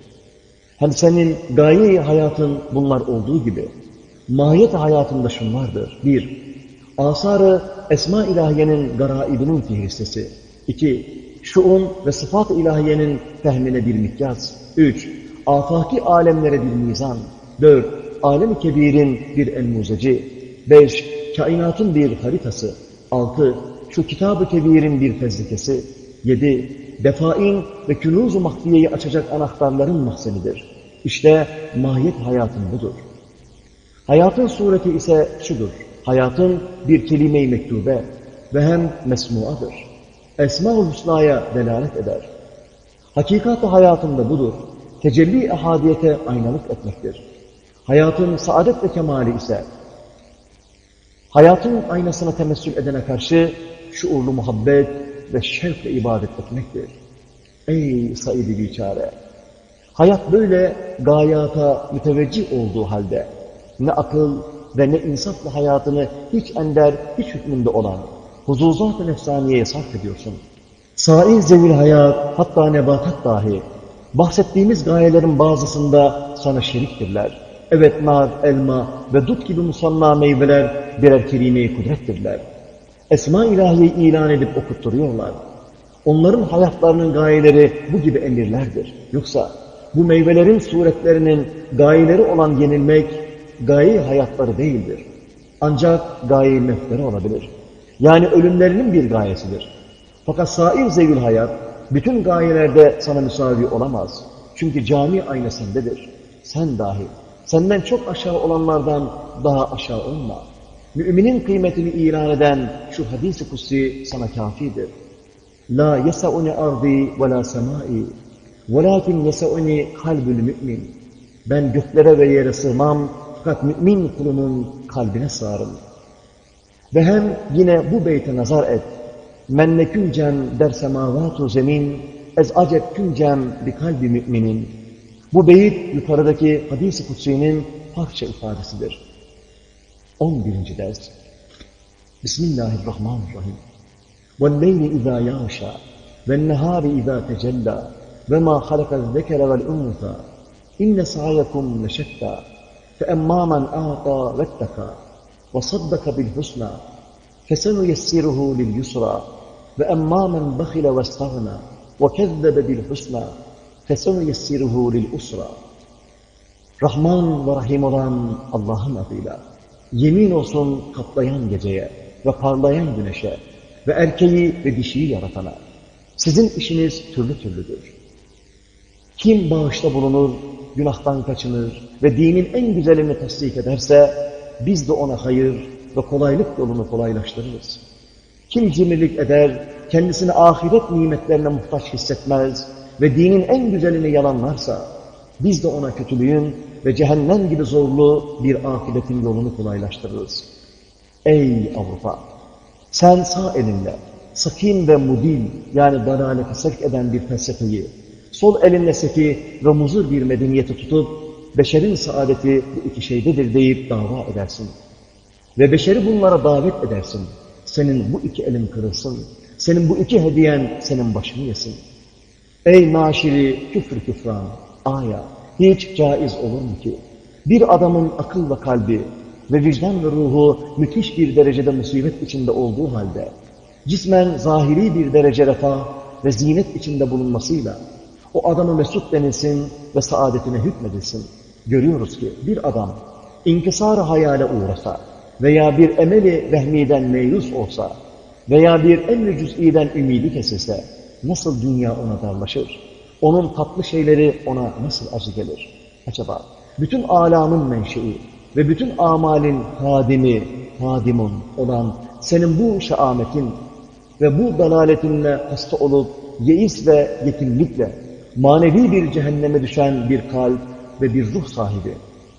Hem senin gaye hayatın bunlar olduğu gibi mahiyet hayatında şunlardır. Bir, asarı esma ilahiyenin garaibinin fihristesi. İki, şuun ve sıfat-ı ilahiyenin fehmine bir mikyas. Üç, afaki alemlere bir mizan. Dört, alem-i kebirin bir enmuzeci. Beş, kainatın bir haritası. Altı, şu kitab-ı kebirin bir fezlikesi. Yedi, defain ve künuz-u mahfiyeyi açacak anahtarların mahzenidir. İşte mahiyet hayatın budur. Hayatın sureti ise şudur. Hayatın bir kelime-i mektube ve hem mesmuadır. Esma-ül Hüsna'ya delalet eder. Hakikat-ı hayatında budur. Tecelli ehadiyete aynalık etmektir. Hayatın saadet ve kemali ise hayatın aynasına temessül edene karşı şuurlu muhabbet ve şevkle ibadet etmektir. Ey said-i biçare! Hayat böyle gayata müteveccih olduğu halde ne akıl ve ne insafla hayatını hiç ender, hiç hükmünde olan huzuzat-ı nefsaniyeye sarf ediyorsun. Sair zevil hayat, hatta nebatat dahi, bahsettiğimiz gayelerin bazısında sana şeriktirler. Evet nar, elma ve dut gibi musanna meyveler birer kelime-i kudrettirler. Esma ilahiyi ilan edip okutturuyorlar. Onların hayatlarının gayeleri bu gibi emirlerdir. Yoksa bu meyvelerin suretlerinin gayeleri olan yenilmek, gaye hayatları değildir. Ancak gaye mefleri olabilir. Yani ölümlerinin bir gayesidir. Fakat sair zevil hayat, bütün gayelerde sana müsavi olamaz. Çünkü cami aynı. Sen dahi, senden çok aşağı olanlardan daha aşağı olma. Müminin kıymetini ilan eden şu hadis-i kutsi sana kafidir. La yesauni ardi ve la semai velakin yesauni kalbül mümin. Ben göklere ve yere sığmam fakat mümin kulumun kalbine sığarım. Ve hem yine bu beyte nazar et. Men neküncem der semavatu zemin, ez acep küncem bi kalbi müminin. Bu beyit yukarıdaki hadis-i kutsi'nin parça ifadesidir. 11. ders. Bismillahirrahmanirrahim. وَالْلَيْلِ اِذَا يَغْشَى وَالنَّهَارِ اِذَا تَجَلَّى وَمَا خَلَقَ الذَّكَرَ وَالْاُنْثَى اِنَّ سَعَيَكُمْ لَشَتَّى فَأَمَّا مَنْ أَعْطَى وَاتَّقَى وَصَدَّقَ بِالْحُسْنَى فَسَنُيَسِّرُهُ لِلْيُسْرَى وَأَمَّا مَنْ بَخِلَ وَاسْتَغْنَى وَكَذَّبَ بِالْحُسْنَى فَسَوْيَسِّرُهُ لِلْاُسْرَى Rahman ve Rahim olan Allah'ın adıyla, yemin olsun katlayan geceye ve parlayan güneşe ve erkeği ve dişiyi yaratana, sizin işiniz türlü türlüdür. Kim bağışta bulunur, günahtan kaçınır ve dinin en güzelini tasdik ederse, biz de ona hayır ve kolaylık yolunu kolaylaştırırız. Kim cimrilik eder, kendisini ahiret nimetlerine muhtaç hissetmez ve dinin en güzelini yalanlarsa, biz de ona kötülüğün ve cehennem gibi zorlu bir ahiretin yolunu kolaylaştırırız. Ey Avrupa! Sen sağ elinle sakin ve mudil yani dalalete sevk eden bir felsefeyi, sol elinle seki ve muzur bir medeniyeti tutup, beşerin saadeti bu iki şeydedir deyip dava edersin. Ve beşeri bunlara davet edersin. Senin bu iki elin kırılsın. Senin bu iki hediyen senin başını yesin. Ey naşiri küfür küfran, aya, hiç caiz olur mu ki? Bir adamın akıl ve kalbi ve vicdan ve ruhu müthiş bir derecede musibet içinde olduğu halde, cismen zahiri bir derece refah ve zinet içinde bulunmasıyla, o adamı mesut denilsin ve saadetine hükmedilsin. Görüyoruz ki bir adam inkisar hayale uğrasa veya bir emeli vehmiden meyus olsa veya bir emri cüz'iden ümidi kesilse nasıl dünya ona darlaşır? Onun tatlı şeyleri ona nasıl acı gelir? Acaba bütün alamın menşei ve bütün amalin hadimi, hadimun olan senin bu şaametin ve bu dalaletinle hasta olup yeis ve yetimlikle manevi bir cehenneme düşen bir kalp ve bir ruh sahibi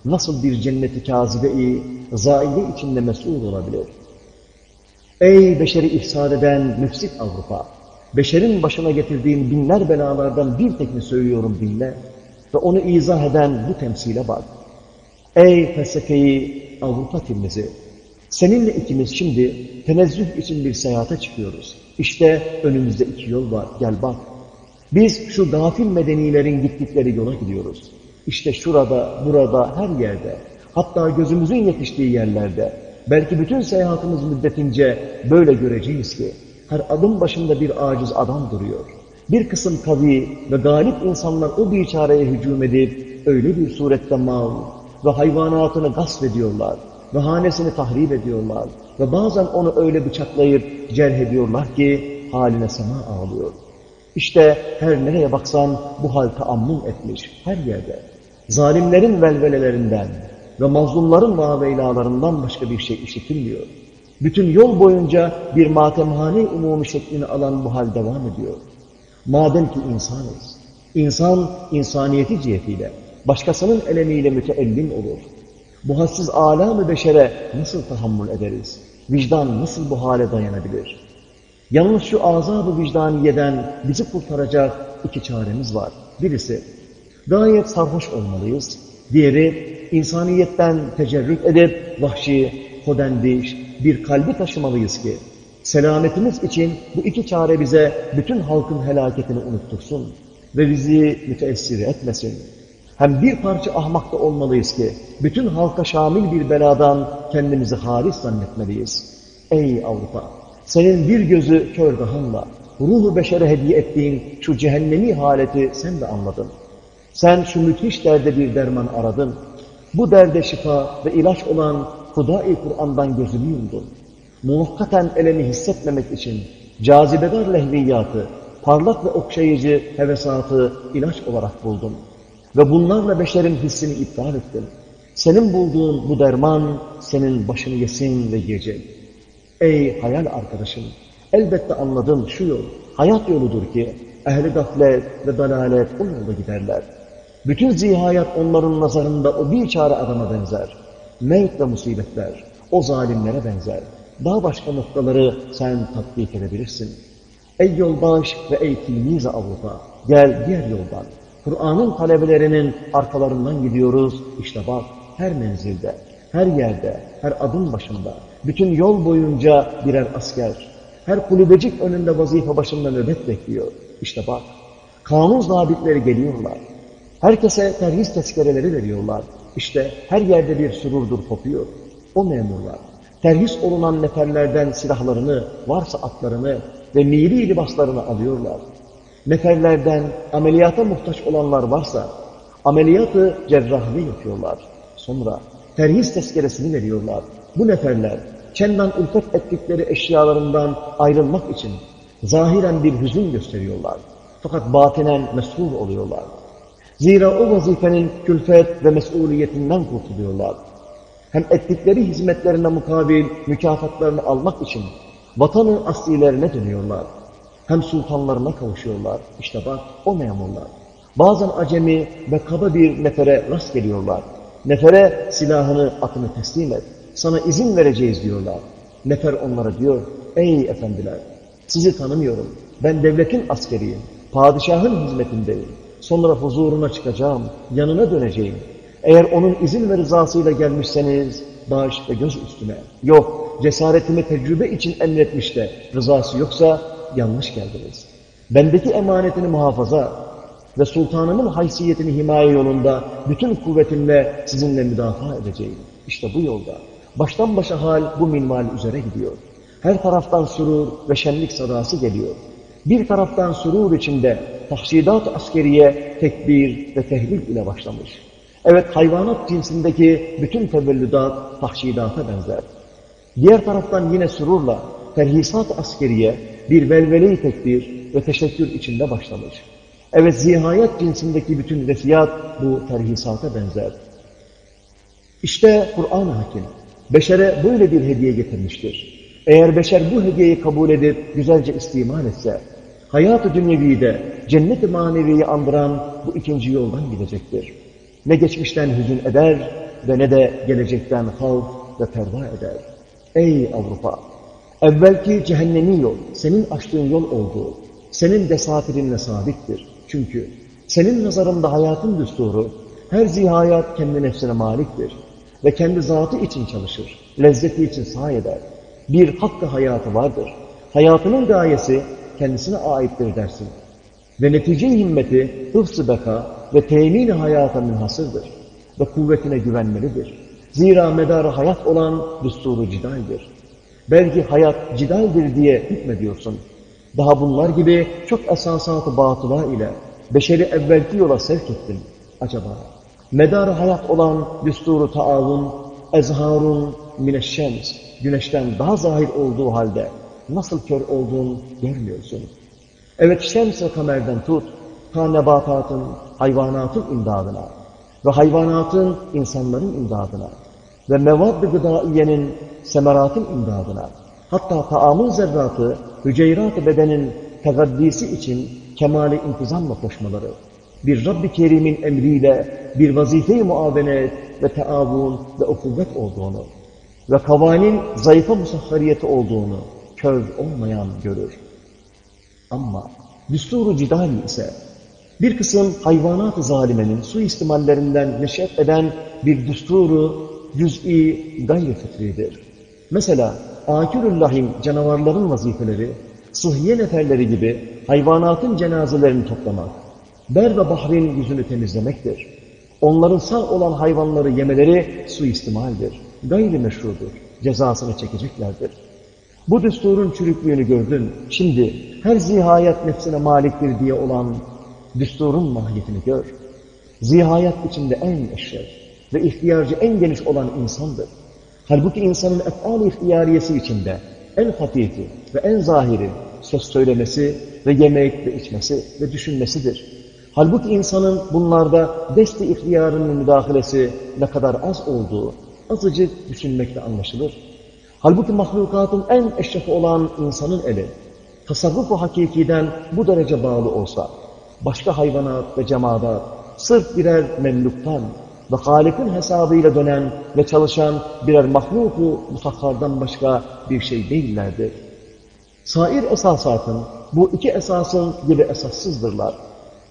nasıl bir cenneti kazibe-i zaide içinde mesul olabilir? Ey beşeri ihsan eden müfsit Avrupa! Beşerin başına getirdiğin binler belalardan bir tekini söylüyorum dinle ve onu izah eden bu temsile bak. Ey felsefeyi Avrupa tilmizi! Seninle ikimiz şimdi tenezzüh için bir seyahate çıkıyoruz. İşte önümüzde iki yol var, gel bak. Biz şu gafil medenilerin gittikleri yola gidiyoruz. İşte şurada, burada, her yerde, hatta gözümüzün yetiştiği yerlerde, belki bütün seyahatimiz müddetince böyle göreceğiz ki, her adım başında bir aciz adam duruyor. Bir kısım kavi ve galip insanlar o biçareye hücum edip, öyle bir surette mal ve hayvanatını gasp ediyorlar ve hanesini tahrip ediyorlar ve bazen onu öyle bıçaklayıp cerh ediyorlar ki haline sema ağlıyor. İşte her nereye baksan bu hal taammül etmiş her yerde. Zalimlerin velvelelerinden ve mazlumların maveylalarından başka bir şey işitilmiyor. Bütün yol boyunca bir matemhane umumi şeklini alan bu hal devam ediyor. Madem ki insanız, insan insaniyeti cihetiyle, başkasının elemiyle müteellim olur. Bu hassiz alam-ı beşere nasıl tahammül ederiz? Vicdan nasıl bu hale dayanabilir? Yalnız şu azab-ı vicdaniyeden bizi kurtaracak iki çaremiz var. Birisi, gayet sarhoş olmalıyız. Diğeri, insaniyetten tecerrüt edip vahşi, kodendiş, bir kalbi taşımalıyız ki, selametimiz için bu iki çare bize bütün halkın helaketini unuttursun ve bizi müteessir etmesin. Hem bir parça ahmak da olmalıyız ki, bütün halka şamil bir beladan kendimizi haris zannetmeliyiz. Ey Avrupa! Senin bir gözü kör dahanla, ruhu beşere hediye ettiğin şu cehennemi haleti sen de anladın. Sen şu müthiş derde bir derman aradın. Bu derde şifa ve ilaç olan Huda-i Kur'an'dan gözünü yumdun. Muhakkaten elemi hissetmemek için cazibedar lehviyatı, parlak ve okşayıcı hevesatı ilaç olarak buldun. Ve bunlarla beşerin hissini iptal ettin. Senin bulduğun bu derman senin başını yesin ve yiyecek. Ey hayal arkadaşım! Elbette anladım şu yol, hayat yoludur ki ehli gaflet ve dalalet o yolda giderler. Bütün zihayat onların nazarında o bir çare adama benzer. Mevt ve musibetler o zalimlere benzer. daha başka noktaları sen tatbik edebilirsin. Ey yoldaş ve ey tilmiz Avrupa, gel diğer yoldan. Kur'an'ın talebelerinin arkalarından gidiyoruz. İşte bak her menzilde, her yerde, her adım başında, bütün yol boyunca birer asker, her kulübecik önünde vazife başında nöbet bekliyor. İşte bak, kanun zabitleri geliyorlar. Herkese terhis tezkereleri veriyorlar. İşte her yerde bir sürurdur kopuyor. O memurlar, terhis olunan neferlerden silahlarını, varsa atlarını ve miri libaslarını alıyorlar. Neferlerden ameliyata muhtaç olanlar varsa, ameliyatı cerrahını yapıyorlar. Sonra terhis tezkeresini veriyorlar. Bu neferler, kendan ülfet ettikleri eşyalarından ayrılmak için zahiren bir hüzün gösteriyorlar. Fakat batinen mesul oluyorlar. Zira o vazifenin külfet ve mesuliyetinden kurtuluyorlar. Hem ettikleri hizmetlerine mukabil mükafatlarını almak için vatanın aslilerine dönüyorlar. Hem sultanlarına kavuşuyorlar. İşte bak o memurlar. Bazen acemi ve kaba bir nefere rast geliyorlar. Nefere silahını, atını teslim et. Sana izin vereceğiz diyorlar. Nefer onlara diyor, ey efendiler, sizi tanımıyorum. Ben devletin askeriyim. Padişahın hizmetindeyim. Sonra huzuruna çıkacağım, yanına döneceğim. Eğer onun izin ve rızasıyla gelmişseniz baş ve göz üstüne. Yok, cesaretimi tecrübe için emretmiş de rızası yoksa yanlış geldiniz. Bendeki emanetini muhafaza ve sultanımın haysiyetini himaye yolunda bütün kuvvetimle sizinle müdafaa edeceğim. İşte bu yolda. Baştan başa hal bu minval üzere gidiyor. Her taraftan surur ve şenlik sadası geliyor. Bir taraftan surur içinde tahsidat askeriye tekbir ve tehlil ile başlamış. Evet hayvanat cinsindeki bütün tevellüdat tahşidata benzer. Diğer taraftan yine sururla terhisat askeriye bir velvele-i tekbir ve teşekkür içinde başlamış. Evet zihayet cinsindeki bütün refiyat bu terhisata benzer. İşte Kur'an-ı Hakim beşere böyle bir hediye getirmiştir. Eğer beşer bu hediyeyi kabul edip güzelce istimal etse, hayat-ı dünyevide cennet-i maneviyi andıran bu ikinci yoldan gidecektir. Ne geçmişten hüzün eder ve ne de gelecekten havf ve perva eder. Ey Avrupa! Evvelki cehennemi yol, senin açtığın yol olduğu, senin desafirinle sabittir. Çünkü senin nazarında hayatın düsturu, her zihayat kendi nefsine maliktir ve kendi zatı için çalışır, lezzeti için sahi eder. Bir hakkı hayatı vardır. Hayatının gayesi kendisine aittir dersin. Ve netice himmeti, hıfz-ı beka ve temin hayata münhasırdır ve kuvvetine güvenmelidir. Zira medarı hayat olan düsturu cidaldir. Belki hayat cidaldir diye hükmediyorsun. Daha bunlar gibi çok esasatı batıla ile beşeri evvelki yola sevk ettin. Acaba medarı hayat olan düsturu taavun, ezharun mineşşems, güneşten daha zahir olduğu halde nasıl kör olduğunu görmüyorsun. Evet şems ve kamerden tut, ta nebatatın, hayvanatın imdadına ve hayvanatın insanların imdadına ve mevad-ı gıdaiyenin semeratın imdadına, hatta taamın zerratı, hüceyrat-ı bedenin tegaddisi için kemali intizamla koşmaları, bir Rabb-i Kerim'in emriyle bir vazife-i muavenet ve teavun ve ukuvvet olduğunu ve kavanin zayıfa musahhariyeti olduğunu kör olmayan görür. Ama düsturu cidali ise bir kısım hayvanat-ı zalimenin suistimallerinden neşet eden bir düsturu cüz'i gayri fıtridir. Mesela akürüllahim canavarların vazifeleri, sıhhiye neferleri gibi hayvanatın cenazelerini toplamak, ber ve bahrin yüzünü temizlemektir. Onların sağ olan hayvanları yemeleri suistimaldir, gayri meşrudur, cezasını çekeceklerdir. Bu düsturun çürüklüğünü gördün, şimdi her zihayet nefsine maliktir diye olan düsturun mahiyetini gör. Zihayet içinde en eşref ve ihtiyarcı en geniş olan insandır. Halbuki insanın efal-i ihtiyariyesi içinde en hafifi ve en zahiri söz söylemesi ve yemek ve içmesi ve düşünmesidir. Halbuki insanın bunlarda desti ihtiyarının müdahalesi ne kadar az olduğu azıcık düşünmekle anlaşılır. Halbuki mahlukatın en eşrefi olan insanın eli, tasarrufu hakikiden bu derece bağlı olsa, başka hayvanat ve cemaat sırf birer memluktan ve Halik'in hesabıyla dönen ve çalışan birer mahluku musakhardan başka bir şey değillerdir. Sair esasatın, bu iki esasın gibi esassızdırlar.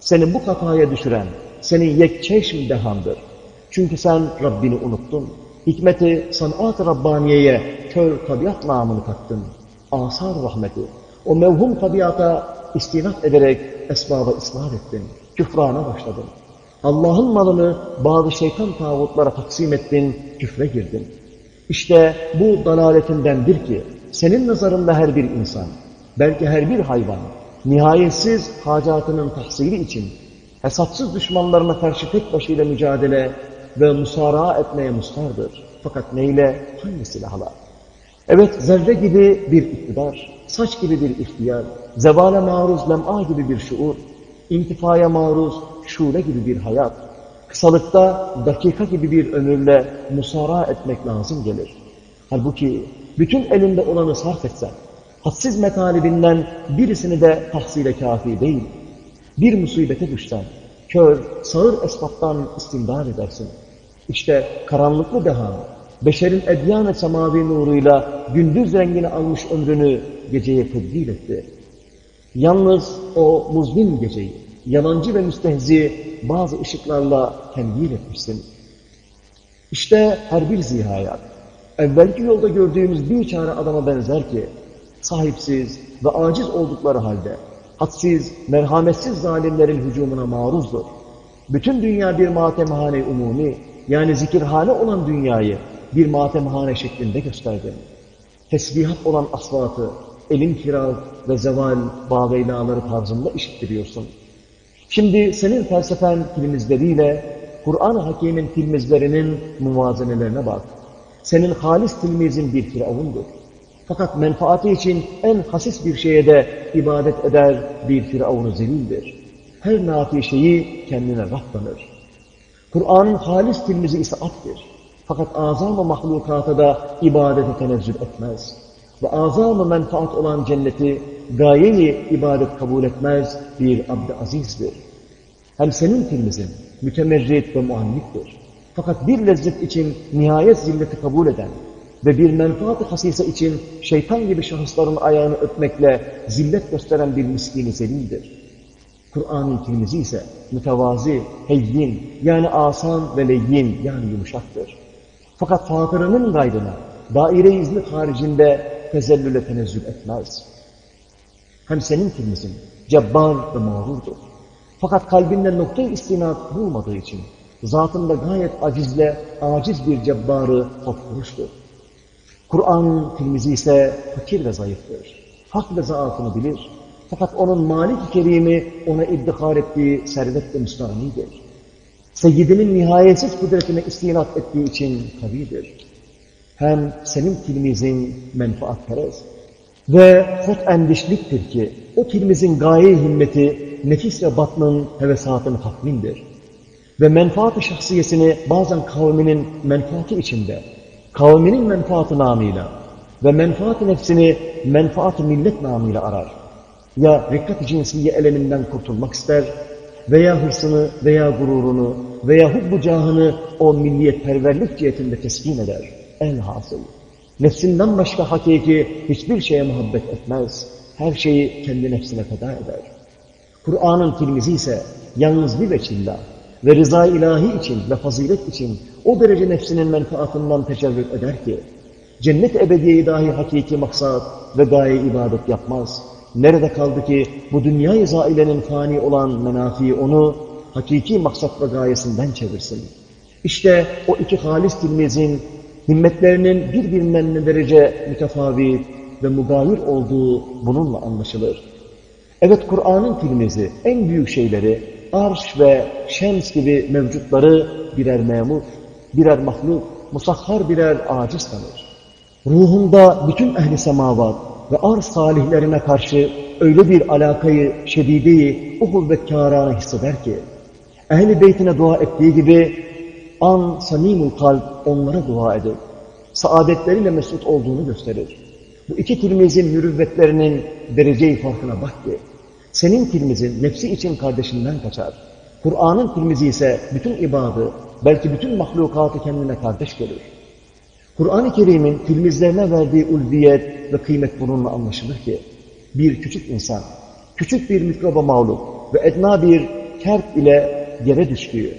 Seni bu hataya düşüren, senin yekçeşm dehandır. Çünkü sen Rabbini unuttun. Hikmeti sanat-ı Rabbaniye'ye kör tabiat namını taktın. Asar rahmeti. O mevhum tabiata istinat ederek esbaba ısrar ettin. Küfrana başladın. Allah'ın malını bazı şeytan tağutlara taksim ettin, küfre girdin. İşte bu dalaletindendir ki senin nazarında her bir insan, belki her bir hayvan, nihayetsiz hacatının tahsili için hesapsız düşmanlarına karşı tek başıyla mücadele ve musara etmeye mustardır. Fakat neyle? Hangi silahla? Evet, zerre gibi bir iktidar, saç gibi bir ihtiyar, zevale maruz lem'a gibi bir şuur, intifaya maruz şule gibi bir hayat, kısalıkta dakika gibi bir ömürle musara etmek lazım gelir. Halbuki bütün elinde olanı sarf etsen, hadsiz metalibinden birisini de tahsile kafi değil. Bir musibete düşsen, kör, sağır esbaptan istimdar edersin. İşte karanlıklı deha, beşerin edyan-ı semavi nuruyla gündüz rengini almış ömrünü geceye tebdil etti. Yalnız o muzlim geceyi, yalancı ve müstehzi bazı ışıklarla tembil etmişsin. İşte her bir zihayat, evvelki yolda gördüğümüz bir çare adama benzer ki, sahipsiz ve aciz oldukları halde, hadsiz, merhametsiz zalimlerin hücumuna maruzdur. Bütün dünya bir matemhane umumi, yani zikirhane olan dünyayı bir matemhane şeklinde gösterdim. Tesbihat olan asvatı, elin kiral ve zeval bağveylaları tarzında işittiriyorsun. Şimdi senin felsefen filmizleriyle Kur'an-ı Hakim'in filmizlerinin muvazenelerine bak. Senin halis tilmizin bir firavundur. Fakat menfaati için en hasis bir şeye de ibadet eder bir firavunu zelildir. Her nafi şeyi kendine raflanır. Kur'an'ın halis tilmizi ise akdir. Fakat azam-ı mahlukata da ibadete tenezzül etmez. Ve azam-ı menfaat olan cenneti gayeyi ibadet kabul etmez bir abd azizdir. Hem senin filmizin mütemerrit ve muanniktir. Fakat bir lezzet için nihayet zilleti kabul eden ve bir menfaat-ı hasise için şeytan gibi şahısların ayağını öpmekle zillet gösteren bir miskini zelildir. Kur'an-ı Tirmizi ise mütevazi, heyyin yani asan ve leyyin yani yumuşaktır. Fakat fatırının gaydına daire izni haricinde tezellüle tenezzül etmez. Hem senin Tirmizin cebbar ve mağrurdur. Fakat kalbinde nokta istinat bulmadığı için zatında gayet acizle aciz bir cebbarı hafkuruştur. Kur'an Tirmizi ise fakir ve zayıftır. Hak ve zaafını bilir. Fakat onun Malik-i Kerim'i ona iddihar ettiği servet ve müstahanidir. Seyyidinin nihayetsiz kudretine istinat ettiği için kavidir. Hem senin Tirmizin menfaatperest ve hot endişliktir ki o Tirmizin gaye himmeti nefis ve batnın hevesatını tatmindir. Ve menfaat-ı şahsiyesini bazen kavminin menfaati içinde, kavminin menfaatı namıyla ve menfaat-ı nefsini menfaat-ı millet namıyla arar. Ya rikkat-ı cinsiye eleminden kurtulmak ister veya hırsını veya gururunu veya hubbu cahını o milliyetperverlik cihetinde teskin eder. Elhasıl. Nefsinden başka hakiki hiçbir şeye muhabbet etmez. Her şeyi kendi nefsine feda eder. Kur'an'ın filmizi ise yalnız bir veçillah ve rıza ilahi için ve fazilet için o derece nefsinin menfaatından tecerrüt eder ki, cennet ebediyeyi dahi hakiki maksat ve gaye ibadet yapmaz. Nerede kaldı ki bu dünyayı zailenin fani olan menafi onu hakiki maksat ve gayesinden çevirsin. İşte o iki halis tilmizin himmetlerinin birbirinden ne derece mütefavit ve mugayir olduğu bununla anlaşılır. Evet Kur'an'ın tilmizi en büyük şeyleri arş ve şems gibi mevcutları birer memur, birer mahluk, musahhar birer aciz tanır. Ruhunda bütün ehli semavat ve arz salihlerine karşı öyle bir alakayı şedideyi, o kuvvetkârâne hisseder ki, ehli beytine dua ettiği gibi an samimul kalp onlara dua edip, saadetleriyle mesut olduğunu gösterir. Bu iki tilmizin mürüvvetlerinin derece farkına bak ki, senin tilmizin nefsi için kardeşinden kaçar. Kur'an'ın tilmizi ise bütün ibadı, belki bütün mahlukatı kendine kardeş görür. Kur'an-ı Kerim'in filmizlerine verdiği ulviyet ve kıymet bununla anlaşılır ki, bir küçük insan, küçük bir mikroba mağlup ve edna bir kert ile yere düştüğü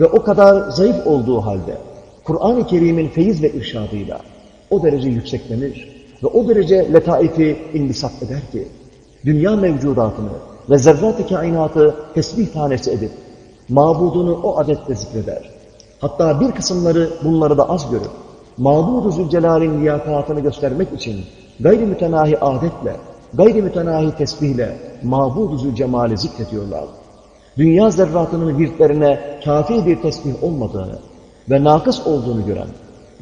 ve o kadar zayıf olduğu halde Kur'an-ı Kerim'in feyiz ve irşadıyla o derece yükseklenir ve o derece letaifi indisat eder ki, dünya mevcudatını ve zerrat-ı kainatı tesbih tanesi edip, mabudunu o adetle zikreder. Hatta bir kısımları bunları da az görüp, Mabud-u Zülcelal'in liyakatını göstermek için gayri mütenahi adetle, gayri mütenahi tesbihle Mabud-u Zülcemal'i zikrediyorlar. Dünya zerratının virtlerine kafi bir tesbih olmadığını ve nakıs olduğunu gören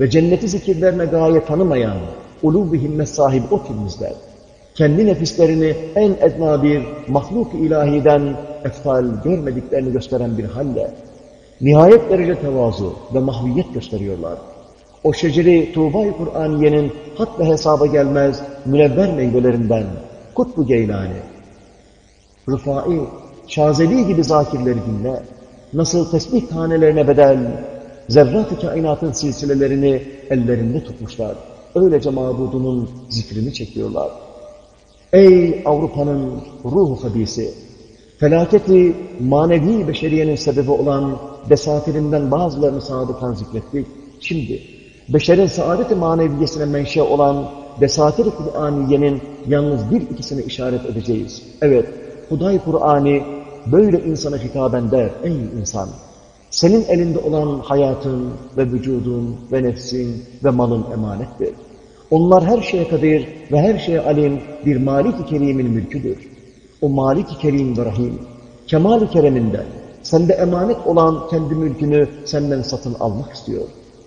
ve cenneti zikirlerine gaye tanımayan ulu bir himmet sahibi o filmizler, kendi nefislerini en edna bir mahluk ilahiden eftal görmediklerini gösteren bir halle, nihayet derece tevazu ve mahviyet gösteriyorlar. O şeceri Tuğba-i Kur'aniye'nin hat ve hesaba gelmez münevver meyvelerinden Kutbu Geylani, Rıfai, Şazeli gibi zakirleri dinle, nasıl tesbih tanelerine bedel, zerrat-ı kainatın silsilelerini ellerinde tutmuşlar. Öylece mabudunun zikrini çekiyorlar. Ey Avrupa'nın ruhu habisi! Felaketi manevi beşeriyenin sebebi olan desatirinden bazılarını sadıkan zikrettik. Şimdi beşerin saadeti maneviyesine menşe olan desatir-i Kur'aniyenin yalnız bir ikisini işaret edeceğiz. Evet, Huday Kur'an'ı böyle insana hitaben der, ey insan! Senin elinde olan hayatın ve vücudun ve nefsin ve malın emanettir. Onlar her şeye kadir ve her şeye alim bir Malik-i Kerim'in mülküdür. O Malik-i Kerim ve Rahim, kemal-i kereminden, sende emanet olan kendi mülkünü senden satın almak istiyor.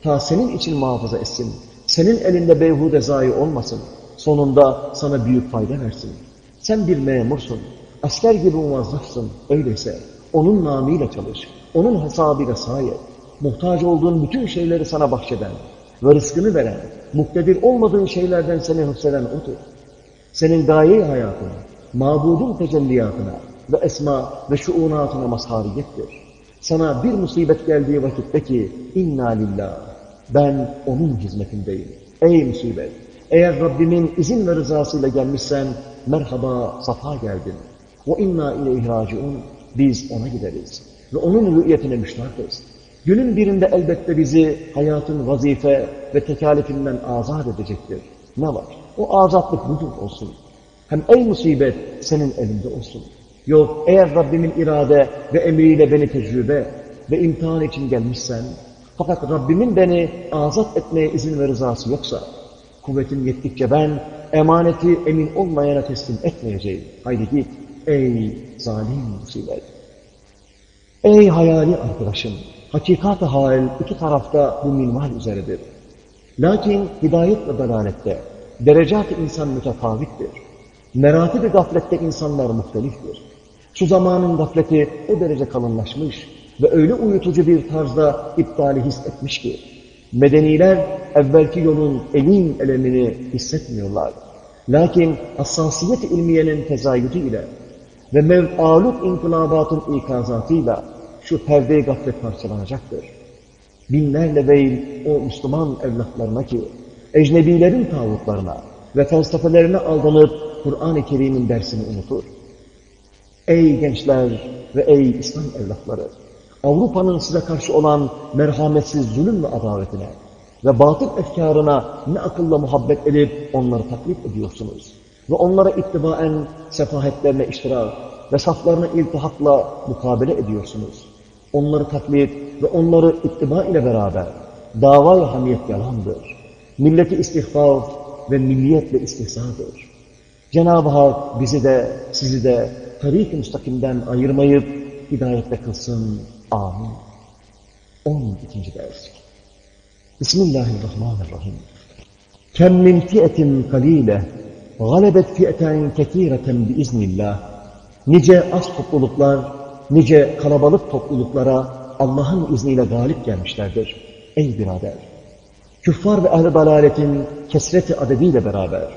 Ta senin için muhafaza etsin, senin elinde beyhude zayi olmasın, sonunda sana büyük fayda versin. Sen bir memursun, asker gibi muvazzafsın, öyleyse onun namıyla çalış, onun hesabıyla sahip, muhtaç olduğun bütün şeyleri sana bahşeden ve rızkını veren, muktedir olmadığın şeylerden seni hıfzeden odur. Senin gaye hayatına, mabudun tecelliyatına ve esma ve şuunatına mazhariyettir. Sana bir musibet geldiği vakitte ki inna lillah, ben onun hizmetindeyim. Ey musibet! Eğer Rabbimin izin ve rızasıyla gelmişsen merhaba, safa geldin. Ve inna ileyhi raciun, biz ona gideriz ve onun rü'yetine müştakız. Günün birinde elbette bizi hayatın vazife ve tekalifinden azat edecektir. Ne var? O azatlık budur olsun. Hem ey musibet senin elinde olsun. Yok eğer Rabbimin irade ve emriyle beni tecrübe ve imtihan için gelmişsen, fakat Rabbimin beni azat etmeye izin ve rızası yoksa, kuvvetim yettikçe ben emaneti emin olmayana teslim etmeyeceğim. Haydi git ey zalim musibet. Ey hayali arkadaşım, hakikat-ı hal iki tarafta bu minval üzeredir. Lakin hidayet ve dalalette derecat insan mütefavittir. Meratib-i gaflette insanlar muhteliftir. Şu zamanın gafleti o derece kalınlaşmış ve öyle uyutucu bir tarzda iptali hissetmiş ki, medeniler evvelki yolun elin elemini hissetmiyorlar. Lakin hassasiyet ilmiyenin tezayüdü ile ve mev'aluk inkılabatın ikazatıyla şu perde-i gaflet parçalanacaktır. Binlerle değil o Müslüman evlatlarına ki, ecnebilerin tağutlarına ve felsefelerine aldanıp Kur'an-ı Kerim'in dersini unutur. Ey gençler ve ey İslam evlatları! Avrupa'nın size karşı olan merhametsiz zulüm ve adaletine ve batıl efkarına ne akılla muhabbet edip onları taklit ediyorsunuz. Ve onlara ittibaen sefahetlerine iştirak ve saflarına iltihakla mukabele ediyorsunuz. Onları taklit ve onları ittiba ile beraber davayı hamiyet yalandır. Milleti istihfaf ve milliyetle istihzadır. Cenab-ı Hak bizi de sizi de tarik-i müstakimden ayırmayıp hidayette kılsın. Amin. 12. ders. Bismillahirrahmanirrahim. Kem min fiyetin kalile galebet fiyeten kethireten biiznillah. Nice az topluluklar nice kalabalık topluluklara Allah'ın izniyle galip gelmişlerdir. Ey birader! Küffar ve ehl-i dalaletin kesreti adediyle beraber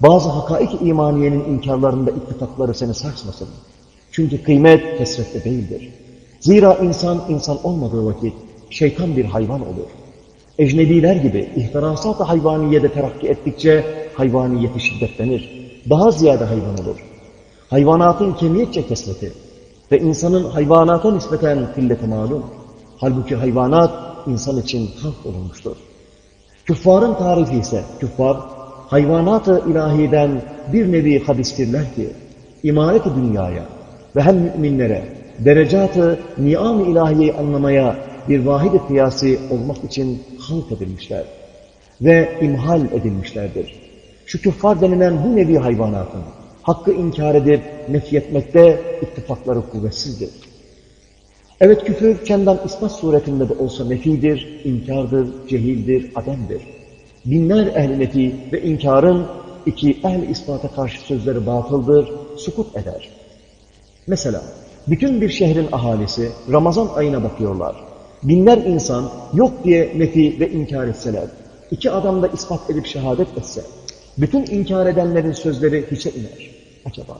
bazı hakaik imaniyenin inkarlarında ittifakları seni sarsmasın. Çünkü kıymet kesrette değildir. Zira insan insan olmadığı vakit şeytan bir hayvan olur. Ecnebiler gibi ihtirasat-ı hayvaniyede terakki ettikçe hayvaniyeti şiddetlenir. Daha ziyade hayvan olur. Hayvanatın kemiyetçe kesmeti ve insanın hayvanata nispeten killeti malum. Halbuki hayvanat insan için halk olunmuştur. Küffarın tarifi ise, küffar, hayvanat-ı ilahiden bir nevi hadistirler ki, imanet-i dünyaya ve hem müminlere, derecat-ı niam-ı ilahiyeyi anlamaya bir vahid-i kıyası olmak için halk edilmişler ve imhal edilmişlerdir. Şu küffar denilen bu nevi hayvanatın, hakkı inkar edip nefyetmekte ittifakları kuvvetsizdir. Evet küfür kendinden ispat suretinde de olsa nefidir, inkardır, cehildir, ademdir. Binler nefi ve inkarın iki ehli ispata karşı sözleri batıldır, sukut eder. Mesela bütün bir şehrin ahalisi Ramazan ayına bakıyorlar. Binler insan yok diye nefi ve inkar etseler, iki adam da ispat edip şehadet etse, bütün inkar edenlerin sözleri hiçe iner. Acaba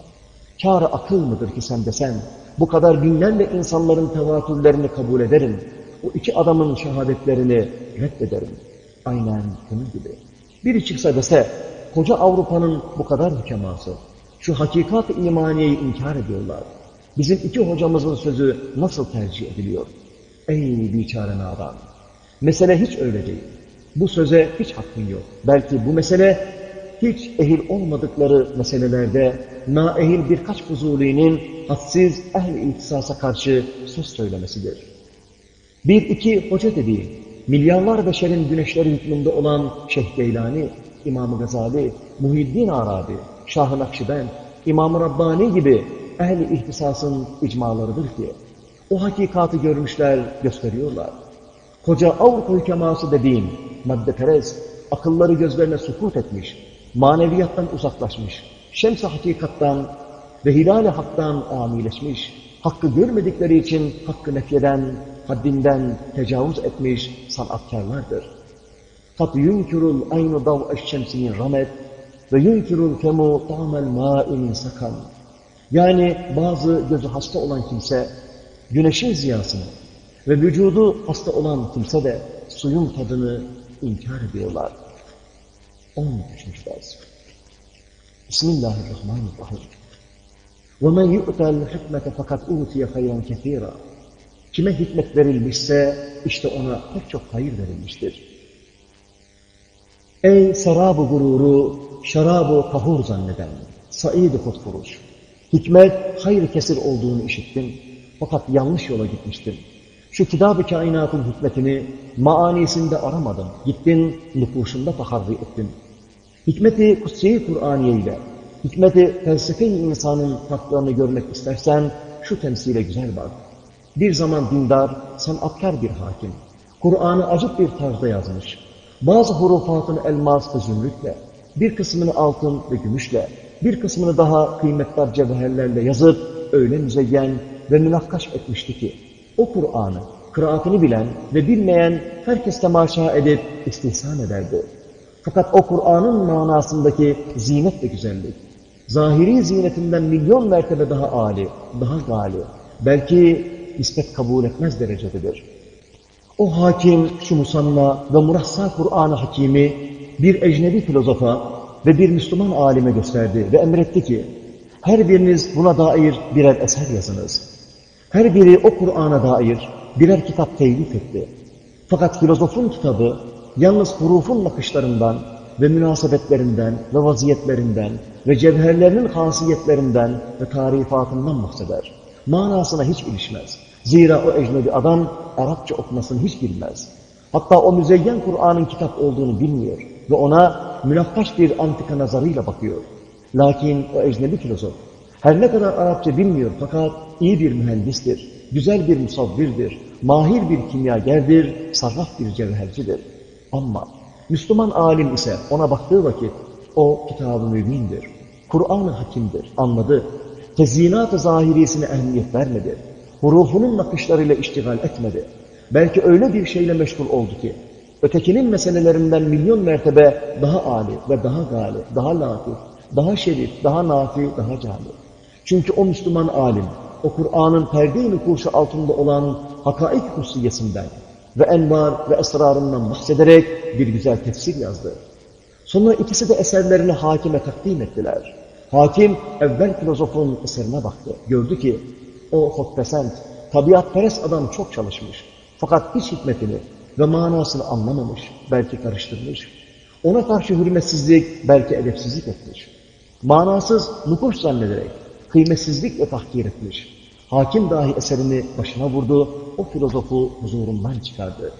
kârı akıl mıdır ki sen desen, bu kadar binlerle insanların tevatürlerini kabul ederim, o iki adamın şehadetlerini reddederim. Aynen bunun gibi. Biri çıksa dese, koca Avrupa'nın bu kadar hükeması, şu hakikat-ı imaniyeyi inkar ediyorlar. Bizim iki hocamızın sözü nasıl tercih ediliyor? Ey biçare nadan! Mesele hiç öyle değil. Bu söze hiç hakkın yok. Belki bu mesele hiç ehil olmadıkları meselelerde naehil birkaç fuzulinin hadsiz ehl-i ihtisasa karşı söz söylemesidir. Bir iki hoca dediği, milyarlar beşerin güneşleri hükmünde olan Şeyh Geylani, İmam-ı Gazali, Muhiddin Arabi, Şah-ı Nakşibend, İmam-ı Rabbani gibi ehl-i ihtisasın icmalarıdır ki, o hakikatı görmüşler, gösteriyorlar. Koca Avrupa hükeması dediğim maddeperest, akılları gözlerine sukut etmiş, maneviyattan uzaklaşmış, şems-i hakikattan ve hilal-i haktan amileşmiş, hakkı görmedikleri için hakkı nefyeden, haddinden tecavüz etmiş sanatkarlardır. Kat yunkirul aynı dav eşşemsinin ramet ve yunkirul femu ta'mel ma'inin sakan. Yani bazı gözü hasta olan kimse, güneşin ziyasını ve vücudu hasta olan kimse de suyun tadını inkar ediyorlar. On düşmüşler. Bismillahirrahmanirrahim. وَمَنْ يُؤْتَ الْحِكْمَةَ فَقَدْ اُوْتِيَ خَيْرًا كَثِيرًا Kime hikmet verilmişse işte ona pek çok hayır verilmiştir. Ey serab-ı gururu, şarab-ı tahur zanneden, said-i hutfuruş. Hikmet hayır kesir olduğunu işittim. Fakat yanlış yola gitmiştim. Şu kitab-ı kainatın hikmetini maanisinde aramadım. Gittin, nüfuşunda taharri ettin. Hikmeti kutsi Kur'aniye ile, hikmeti felsefe-i insanın farklarını görmek istersen şu temsile güzel bak. Bir zaman dindar, sanatkar bir hakim. Kur'an'ı acık bir tarzda yazmış. Bazı hurufatını elmas ve zümrütle, bir kısmını altın ve gümüşle, bir kısmını daha kıymetli cevherlerle yazıp öyle müzeyyen ve münakkaş etmişti ki, o Kur'an'ı, kıraatını bilen ve bilmeyen herkes temaşa edip istihsan ederdi. Fakat o Kur'an'ın manasındaki zinet ve güzellik, zahiri zinetinden milyon mertebe daha âli, daha gali, belki nispet kabul etmez derecededir. O hakim şu musanna ve murassa Kur'an-ı Hakimi bir ecnebi filozofa ve bir Müslüman alime gösterdi ve emretti ki, her biriniz buna dair birer eser yazınız. Her biri o Kur'an'a dair birer kitap tevlif etti. Fakat filozofun kitabı yalnız hurufun nakışlarından ve münasebetlerinden ve vaziyetlerinden ve cevherlerinin hasiyetlerinden ve tarifatından bahseder. Manasına hiç ilişmez. Zira o ecnebi adam Arapça okumasını hiç bilmez. Hatta o müzeyyen Kur'an'ın kitap olduğunu bilmiyor ve ona münakkaş bir antika nazarıyla bakıyor. Lakin o ecnebi filozof her ne kadar Arapça bilmiyor fakat iyi bir mühendistir, güzel bir musavvirdir, mahir bir kimyagerdir, sarraf bir cevhercidir. Ama Müslüman alim ise ona baktığı vakit o kitab-ı mümindir. Kur'an-ı hakimdir, anladı. Tezyinat-ı zahirisine ehemmiyet vermedi. Hurufunun nakışlarıyla iştigal etmedi. Belki öyle bir şeyle meşgul oldu ki, ötekinin meselelerinden milyon mertebe daha âli ve daha gali, daha latif, daha şerif, daha nafi, daha cami. Çünkü o Müslüman alim, o Kur'an'ın perde-i nüfuşu altında olan hakaik hususiyesinden ve envar ve esrarından bahsederek bir güzel tefsir yazdı. Sonra ikisi de eserlerini hakime takdim ettiler. Hakim evvel filozofun eserine baktı. Gördü ki o hotpesent, tabiatperest adam çok çalışmış. Fakat hiç hikmetini ve manasını anlamamış, belki karıştırmış. Ona karşı hürmetsizlik, belki edepsizlik etmiş. Manasız nukuş zannederek kıymetsizlik ve tahkir etmiş. Hakim dahi eserini başına vurdu, o filozofu huzurundan çıkardı.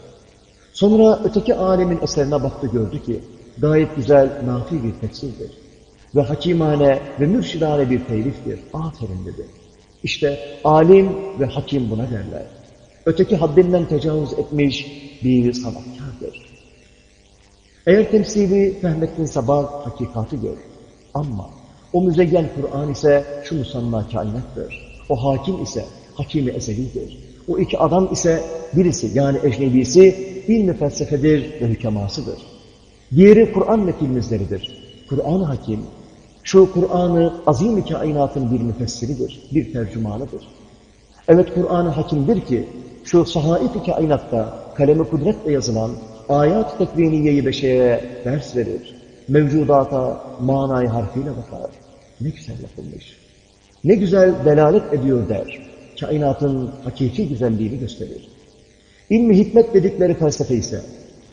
Sonra öteki alemin eserine baktı gördü ki gayet güzel, nafi bir tefsirdir. Ve hakimane ve mürşidane bir teliftir. Aferin dedi. İşte alim ve hakim buna derler. Öteki haddinden tecavüz etmiş bir sanatkardır. Eğer temsili fehmettin sabah hakikati gör. Ama o müzeyyen Kur'an ise şu musanna kainattır. O hakim ise hakimi ezelidir. O iki adam ise birisi yani ecnebisi ilmi felsefedir ve hükemasıdır. Diğeri Kur'an vekilmizleridir. Kur'an-ı Hakim, şu Kur'an'ı azim kainatın bir müfessiridir, bir tercümanıdır. Evet Kur'an-ı Hakim'dir ki, şu sahaif-i kainatta kalemi kudretle yazılan ayat-ı tekviniyeyi beşeye ders verir. Mevcudata manayı harfiyle bakar. Ne güzel yapılmış. Ne güzel delalet ediyor der. Kainatın hakiki güzelliğini gösterir. İlmi hikmet dedikleri felsefe ise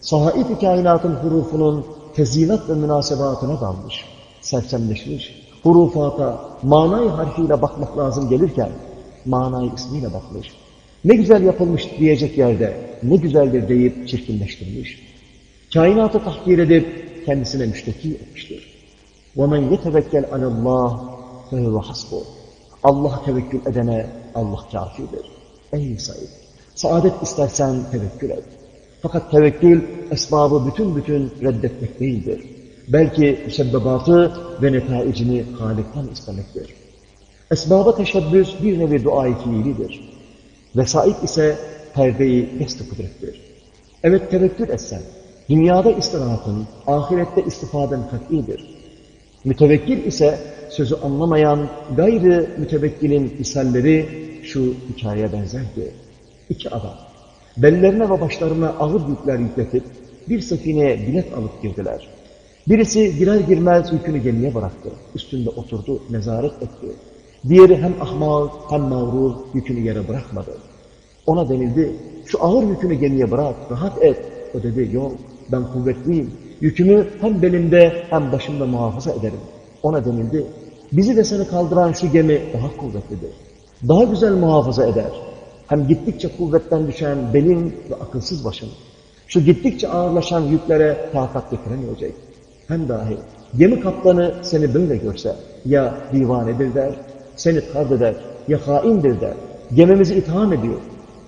sahaif-i kainatın hurufunun tezyinat ve münasebatına dalmış, sersemleşmiş, hurufata manayı harfiyle bakmak lazım gelirken manayı ismiyle bakmış Ne güzel yapılmış diyecek yerde ne güzeldir deyip çirkinleştirmiş. Kainatı tahkir edip kendisine müşteki etmiştir. وَمَنْ يَتَوَكَّلْ عَلَى اللّٰهِ فَهُوَ حَسْبُهُ Allah tevekkül edene Allah kafidir. Ey Said! Saadet istersen tevekkül et. Fakat tevekkül esbabı bütün bütün reddetmek değildir. Belki müsebbebatı ve netaicini Halik'ten istemektir. Esbaba teşebbüs bir nevi dua-i fiilidir. Vesait ise perdeyi dest kudrettir. Evet tevekkül etsen, dünyada istirahatın, ahirette istifaden kat'idir. Mütevekkil ise sözü anlamayan gayrı mütevekkilin misalleri şu hikayeye benzerdi. İki adam, bellerine ve başlarına ağır yükler yükletip bir sefineye bilet alıp girdiler. Birisi girer girmez yükünü gemiye bıraktı. Üstünde oturdu, nezaret etti. Diğeri hem ahmal hem mağrur yükünü yere bırakmadı. Ona denildi, şu ağır yükünü gemiye bırak, rahat et. O dedi, yok ben kuvvetliyim. Yükümü hem belimde hem başımda muhafaza ederim. Ona denildi, bizi ve seni kaldıran şu gemi daha kuvvetlidir. Daha güzel muhafaza eder. Hem gittikçe kuvvetten düşen belin ve akılsız başın. Şu gittikçe ağırlaşan yüklere takat getiremeyecek. Hem dahi gemi kaptanı seni böyle görse ya divanedir der, seni tard eder, ya haindir der, gemimizi itham ediyor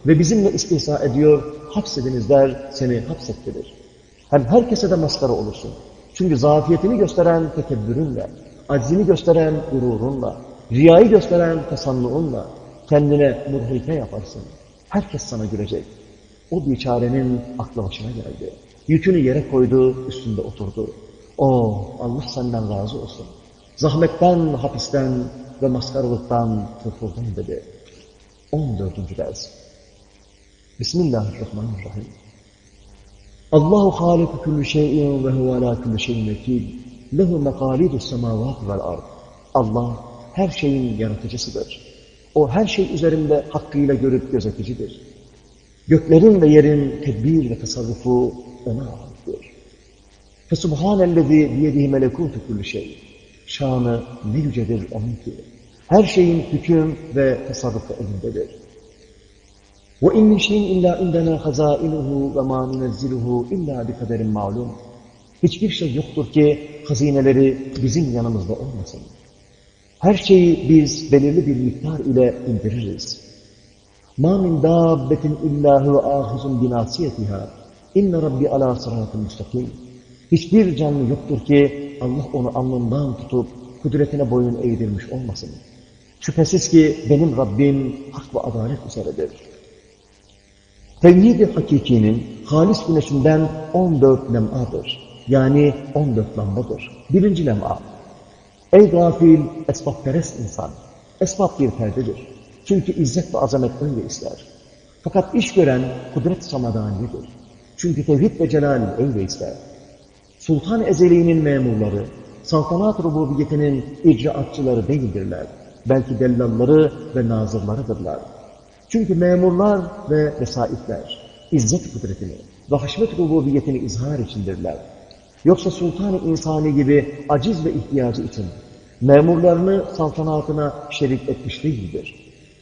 ve bizimle istihza ediyor, hapsediniz der, seni hapsettirir. Hem herkese de maskara olursun. Çünkü zafiyetini gösteren tekebbürünle, aczini gösteren gururunla, riyayı gösteren tasannuğunla kendine mudhike yaparsın. Herkes sana gülecek. O biçarenin aklı başına geldi. Yükünü yere koydu, üstünde oturdu. Oh Allah senden razı olsun. Zahmetten, hapisten ve maskaralıktan kurtuldum dedi. 14. ders. Bismillahirrahmanirrahim. Allahu haliku kullu şeyin ve huve ala kullu şeyin vekil. Lehu mekalidus semavat vel ard. Allah her şeyin yaratıcısıdır. O her şey üzerinde hakkıyla görüp gözeticidir. Göklerin ve yerin tedbir ve tasarrufu ona aittir. Fesubhanellezi biyedihi melekutu kullu şey. Şanı ne yücedir onun ki. Her şeyin hüküm ve tasarrufu elindedir. وَاِنْ مِنْ شَيْءٍ اِلَّا اِنْدَنَا خَزَائِنُهُ وَمَا نُنَزِّلُهُ اِلَّا بِقَدَرٍ مَعْلُومٍ Hiçbir şey yoktur ki hazineleri bizim yanımızda olmasın. Her şeyi biz belirli bir miktar ile indiririz. مَا مِنْ دَابَّةٍ اِلَّا هُوَ آخِزٌ بِنَاسِيَتِهَا اِنَّ رَبِّ عَلَى صِرَاتٍ مُسْتَقِيمٍ Hiçbir canlı yoktur ki Allah onu alnından tutup kudretine boyun eğdirmiş olmasın. Şüphesiz ki benim Rabbim hak ve adalet üzeredir. Tevhid-i Hakiki'nin halis güneşinden 14 lem'adır. Yani 14 lambadır. Birinci lem'a. Ey gafil, esbabperest insan. Esbab bir perdedir. Çünkü izzet ve azamet öyle ister. Fakat iş gören kudret samadaniyedir. Çünkü tevhid ve celal öyle ister. Sultan Ezeli'nin memurları, saltanat rububiyetinin icraatçıları değildirler. Belki dellalları ve nazırlarıdırlar. Çünkü memurlar ve vesaitler, izzet kudretini ve haşmet rububiyetini izhar içindirler. Yoksa sultan-ı insani gibi aciz ve ihtiyacı için memurlarını saltanatına şerik etmiş değildir.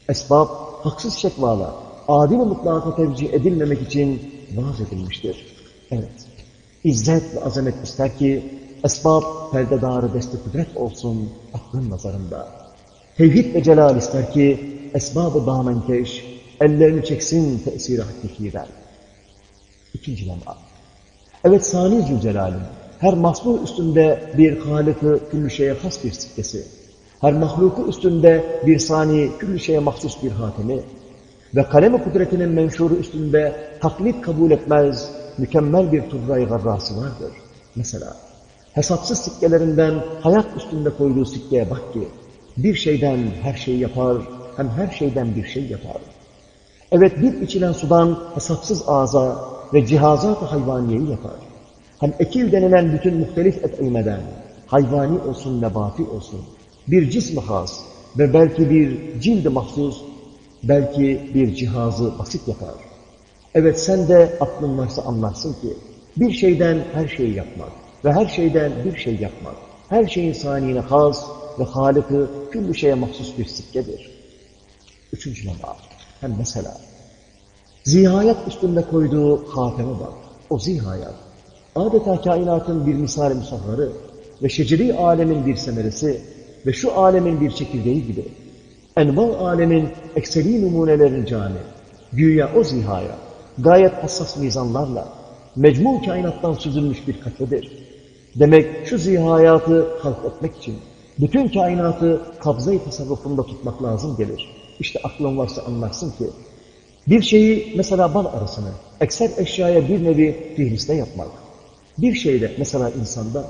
Esbab, haksız şekvalar, adil mutlaka tevcih edilmemek için vaaz edilmiştir. Evet, İzzet ve azamet ister ki esbab perdedarı desti kudret olsun aklın nazarında. Tevhid ve celal ister ki esbab-ı damenkeş ellerini çeksin tesiri hakkikiler. İkinci lema. Evet Sani Zülcelal'in her mahluk üstünde bir halıkı küllü şeye has bir sikkesi, her mahluku üstünde bir sani küllü şeye mahsus bir hatemi ve kalem kudretinin menşuru üstünde taklit kabul etmez mükemmel bir turray garrası vardır. Mesela hesapsız sikkelerinden hayat üstünde koyduğu sikkeye bak ki bir şeyden her şeyi yapar hem her şeyden bir şey yapar. Evet bir içilen sudan hesapsız ağza ve cihazat-ı hayvaniyeyi yapar. Hem ekil denilen bütün muhtelif et'imeden, hayvani olsun, nebati olsun, bir cism has ve belki bir cild mahsus, belki bir cihazı basit yapar. Evet sen de aklın varsa anlarsın ki bir şeyden her şeyi yapmak ve her şeyden bir şey yapmak, her şeyin saniyine has ve Halık'ı küllü şeye mahsus bir sikkedir. Üçüncü lema, hem mesela zihayat üstünde koyduğu hateme bak, o zihayat adeta kainatın bir misal musahharı ve şeceri alemin bir semeresi ve şu alemin bir çekirdeği gibi. Enva alemin ekseri numunelerin cami, güya o zihaya, gayet hassas mizanlarla mecmu kainattan süzülmüş bir katredir. Demek şu zihayatı halk etmek için bütün kainatı kabza-i tasarrufunda tutmak lazım gelir. İşte aklın varsa anlarsın ki bir şeyi mesela bal arasını ekser eşyaya bir nevi fihriste yapmak. Bir şeyde mesela insanda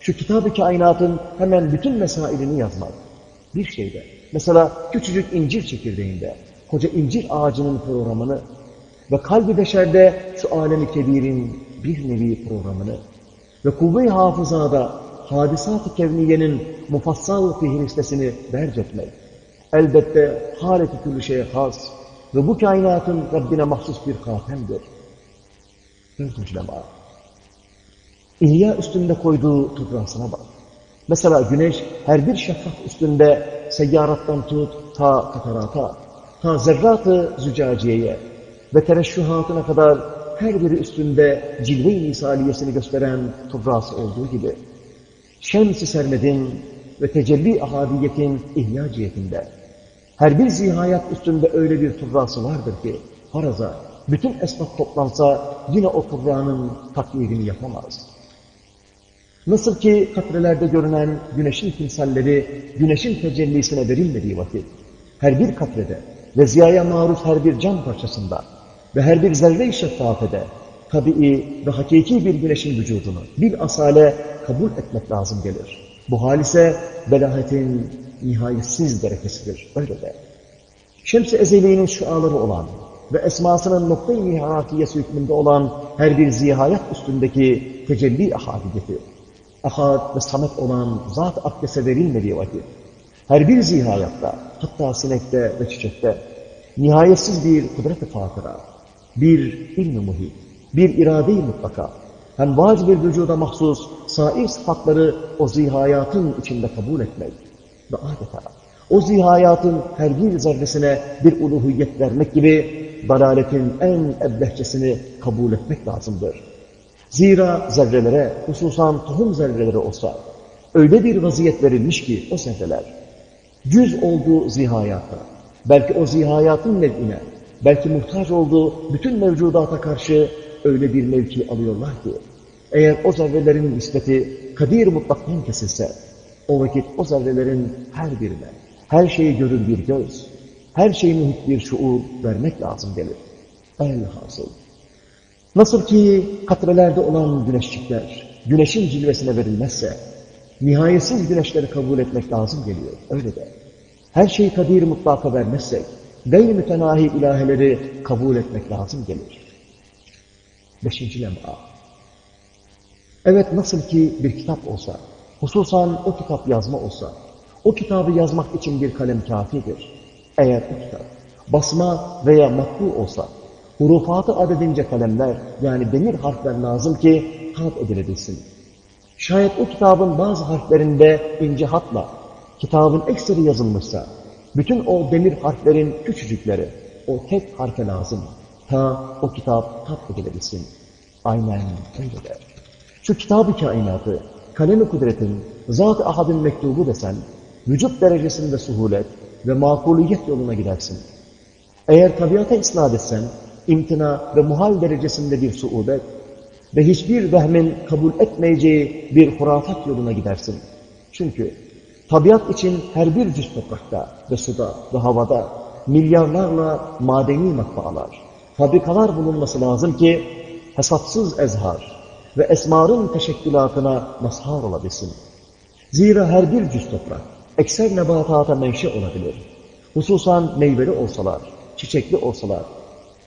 şu kitab-ı kainatın hemen bütün mesailini yazmak. Bir şeyde mesela küçücük incir çekirdeğinde koca incir ağacının programını ve kalbi beşerde şu alemi kebirin bir nevi programını ve kuvve-i hafızada hadisat-ı kevniyenin mufassal fihristesini derc etmek. Elbette haleti küllü şeye has ve bu kainatın Rabbine mahsus bir hatemdir. Dördüncü lema. İhya üstünde koyduğu toprağısına bak. Mesela güneş her bir şeffaf üstünde seyyarattan tut ta katarata, ta zerratı zücaciyeye ve tereşşuhatına kadar her biri üstünde cilve-i misaliyesini gösteren toprağısı olduğu gibi Şems-i Sermed'in ve tecelli ahadiyetin ihya cihetinde her bir zihayat üstünde öyle bir turrası vardır ki haraza bütün esnaf toplansa yine o turranın taklirini yapamaz. Nasıl ki katrelerde görünen güneşin timsalleri güneşin tecellisine verilmediği vakit her bir katrede ve ziyaya maruz her bir cam parçasında ve her bir zerre-i şeffafede tabii ve hakiki bir güneşin vücudunu bir asale kabul etmek lazım gelir. Bu hal ise belahetin nihayetsiz derekesidir. Öyle de. Şems-i Ezeli'nin şuaları olan ve esmasının nokta-i niharakiyesi hükmünde olan her bir zihayat üstündeki tecelli ahadiyeti, ahad ve samet olan zat abdese verilmediği vakit, her bir zihayatta, hatta sinekte ve çiçekte, nihayetsiz bir kudret-i fatıra, bir ilm-i muhit, bir irade-i mutlaka, hem vacib bir vücuda mahsus sair sıfatları o zihayatın içinde kabul etmek ve adeta o zihayatın her bir zerresine bir uluhiyet vermek gibi dalaletin en eblehçesini kabul etmek lazımdır. Zira zerrelere, hususan tohum zerreleri olsa, öyle bir vaziyet verilmiş ki o zerreler, cüz olduğu zihayata, belki o zihayatın nev'ine, belki muhtaç olduğu bütün mevcudata karşı öyle bir mevki alıyorlar ki, eğer o zerrelerin nispeti kadir mutlaktan kesilse, o vakit o zerrelerin her birine, her şeyi görür bir göz, her şeyi muhit bir şuur vermek lazım gelir. Elhasıl. Nasıl ki katrelerde olan güneşçikler, güneşin cilvesine verilmezse, nihayetsiz güneşleri kabul etmek lazım geliyor. Öyle de. Her şeyi kadir mutlaka vermezsek, gayri mütenahi ilaheleri kabul etmek lazım gelir. Beşinci lem'a. Evet nasıl ki bir kitap olsa, hususan o kitap yazma olsa, o kitabı yazmak için bir kalem kafidir. Eğer o kitap basma veya matbu olsa, hurufatı adedince kalemler yani demir harfler lazım ki hat edilebilsin. Şayet o kitabın bazı harflerinde ince hatla kitabın ekseri yazılmışsa, bütün o demir harflerin küçücükleri, o tek harfe lazım. Ta o kitap tat edilebilsin. Aynen öyle de. Şu kitabı kainatı, kalemi kudretin, zat-ı ahadın mektubu desen, vücut derecesinde suhulet ve makuliyet yoluna gidersin. Eğer tabiata isnat etsen, imtina ve muhal derecesinde bir suubet ve hiçbir vehmin kabul etmeyeceği bir hurafat yoluna gidersin. Çünkü tabiat için her bir cüz toprakta ve suda ve havada milyarlarla madeni matbaalar, fabrikalar bulunması lazım ki hesapsız ezhar ve esmarın teşekkülatına mazhar olabilsin. Zira her bir cüz toprak ekser nebatata menşe olabilir. Hususan meyveli olsalar, çiçekli olsalar,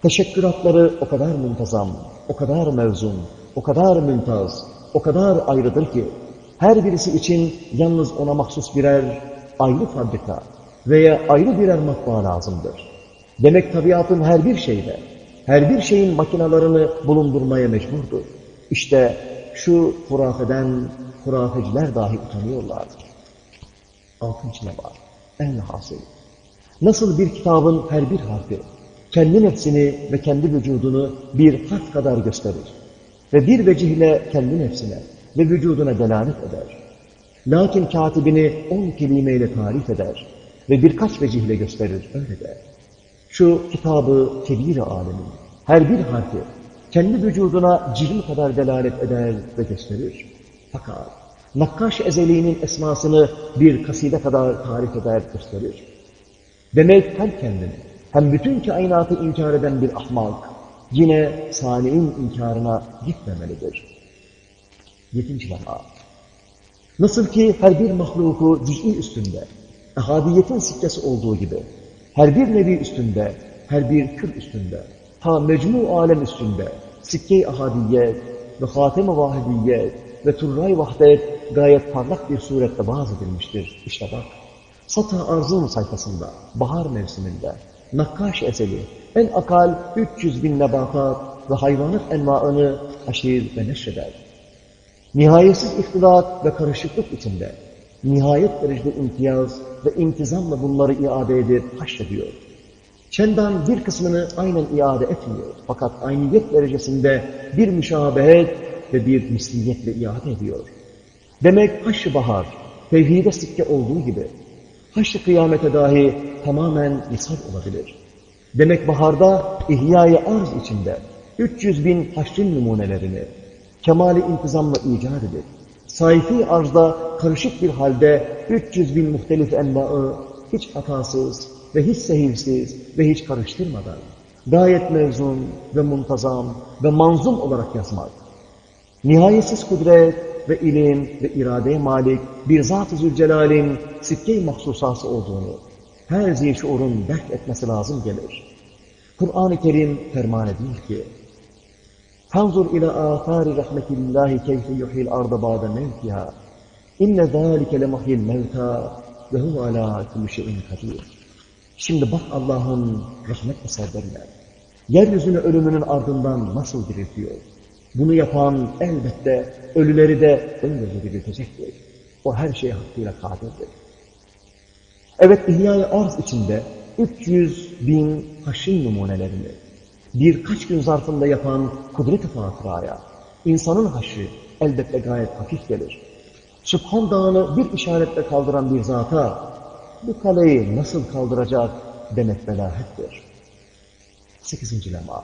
teşekküratları o kadar muntazam, o kadar mevzun, o kadar mümtaz, o kadar ayrıdır ki, her birisi için yalnız ona mahsus birer ayrı fabrika veya ayrı birer matbaa lazımdır. Demek tabiatın her bir şeyde, her bir şeyin makinalarını bulundurmaya mecburdur. İşte şu hurafeden hurafeciler dahi utanıyorlar. Altıncı var. En hasıl. Nasıl bir kitabın her bir harfi kendi nefsini ve kendi vücudunu bir harf kadar gösterir ve bir vecihle kendi nefsine ve vücuduna delalet eder. Lakin katibini on kelimeyle tarif eder ve birkaç vecihle gösterir, öyle der. Şu kitabı kebir alemin her bir harfi kendi vücuduna cirim kadar delalet eder ve gösterir. Fakat Nakkaş Ezeli'nin esmasını bir kaside kadar tarif eder, gösterir. Demek hem kendini hem bütün kainatı inkar eden bir ahmak yine sani'in inkarına gitmemelidir. Yedinci lema. Nasıl ki her bir mahluku cüz'i üstünde, ehadiyetin sikkesi olduğu gibi, her bir nevi üstünde, her bir kür üstünde, ta mecmu alem üstünde, sikke-i ahadiyet ve hatem-i vahidiyet ve turray vahdet gayet parlak bir surette vaaz edilmiştir. İşte bak, Sata Arz'ın sayfasında, bahar mevsiminde, Nakkaş eseli, en akal 300 bin nebatat ve hayvanat envaını haşir ve neşreder. Nihayetsiz ihtilat ve karışıklık içinde, nihayet derecede imtiyaz ve intizamla bunları iade edip haşrediyor. Çendan bir kısmını aynen iade etmiyor. Fakat ayniyet derecesinde bir müşabehet ve bir misliyetle iade ediyor. Demek haşr bahar, tevhide sikke olduğu gibi, haşr kıyamete dahi tamamen misal olabilir. Demek baharda ihyai arz içinde 300 bin haşrin numunelerini kemali intizamla icat edip, sayfi arzda karışık bir halde 300 bin muhtelif envaı hiç hatasız ve hiç sehirsiz ve hiç karıştırmadan gayet mevzun ve muntazam ve manzum olarak yazmak. Nihayetsiz kudret ve ilim ve iradeye malik bir Zat-ı Zülcelal'in sikke-i mahsusası olduğunu her zişurun dert etmesi lazım gelir. Kur'an-ı Kerim ferman ediyor ki فَانْظُرْ اِلَى آثَارِ رَحْمَةِ اللّٰهِ كَيْفِ يُحْيِ الْأَرْضَ بَعْدَ مَوْتِهَا اِنَّ ذَٰلِكَ لَمَحْيِ الْمَوْتَى وَهُوَ عَلَى كُلُّ شَيْءٍ قَدِيرٌ Şimdi bak Allah'ın rahmet eserlerine. Yeryüzünü ölümünün ardından nasıl diriltiyor? Bunu yapan elbette ölüleri de öyle diriltecektir. O her şeye hakkıyla kadirdir. Evet, İhya-i Arz içinde 300 bin haşin numunelerini birkaç gün zarfında yapan kudret-i fatıraya, insanın haşri elbette gayet hafif gelir. Sübhan Dağı'nı bir işaretle kaldıran bir zata, bu kaleyi nasıl kaldıracak demek belahettir. Sekizinci lema.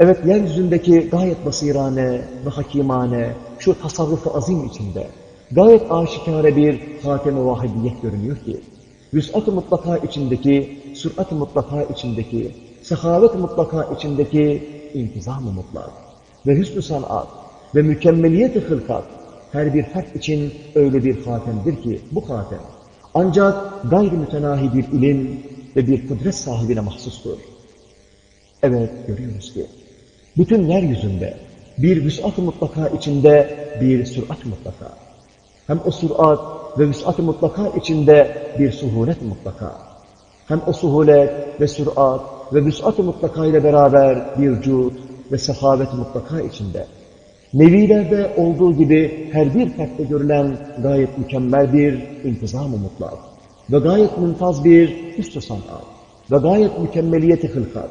Evet, yeryüzündeki gayet basirane ve hakimane, şu tasarrufu azim içinde, gayet aşikare bir hatem-i vahidiyet görünüyor ki, vüs'at-ı mutlaka içindeki, sürat-ı mutlaka içindeki, sehavet mutlaka içindeki intizam-ı mutlak ve hüsnü sanat ve mükemmeliyet-i hılkat her bir harf için öyle bir hatemdir ki bu hatem ancak gayri mütenahi bir ilim ve bir kudret sahibine mahsustur. Evet, görüyoruz ki, bütün yeryüzünde bir vüs'at-ı mutlaka içinde bir sürat mutlaka. Hem o sürat ve vüs'at-ı mutlaka içinde bir suhulet mutlaka. Hem o suhulet ve sürat ve vüs'at-ı mutlaka ile beraber bir cud ve sehavet mutlaka içinde. Nevilerde olduğu gibi her bir fertte görülen gayet mükemmel bir intizam-ı mutlak ve gayet mümtaz bir üstü sanat ve gayet mükemmeliyeti hılkat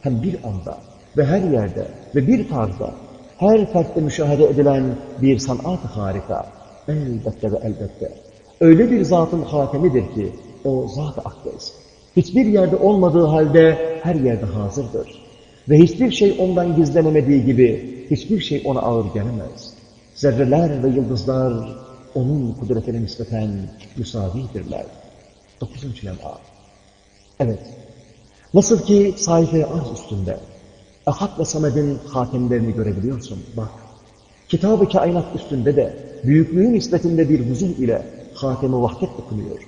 hem bir anda ve her yerde ve bir tarzda her fertte müşahede edilen bir sanat-ı harika elbette ve elbette. Öyle bir zatın hatemidir ki o zat-ı akdes hiçbir yerde olmadığı halde her yerde hazırdır ve hiçbir şey ondan gizlenemediği gibi hiçbir şey ona ağır gelemez. Zerreler ve yıldızlar onun kudretine nispeten müsavidirler. Dokuzuncu lem'a. Evet. Nasıl ki sayfa arz üstünde Ahad ve Samed'in hatemlerini görebiliyorsun. Bak. Kitab-ı kainat üstünde de büyüklüğün nispetinde bir huzur ile hatem-i vahdet okunuyor.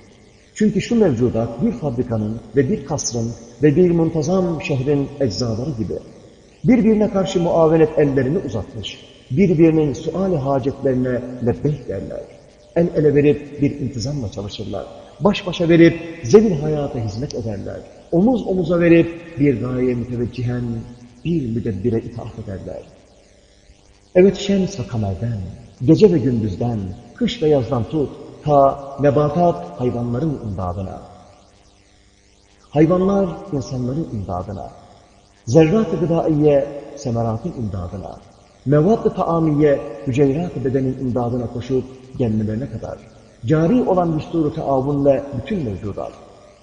Çünkü şu mevcudat bir fabrikanın ve bir kasrın ve bir muntazam şehrin eczaları gibi birbirine karşı muavenet ellerini uzatmış, birbirinin suali hacetlerine lebbeyk derler. El ele verip bir intizamla çalışırlar. Baş başa verip zevil hayata hizmet ederler. Omuz omuza verip bir gaye müteveccihen bir müdebbire itaat ederler. Evet şems ve kamerden, gece ve gündüzden, kış ve yazdan tut, ta nebatat hayvanların imdadına. Hayvanlar insanların imdadına. Zerrat-ı gıdaiye semeratın imdadına. Mevad-ı taamiye hüceyrat-ı bedenin imdadına koşup gelmelerine kadar. Cari olan düsturu taavunla bütün mevcudat.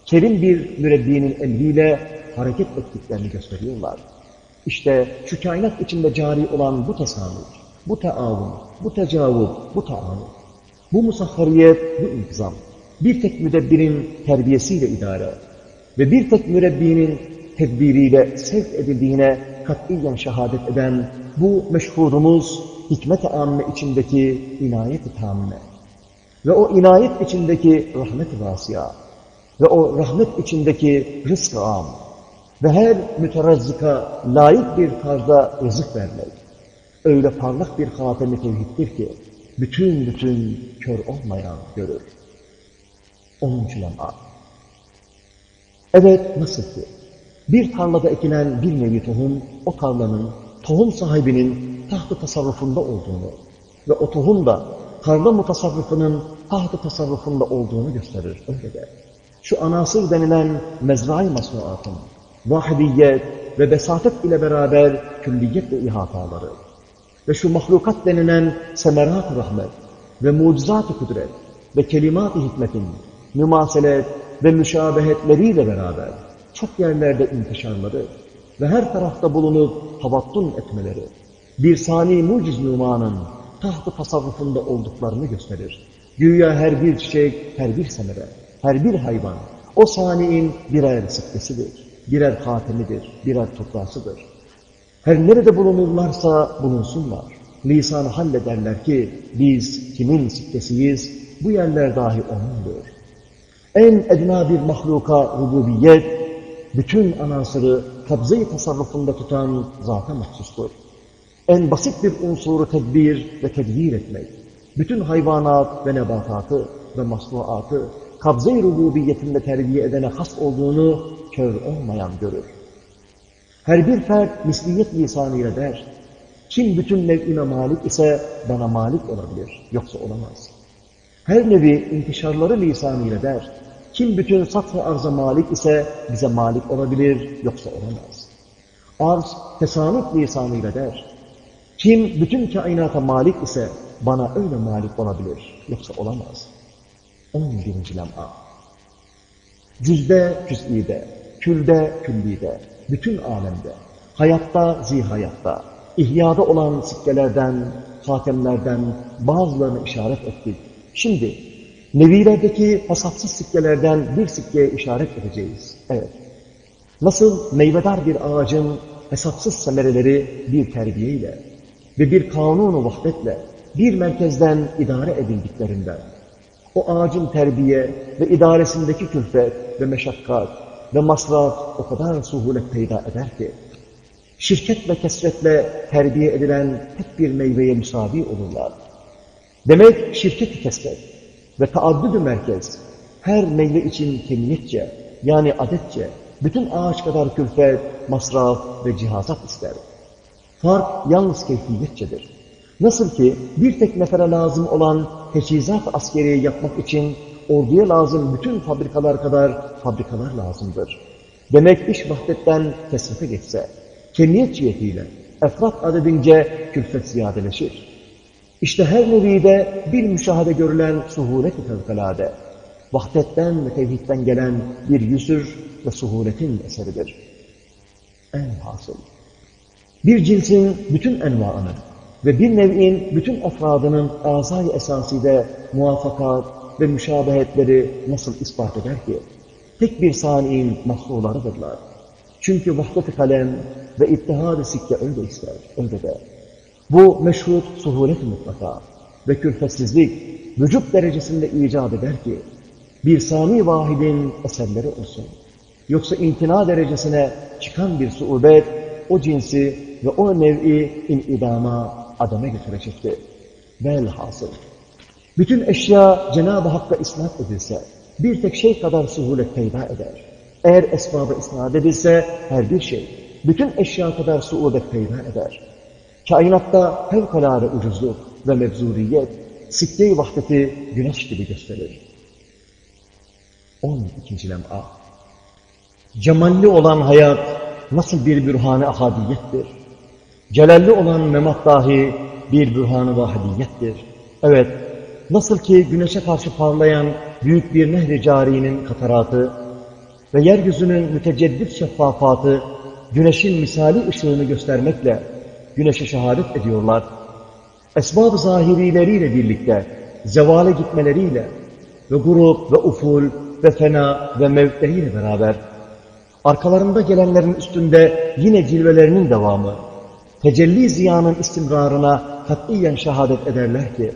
Kerim bir mürebbinin emriyle hareket ettiklerini gösteriyorlar. İşte şu kainat içinde cari olan bu tesamül, bu taavun, bu tecavüz, bu taamül, bu musahhariyet, bu intizam, bir tek müdebbirin terbiyesiyle idare ve bir tek mürebbinin tedbiriyle sevk edildiğine katiyen şehadet eden bu meşhurumuz hikmet-i amme içindeki inayet-i tamme ve o inayet içindeki rahmet-i vasıya ve o rahmet içindeki rızk-ı am ve her müterazzika layık bir tarzda rızık vermek öyle parlak bir hatemi tevhiddir ki bütün bütün kör olmayan görür. Onuncu lem'a. Evet nasıl ki bir tarlada ekilen bir nevi tohum o tarlanın tohum sahibinin tahtı tasarrufunda olduğunu ve o tohum da tarla mutasarrıfının tahtı tasarrufunda olduğunu gösterir. Öyle de. Şu anasır denilen mezrai masnuatın vahidiyet ve besatet ile beraber külliyet ve ihataları ve şu mahlukat denilen semerat-ı rahmet ve mucizat-ı kudret ve kelimat-ı hikmetin mümaselet ve müşabehetleriyle beraber çok yerlerde intişarları ve her tarafta bulunup tavattun etmeleri bir sani muciz numanın tahtı tasarrufunda olduklarını gösterir. Güya her bir çiçek, her bir semere, her bir hayvan o saniin birer sıkkesidir, birer hatemidir, birer tutrasıdır. Her nerede bulunurlarsa bulunsunlar. Lisanı hallederler ki biz kimin sikkesiyiz, bu yerler dahi O'nundur. En edna bir mahluka rububiyet, bütün anasırı kabze-i tasarrufunda tutan zata mahsustur. En basit bir unsuru tedbir ve tedbir etmek, bütün hayvanat ve nebatatı ve masnuatı kabze-i rububiyetinde terbiye edene has olduğunu kör olmayan görür. Her bir fert misliyet lisanıyla der, kim bütün nev'ime malik ise bana malik olabilir, yoksa olamaz. Her nevi intişarları lisanıyla der, kim bütün satr-ı arza malik ise bize malik olabilir, yoksa olamaz. Arz tesanut lisanıyla der, kim bütün kainata malik ise bana öyle malik olabilir, yoksa olamaz. 11. lem'a. Cüzde cüz'ide, külde küllide, bütün alemde, hayatta zihayatta, ihyada olan sikkelerden, hatemlerden bazılarını işaret ettik. Şimdi nevilerdeki hasatsız sikkelerden bir sikkeye işaret edeceğiz. Evet. Nasıl meyvedar bir ağacın hesapsız semereleri bir terbiyeyle ve bir kanunu vahdetle bir merkezden idare edildiklerinden, o ağacın terbiye ve idaresindeki külfet ve meşakkat ve masraf o kadar suhulet peyda eder ki, şirket ve kesretle terbiye edilen tek bir meyveye müsavi olurlar. Demek şirket-i kesret ve taaddüdü merkez her meyve için kemiyetçe yani adetçe bütün ağaç kadar külfet, masraf ve cihazat ister. Fark yalnız keyfiyetçedir. Nasıl ki bir tek nefere lazım olan teçhizat askeriye yapmak için orduya lazım bütün fabrikalar kadar fabrikalar lazımdır. Demek iş vahdetten kesrete geçse, kemiyet cihetiyle efrat adedince külfet ziyadeleşir. İşte her nevide bir müşahede görülen suhulet-i fevkalade, vahdetten ve tevhidden gelen bir yüsür ve suhuletin eseridir. En hasıl. Bir cinsin bütün envaını ve bir nev'in bütün efradının azay esaside muvaffakat ve müşabehetleri nasıl ispat eder ki? Tek bir saniyin mahsularıdırlar. Çünkü vahdet-i kalem ve ittihad-ı sikke öyle ister, öyle de. Bu meşhur suhulet mutlaka ve külfetsizlik vücut derecesinde icat eder ki, bir sani vahidin eserleri olsun. Yoksa imtina derecesine çıkan bir suubet o cinsi ve o nev'i inidama, adama götürecektir. Velhasıl. Bütün eşya Cenab-ı Hakk'a isnat edilse, bir tek şey kadar suhulet peyda eder. Eğer esbaba isnat edilse her bir şey, bütün eşya kadar suudet peyda eder. Kainatta fevkalade ucuzluk ve mevzuriyet, sikke-i vahdeti güneş gibi gösterir. 12. lem'a Cemalli olan hayat nasıl bir bürhan-ı ahadiyettir? Celalli olan memat dahi bir bürhan-ı. Evet, nasıl ki güneşe karşı parlayan büyük bir nehri carinin kataratı ve yeryüzünün müteceddit şeffafatı güneşin misali ışığını göstermekle güneşe şehadet ediyorlar. Esbab-ı zahirileriyle birlikte zevale gitmeleriyle ve grup ve uful ve fena ve mevtleriyle beraber arkalarında gelenlerin üstünde yine cilvelerinin devamı, tecelli ziyanın istimrarına katiyen şehadet ederler ki,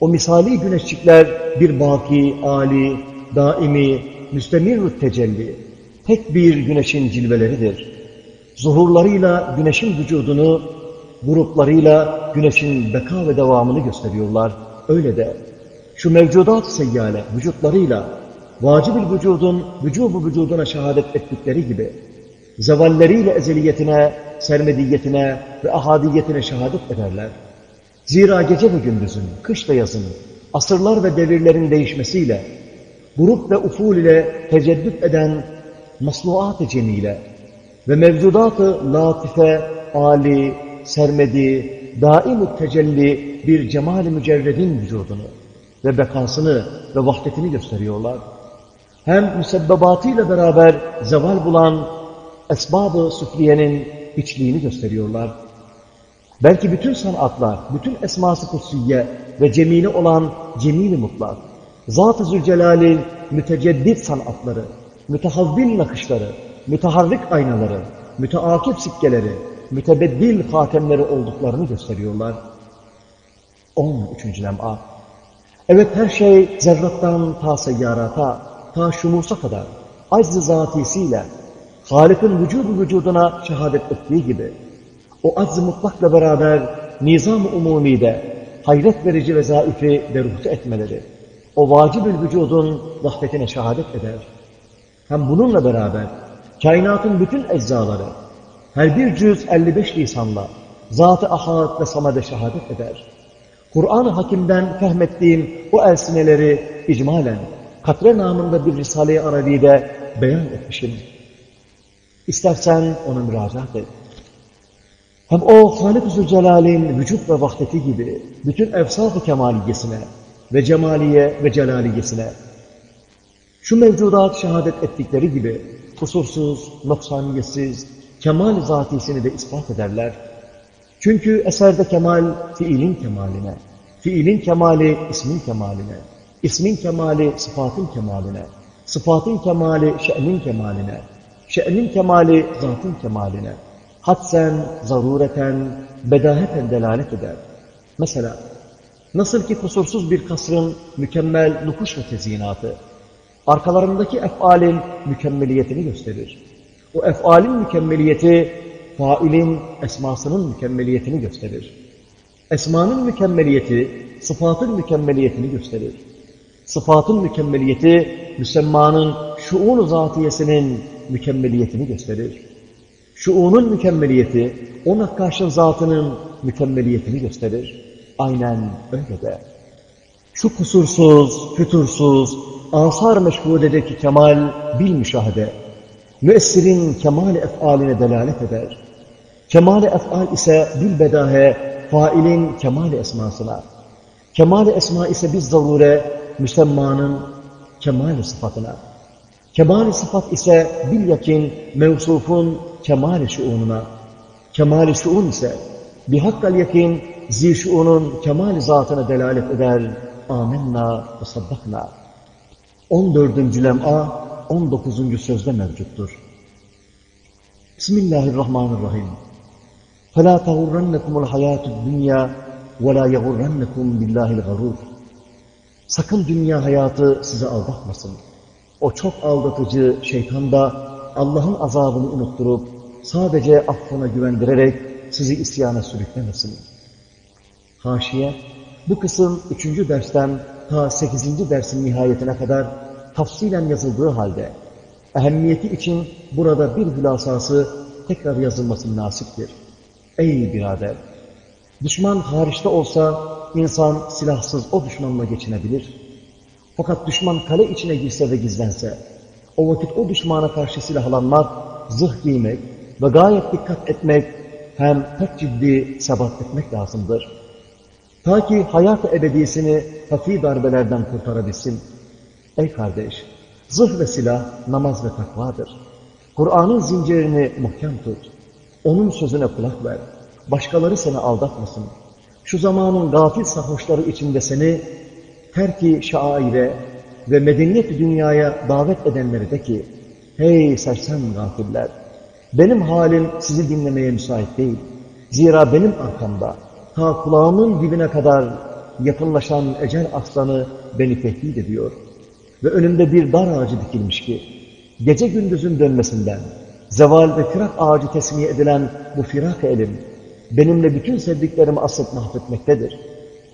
o misali güneşçikler bir baki, ali, daimi, müstemirrü tecelli, tek bir güneşin cilveleridir. Zuhurlarıyla güneşin vücudunu, gruplarıyla güneşin beka ve devamını gösteriyorlar. Öyle de şu mevcudat seyyale vücutlarıyla vacib-ül vücudun vücubu vücuduna şehadet ettikleri gibi zevalleriyle ezeliyetine, sermediyetine ve ahadiyetine şehadet ederler. Zira gece ve gündüzün, kış ve yazın, asırlar ve devirlerin değişmesiyle, grup ve uful ile teceddüt eden masnuat-ı cemile ve mevcudat-ı latife, ali, sermedi, daim tecelli bir cemal-i mücerredin vücudunu ve bekasını ve vahdetini gösteriyorlar. Hem müsebbebatıyla beraber zeval bulan esbab-ı süfliyenin içliğini gösteriyorlar. Belki bütün sanatlar, bütün esması kutsiye ve cemili olan cemili mutlak, Zat-ı Zülcelal'in müteceddit sanatları, mütehavvil nakışları, müteharrik aynaları, müteakip sikkeleri, mütebeddil hatemleri olduklarını gösteriyorlar. 13. lem'a Evet her şey zerrattan ta seyyarata, ta şumusa kadar acz-ı zatisiyle Halik'in vücudu vücuduna şehadet ettiği gibi o acz-ı mutlakla beraber nizam-ı umumide hayret verici vezaifi deruhte etmeleri, o vacib-ül vücudun vahvetine şehadet eder. Hem bununla beraber kainatın bütün eczaları, her bir cüz 55 lisanla zat-ı ahad ve samade şehadet eder. Kur'an-ı Hakim'den fehmettiğim o elsineleri icmalen Katre namında bir Risale-i Arabi'de beyan etmişim. İstersen ona müracaat et. Hem o Halik-i Zülcelal'in vücut ve vahdeti gibi bütün efsaf-ı kemaliyesine ve cemaliye ve celaliyesine şu mevcudat şehadet ettikleri gibi kusursuz, noksaniyetsiz, kemal zatisini de ispat ederler. Çünkü eserde kemal fiilin kemaline, fiilin kemali ismin kemaline, ismin kemali sıfatın kemaline, sıfatın kemali şe'nin kemaline, şe'nin kemali zatın kemaline, hadsen, zarureten, bedaheten delalet eder. Mesela, nasıl ki kusursuz bir kasrın mükemmel nukuş ve tezyinatı, Arkalarındaki efalin mükemmeliyetini gösterir. O efalin mükemmeliyeti failin esmasının mükemmeliyetini gösterir. Esmanın mükemmeliyeti sıfatın mükemmeliyetini gösterir. Sıfatın mükemmeliyeti müsemmanın şuun zatiyesinin mükemmeliyetini gösterir. Şuunun mükemmeliyeti o nakkaşın zatının mükemmeliyetini gösterir. Aynen öyle de. Şu kusursuz, fütursuz, asar meşhudedeki kemal bil müşahede, müessirin kemal efaline delalet eder. Kemal-i efal ise bil bedahe, failin kemal esmasına. Kemal-i esma ise biz zarure, müsemmanın kemal sıfatına. Kemal sıfat ise bil yakin, mevsufun kemal şuununa. Kemal şuun ise bihakkal yakin, zişuunun kemal zatına delalet eder. Amenna ve saddakna. 14. lem'a 19. sözde mevcuttur. Bismillahirrahmanirrahim. فَلَا تَغُرَّنَّكُمُ الْحَيَاةُ الدُّنْيَا وَلَا يَغُرَّنَّكُمْ بِاللّٰهِ الْغَرُورِ Sakın dünya hayatı sizi aldatmasın. O çok aldatıcı şeytan da Allah'ın azabını unutturup sadece affına güvendirerek sizi isyana sürüklemesin. Haşiye, bu kısım üçüncü dersten ta sekizinci dersin nihayetine kadar tafsilen yazıldığı halde ehemmiyeti için burada bir hülasası tekrar yazılması münasiptir. Ey birader! Düşman hariçte olsa insan silahsız o düşmanla geçinebilir. Fakat düşman kale içine girse ve gizlense, o vakit o düşmana karşı silahlanmak, zırh giymek ve gayet dikkat etmek hem pek ciddi sebat etmek lazımdır. Ta ki hayat-ı ebedisini hafif darbelerden kurtarabilsin. Ey kardeş! Zırh ve silah namaz ve takvadır. Kur'an'ın zincirini muhkem tut. Onun sözüne kulak ver. Başkaları seni aldatmasın. Şu zamanın gafil sarhoşları içinde seni terki şaire ve medeniyet dünyaya davet edenleri de ki, hey sersem gafiller, benim halim sizi dinlemeye müsait değil. Zira benim arkamda, ta kulağımın dibine kadar yakınlaşan ecel aslanı beni tehdit ediyor. Ve önümde bir dar ağacı dikilmiş ki, gece gündüzün dönmesinden, zeval ve firak ağacı tesmiye edilen bu firak elim, benimle bütün sevdiklerimi asıp mahvetmektedir.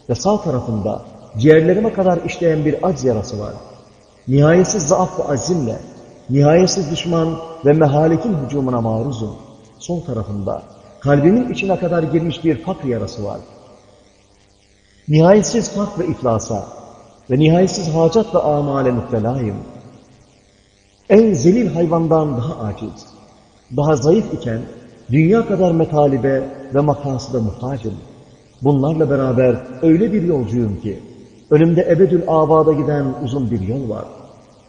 Ve sağ tarafında ciğerlerime kadar işleyen bir acz yarası var. Nihayetsiz zaaf ve azimle, nihayetsiz düşman ve mehalekin hücumuna maruzum. Sol tarafında kalbimin içine kadar girmiş bir fakr yarası var. Nihayetsiz fark ve iflasa ve nihayetsiz hacat ve amale müptelayım. En zelil hayvandan daha aciz, daha zayıf iken dünya kadar metalibe ve makasıda muhtacım. Bunlarla beraber öyle bir yolcuyum ki, önümde ebedül avada giden uzun bir yol var.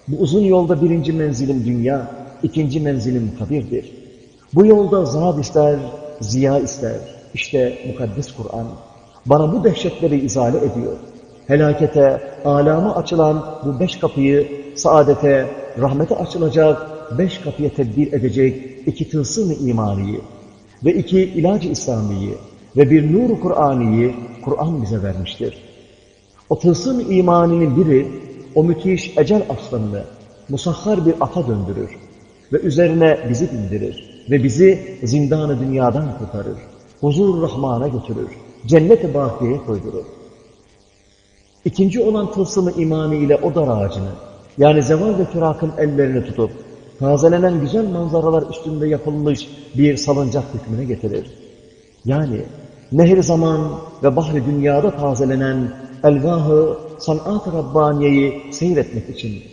Bu uzun yolda birinci menzilim dünya, ikinci menzilim kabirdir. Bu yolda zahab ister, ziya ister. İşte mukaddes Kur'an bana bu dehşetleri izale ediyor. Helakete, alama açılan bu beş kapıyı, saadete, rahmete açılacak beş kapıya tedbir edecek iki tılsım-ı imaniyi ve iki ilacı İslamiyi ve bir nur-u Kur'aniyi Kur'an bize vermiştir. O tılsım-ı imaninin biri o müthiş ecel aslanını musahhar bir ata döndürür ve üzerine bizi bindirir ve bizi zindanı dünyadan kurtarır, huzur rahmana götürür, cennet-i bakiyeye koydurur. İkinci olan tılsımı imani ile o dar ağacını, yani zeval ve firakın ellerini tutup, tazelenen güzel manzaralar üstünde yapılmış bir salıncak hükmüne getirir. Yani nehir zaman ve bahri dünyada tazelenen elvahı sanat-ı Rabbaniye'yi seyretmek için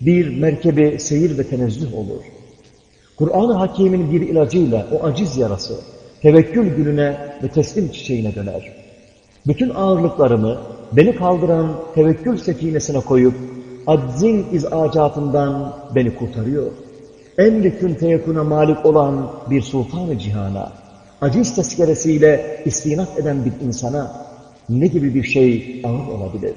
bir merkebi seyir ve tenezzüh olur. Kur'an-ı Hakim'in bir ilacıyla o aciz yarası tevekkül gülüne ve teslim çiçeğine döner. Bütün ağırlıklarımı beni kaldıran tevekkül sekinesine koyup aczin izacatından beni kurtarıyor. Emri kün feyekuna malik olan bir sultan-ı cihana, aciz tezkeresiyle istinat eden bir insana ne gibi bir şey ağır olabilir?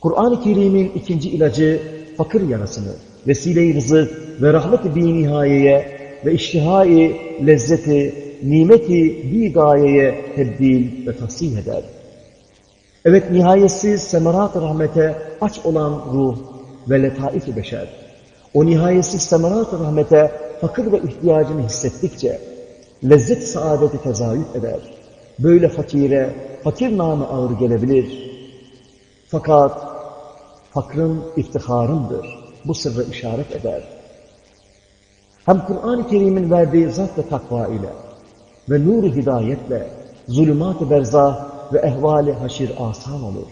Kur'an-ı Kerim'in ikinci ilacı fakir yarasını, vesile-i rızık ve rahmet-i binihayeye ve iştihai lezzeti, nimeti bir gayeye tebdil ve tahsil eder. Evet nihayetsiz semerat rahmete aç olan ruh, ve letaif-i beşer. O nihayetsiz semerat-ı rahmete fakir ve ihtiyacını hissettikçe lezzet saadeti tezahüt eder. Böyle fakire, fakir namı ağır gelebilir. Fakat fakrın iftiharımdır. Bu sırrı işaret eder. Hem Kur'an-ı Kerim'in verdiği zat ve takva ile ve nur-u hidayetle zulümat-ı berzah ve ehvali haşir asan olur.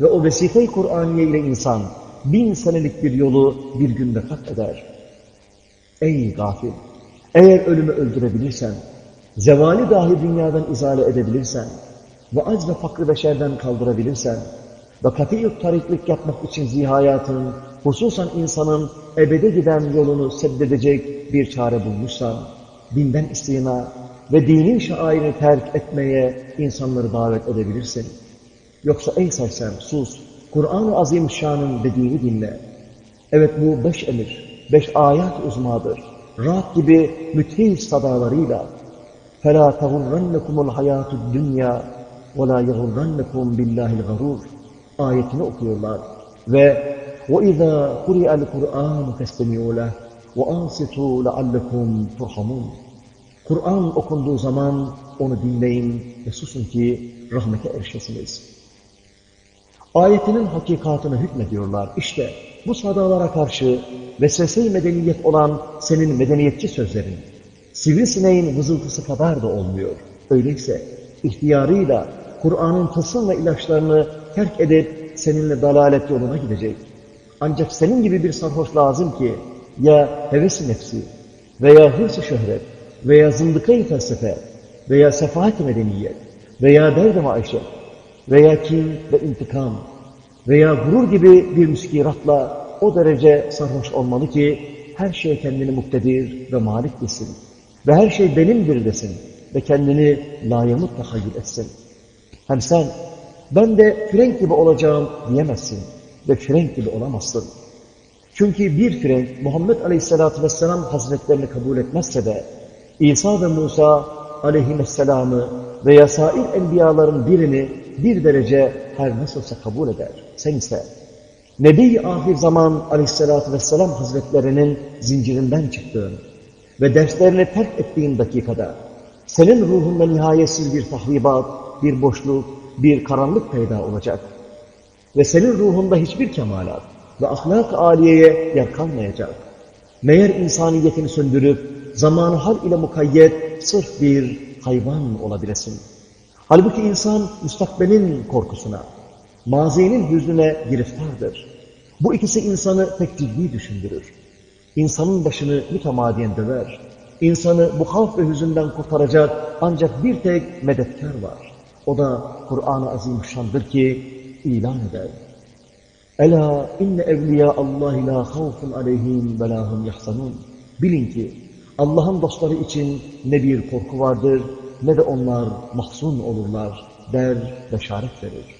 Ve o vesife-i Kur'aniye ile insan bin senelik bir yolu bir günde kat eder. Ey gafil! Eğer ölümü öldürebilirsen, zevali dahi dünyadan izale edebilirsen ve acz ve fakr ve şerden kaldırabilirsen ve katiyyut tariklik yapmak için zihayatın, hususan insanın ebede giden yolunu seddedecek bir çare bulmuşsan, dinden istina ve dinin şairini terk etmeye insanları davet edebilirsin. Yoksa ey sersem sus, Kur'an-ı Azimüşşan'ın dediğini dinle. Evet bu beş emir, beş ayet uzmadır. Rahat gibi müthiş sadalarıyla فَلَا تَغُرَّنَّكُمُ الْحَيَاتُ الدُّنْيَا وَلَا يَغُرَّنَّكُمْ بِاللّٰهِ الْغَرُورِ ayetini okuyorlar. Ve وَاِذَا قُرِئَ الْقُرْآنُ فَاسْتَمِعُوا لَهُ وَاَنْصِتُوا لَعَلَّكُمْ تُرْحَمُونَ Kur'an okunduğu zaman onu dinleyin ve susun ki rahmete erişesiniz. Ayetinin hakikatını hükmediyorlar. İşte bu sadalara karşı vesvese-i medeniyet olan senin medeniyetçi sözlerin, sivrisineğin vızıltısı kadar da olmuyor. Öyleyse ihtiyarıyla Kur'an'ın tılsım ve ilaçlarını terk edip seninle dalalet yoluna gidecek. Ancak senin gibi bir sarhoş lazım ki ya heves nefsi veya hırs şöhret veya zındıkayı felsefe veya sefahat medeniyet veya derd-i maişet veya kin ve intikam veya gurur gibi bir müskiratla o derece sarhoş olmalı ki her şeye kendini muktedir ve malik desin ve her şey benimdir desin ve kendini layamut tahayyül etsin. Hem sen ben de frenk gibi olacağım diyemezsin ve frenk gibi olamazsın. Çünkü bir frenk Muhammed Aleyhisselatü Vesselam Hazretlerini kabul etmezse de İsa ve Musa Aleyhisselam'ı veya sair enbiyaların birini bir derece her nasılsa kabul eder. Sen ise Nebi ahir zaman Aleyhisselatü Vesselam Hazretlerinin zincirinden çıktığın ve derslerini terk ettiğin dakikada senin ruhunda nihayetsiz bir tahribat, bir boşluk, bir karanlık peyda olacak. Ve senin ruhunda hiçbir kemalat ve ahlak-ı aliyeye yer kalmayacak. Meğer insaniyetini söndürüp zamanı hal ile mukayyet sırf bir hayvan olabilesin. Halbuki insan müstakbenin korkusuna, mazinin hüznüne giriftardır. Bu ikisi insanı pek ciddi düşündürür. İnsanın başını mütemadiyen döver. İnsanı bu havf ve hüzünden kurtaracak ancak bir tek medetkar var. O da Kur'an-ı Azimüşşan'dır ki ilan eder. Ela inne evliya Allah la havfun aleyhim ve la hum yahzanun. Bilin ki Allah'ın dostları için ne bir korku vardır ne de onlar mahzun olurlar der beşaret verir.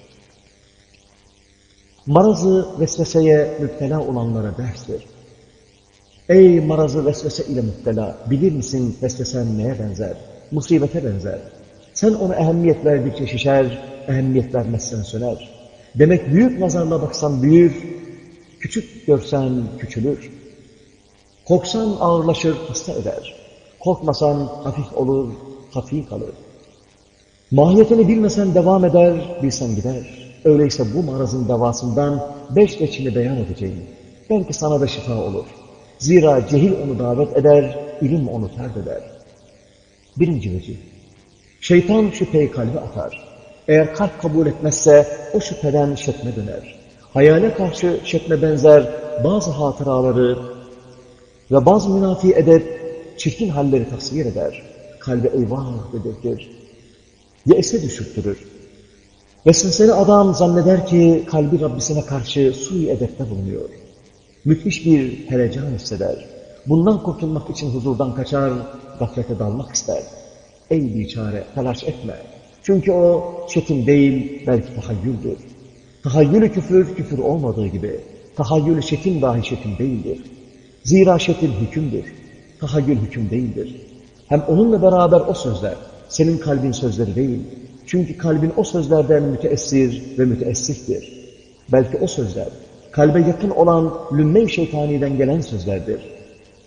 Marazı vesveseye müptela olanlara derstir. Ey marazı vesvese ile müptela, bilir misin vesvesen neye benzer? Musibete benzer. Sen ona ehemmiyet verdikçe şişer, ehemmiyet vermezsen söner. Demek büyük nazarla baksan büyür, küçük görsen küçülür. Korksan ağırlaşır, hasta eder. Korkmasan hafif olur, hafif kalır. Mahiyetini bilmesen devam eder, bilsen gider. Öyleyse bu marazın davasından beş geçini beyan edeceğim. Belki sana da şifa olur. Zira cehil onu davet eder, ilim onu terk eder. Birinci vecih. Şeytan şüpheyi kalbe atar. Eğer kalp kabul etmezse o şüpheden şetme döner. Hayale karşı şetme benzer bazı hatıraları ve bazı münafi edep çirkin halleri tasvir eder. Kalbe eyvah dedirtir. Yese düşürttürür. Vesveseli adam zanneder ki kalbi Rabbisine karşı sui edepte bulunuyor. Müthiş bir heyecan hisseder. Bundan kurtulmak için huzurdan kaçar, gaflete dalmak ister. Ey biçare telaş etme. Çünkü o çetin değil belki tahayyüldür. Tahayyülü küfür küfür olmadığı gibi tahayyülü şetin dahi şetin değildir. Zira şetin hükümdür. Tahayyül hüküm değildir. Hem onunla beraber o sözler senin kalbin sözleri değil. Çünkü kalbin o sözlerden müteessir ve müteessiftir. Belki o sözler kalbe yakın olan lümme-i şeytaniden gelen sözlerdir.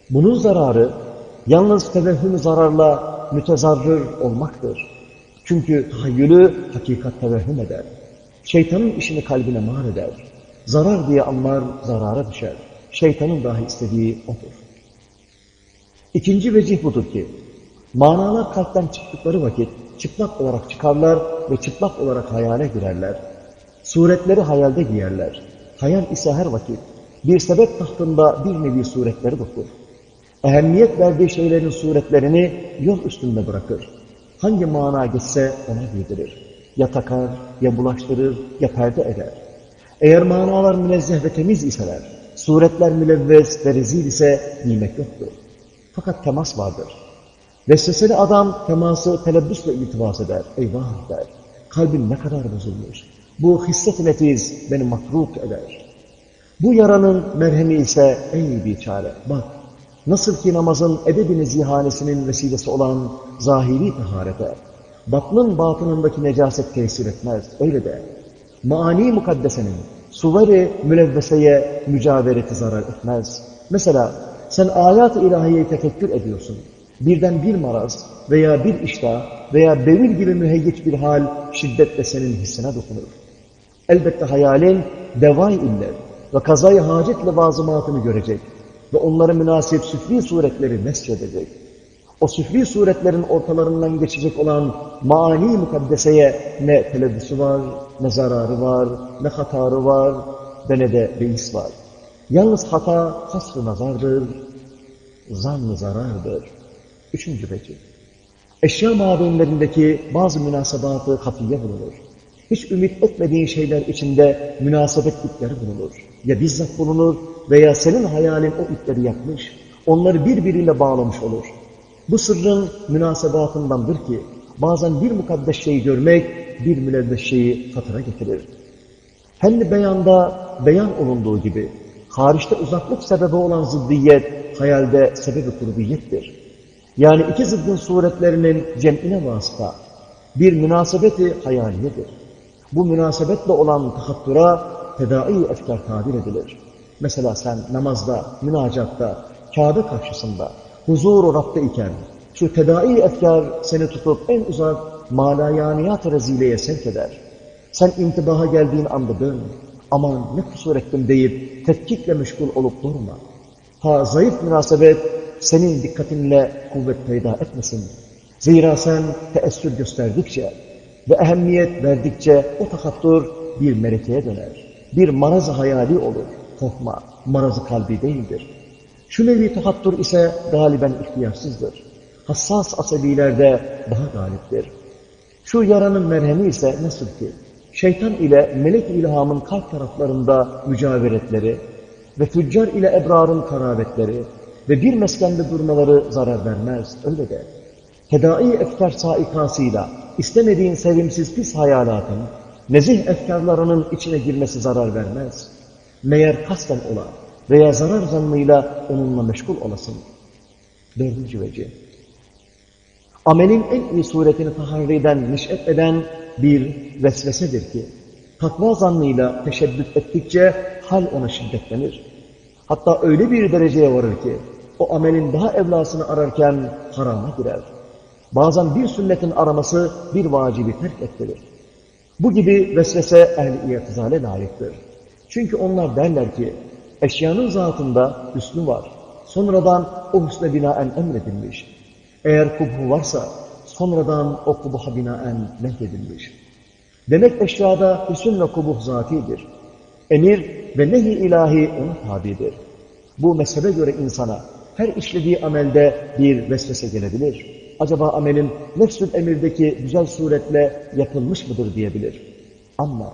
Bunun zararı yalnız tevehhüm zararla mütezarrır olmaktır. Çünkü tahayyülü hakikat tevehhüm eder. Şeytanın işini kalbine mal eder. Zarar diye anlar, zarara düşer. Şeytanın dahi istediği odur. İkinci vecih budur ki, manalar kalpten çıktıkları vakit çıplak olarak çıkarlar ve çıplak olarak hayale girerler. Suretleri hayalde giyerler. Hayal ise her vakit bir sebep tahtında bir nevi suretleri dokur. Ehemmiyet verdiği şeylerin suretlerini yol üstünde bırakır. Hangi mana geçse ona giydirir. Ya takar, ya bulaştırır, ya perde eder. Eğer manalar münezzeh ve temiz iseler, suretler mülevves ve rezil ise nimet yoktur. Fakat temas vardır. Vesveseli adam teması telebbüsle iltibas eder. Eyvah der. Kalbim ne kadar bozulmuş. Bu hisset-i netiz beni matruk eder. Bu yaranın merhemi ise ey bir çare. Bak nasıl ki namazın edebi zihanesinin vesilesi olan zahiri taharete, batının batınındaki necaset tesir etmez. Öyle de maani mukaddesenin suveri mülevveseye mücavereti zarar etmez. Mesela sen ayat-ı ilahiyeyi tefekkür ediyorsun. Birden bir maraz veya bir iştah veya bevil gibi müheyyiç bir hal şiddetle senin hissine dokunur. Elbette hayalin devay iller ve kazayı hacetle vazımatını görecek ve onlara münasip süfli suretleri nesçedecek. O süfli suretlerin ortalarından geçecek olan mani mukaddeseye ne televizyonu var, ne zararı var, ne hatarı var ve ne de beis var. Yalnız hata hasr nazardır, zan zarardır. Üçüncü vecih. Eşya madenlerindeki bazı münasebatı hafiye bulunur. Hiç ümit etmediğin şeyler içinde münasebet ipleri bulunur. Ya bizzat bulunur veya senin hayalin o ipleri yapmış, onları birbiriyle bağlamış olur. Bu sırrın münasebatındandır ki bazen bir mukaddes şeyi görmek bir mülevves şeyi fatıra getirir. Hem de beyanda beyan olunduğu gibi hariçte uzaklık sebebi olan zıddiyet hayalde sebebi kurbiyettir. Yani iki zıddın suretlerinin cem'ine vasıta bir münasebeti hayaliyedir. Bu münasebetle olan tahattura tedai efkar tabir edilir. Mesela sen namazda, münacatta, Kabe karşısında, huzuru Rab'da iken şu tedai efkar seni tutup en uzak malayaniyat rezileye sevk eder. Sen intibaha geldiğin anda dön. Aman ne kusur ettim deyip tetkikle meşgul olup durma. Ha zayıf münasebet senin dikkatinle kuvvet peyda etmesin. Zira sen teessür gösterdikçe ve ehemmiyet verdikçe o takattur bir melekeye döner. Bir maraz hayali olur. Korkma, marazı kalbi değildir. Şu nevi takattur ise galiben ihtiyarsızdır. Hassas asabilerde daha galiptir. Şu yaranın merhemi ise nasıl ki, şeytan ile melek ilhamın kalp taraflarında mücaveretleri ve tüccar ile ebrarın karabetleri ve bir meskende durmaları zarar vermez, öyle de. Tedai efkar saikasıyla istemediğin sevimsiz pis hayalatın, nezih efkarlarının içine girmesi zarar vermez. Meğer kasten ola veya zarar zannıyla onunla meşgul olasın. Dördüncü veci. Amelin en iyi suretini taharriden, neş'et eden bir vesvesedir ki, takva zannıyla teşebbüt ettikçe hal ona şiddetlenir. Hatta öyle bir dereceye varır ki, o amelin daha evlasını ararken harama girer. Bazen bir sünnetin araması bir vacibi terk ettirir. Bu gibi vesvese ehli irtizale layıktır. Çünkü onlar derler ki, eşyanın zatında hüsnü var. Sonradan o hüsne binaen emredilmiş. Eğer kubhu varsa, sonradan o kubuha binaen nehyedilmiş. Demek eşyada hüsn ve kubuh zatidir. Emir ve nehi ilahi ona tabidir. Bu mezhebe göre insana her işlediği amelde bir vesvese gelebilir. Acaba amelin nefsül emirdeki güzel suretle yapılmış mıdır diyebilir. Ama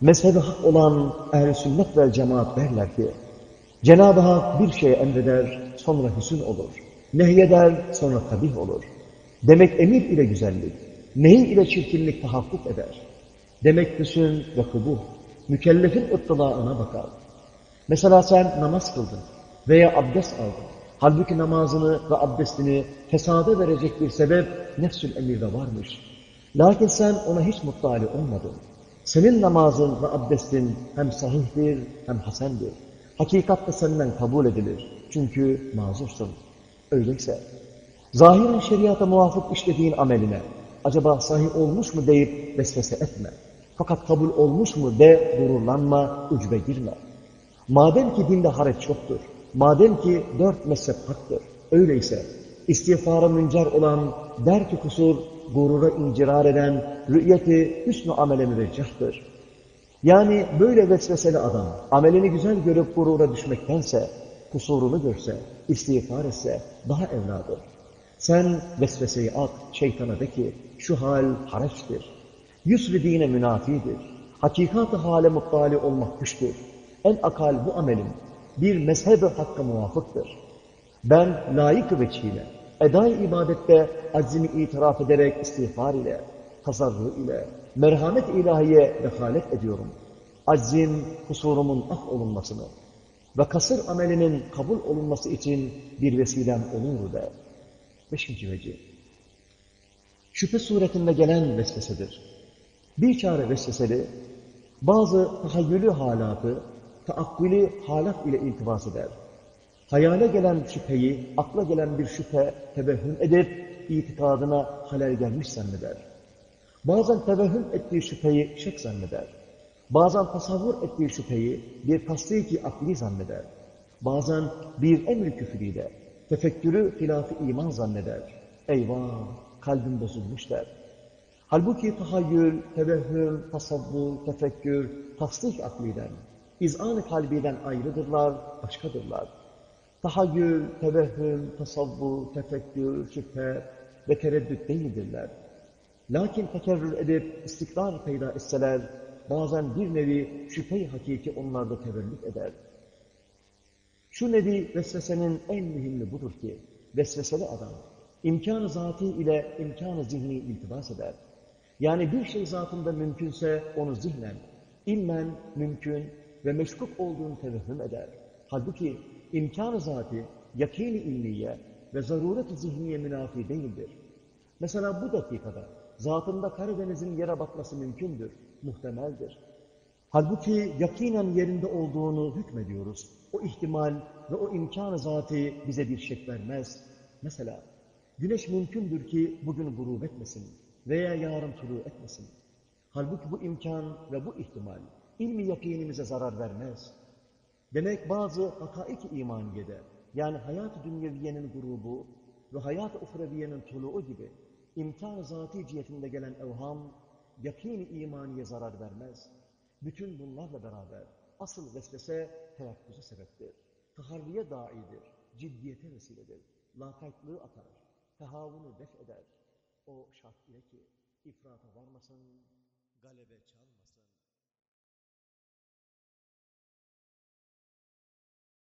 mezhebi hak olan ehl sünnet ve cemaat derler ki, Cenab-ı Hak bir şeye emreder, sonra hüsün olur. Nehyeder, sonra tabih olur. Demek emir ile güzellik, nehi ile çirkinlik tahakkuk eder. Demek hüsün ve kubuh, mükellefin ıttılağına bakar. Mesela sen namaz kıldın veya abdest aldın. Halbuki namazını ve abdestini fesada verecek bir sebep nefsül emirde varmış. Lakin sen ona hiç muttali olmadın. Senin namazın ve abdestin hem sahihtir hem hasendir. Hakikatte senden kabul edilir. Çünkü mazursun. Öyleyse zahiren şeriata muvafık işlediğin ameline acaba sahih olmuş mu deyip vesvese etme. Fakat kabul olmuş mu de gururlanma, ucbe girme. Madem ki dinde haraç yoktur, madem ki dört mezhep haktır, öyleyse istiğfara müncer olan der kusur, gurura incirar eden rü'yeti hüsnü amele müveccahtır. Yani böyle vesveseli adam amelini güzel görüp gurura düşmektense, kusurunu görse, istiğfar etse daha evladır. Sen vesveseyi at, şeytana de ki şu hal haraçtır. Yusri dine münafidir. Hakikat-ı hale muttali olmak güçtür. En akal bu amelin bir mezheb-i hakka muvafıktır. Ben layık veçhiyle, edai ibadette aczimi itiraf ederek istiğfar ile, tazarru ile, merhamet ilahiye dehalet ediyorum. Aczim, kusurumun af olunmasını ve kasır amelinin kabul olunması için bir vesilem olur der. Beşinci veci. Şüphe suretinde gelen vesvesedir. Bir çare vesveseli, bazı tahayyülü halatı, taakkülü halat ile iltibas eder. Hayale gelen şüpheyi, akla gelen bir şüphe tevehhüm edip, itikadına halel gelmiş zanneder. Bazen tevehhüm ettiği şüpheyi şek zanneder. Bazen tasavvur ettiği şüpheyi bir tasdiki akli zanneder. Bazen bir emri küfriyle, tefekkürü hilafı iman zanneder. Eyvah! Kalbim bozulmuş der. Halbuki tahayyül, tevehhüm, tasavvur, tefekkür, tasdik akliden, izan-ı kalbiden ayrıdırlar, başkadırlar. Tahayyül, tevehhüm, tasavvur, tefekkür, şüphe ve tereddüt değildirler. Lakin tekerrür edip istikrar peyda etseler, bazen bir nevi şüphe-i hakiki onlarda tevellüt eder. Şu nevi vesvesenin en mühimi budur ki, vesveseli adam, imkan-ı zatî ile imkan-ı zihni iltibas eder. Yani bir şey zatında mümkünse onu zihnen, ilmen mümkün ve meşkuk olduğunu tevehhüm eder. Halbuki imkan-ı zati, yakin-i ilmiye ve zaruret-i zihniye münafi değildir. Mesela bu dakikada zatında Karadeniz'in yere batması mümkündür, muhtemeldir. Halbuki yakinen yerinde olduğunu hükmediyoruz. O ihtimal ve o imkan-ı zati bize bir şek vermez. Mesela güneş mümkündür ki bugün gurub etmesin veya yarın tulu etmesin. Halbuki bu imkan ve bu ihtimal ilmi yakinimize zarar vermez. Demek bazı hakaik-i imaniyede yani hayat-ı dünyeviyenin grubu ve hayat-ı uhreviyenin tuluğu gibi imkan-ı zati cihetinde gelen evham yakin-i imaniye zarar vermez. Bütün bunlarla beraber asıl vesvese teyakkuza sebeptir. Taharriye daidir, ciddiyete vesiledir. Lakaytlığı atar, tehavunu def eder. O şart ile ki ifrata varmasın, galebe çalmasın.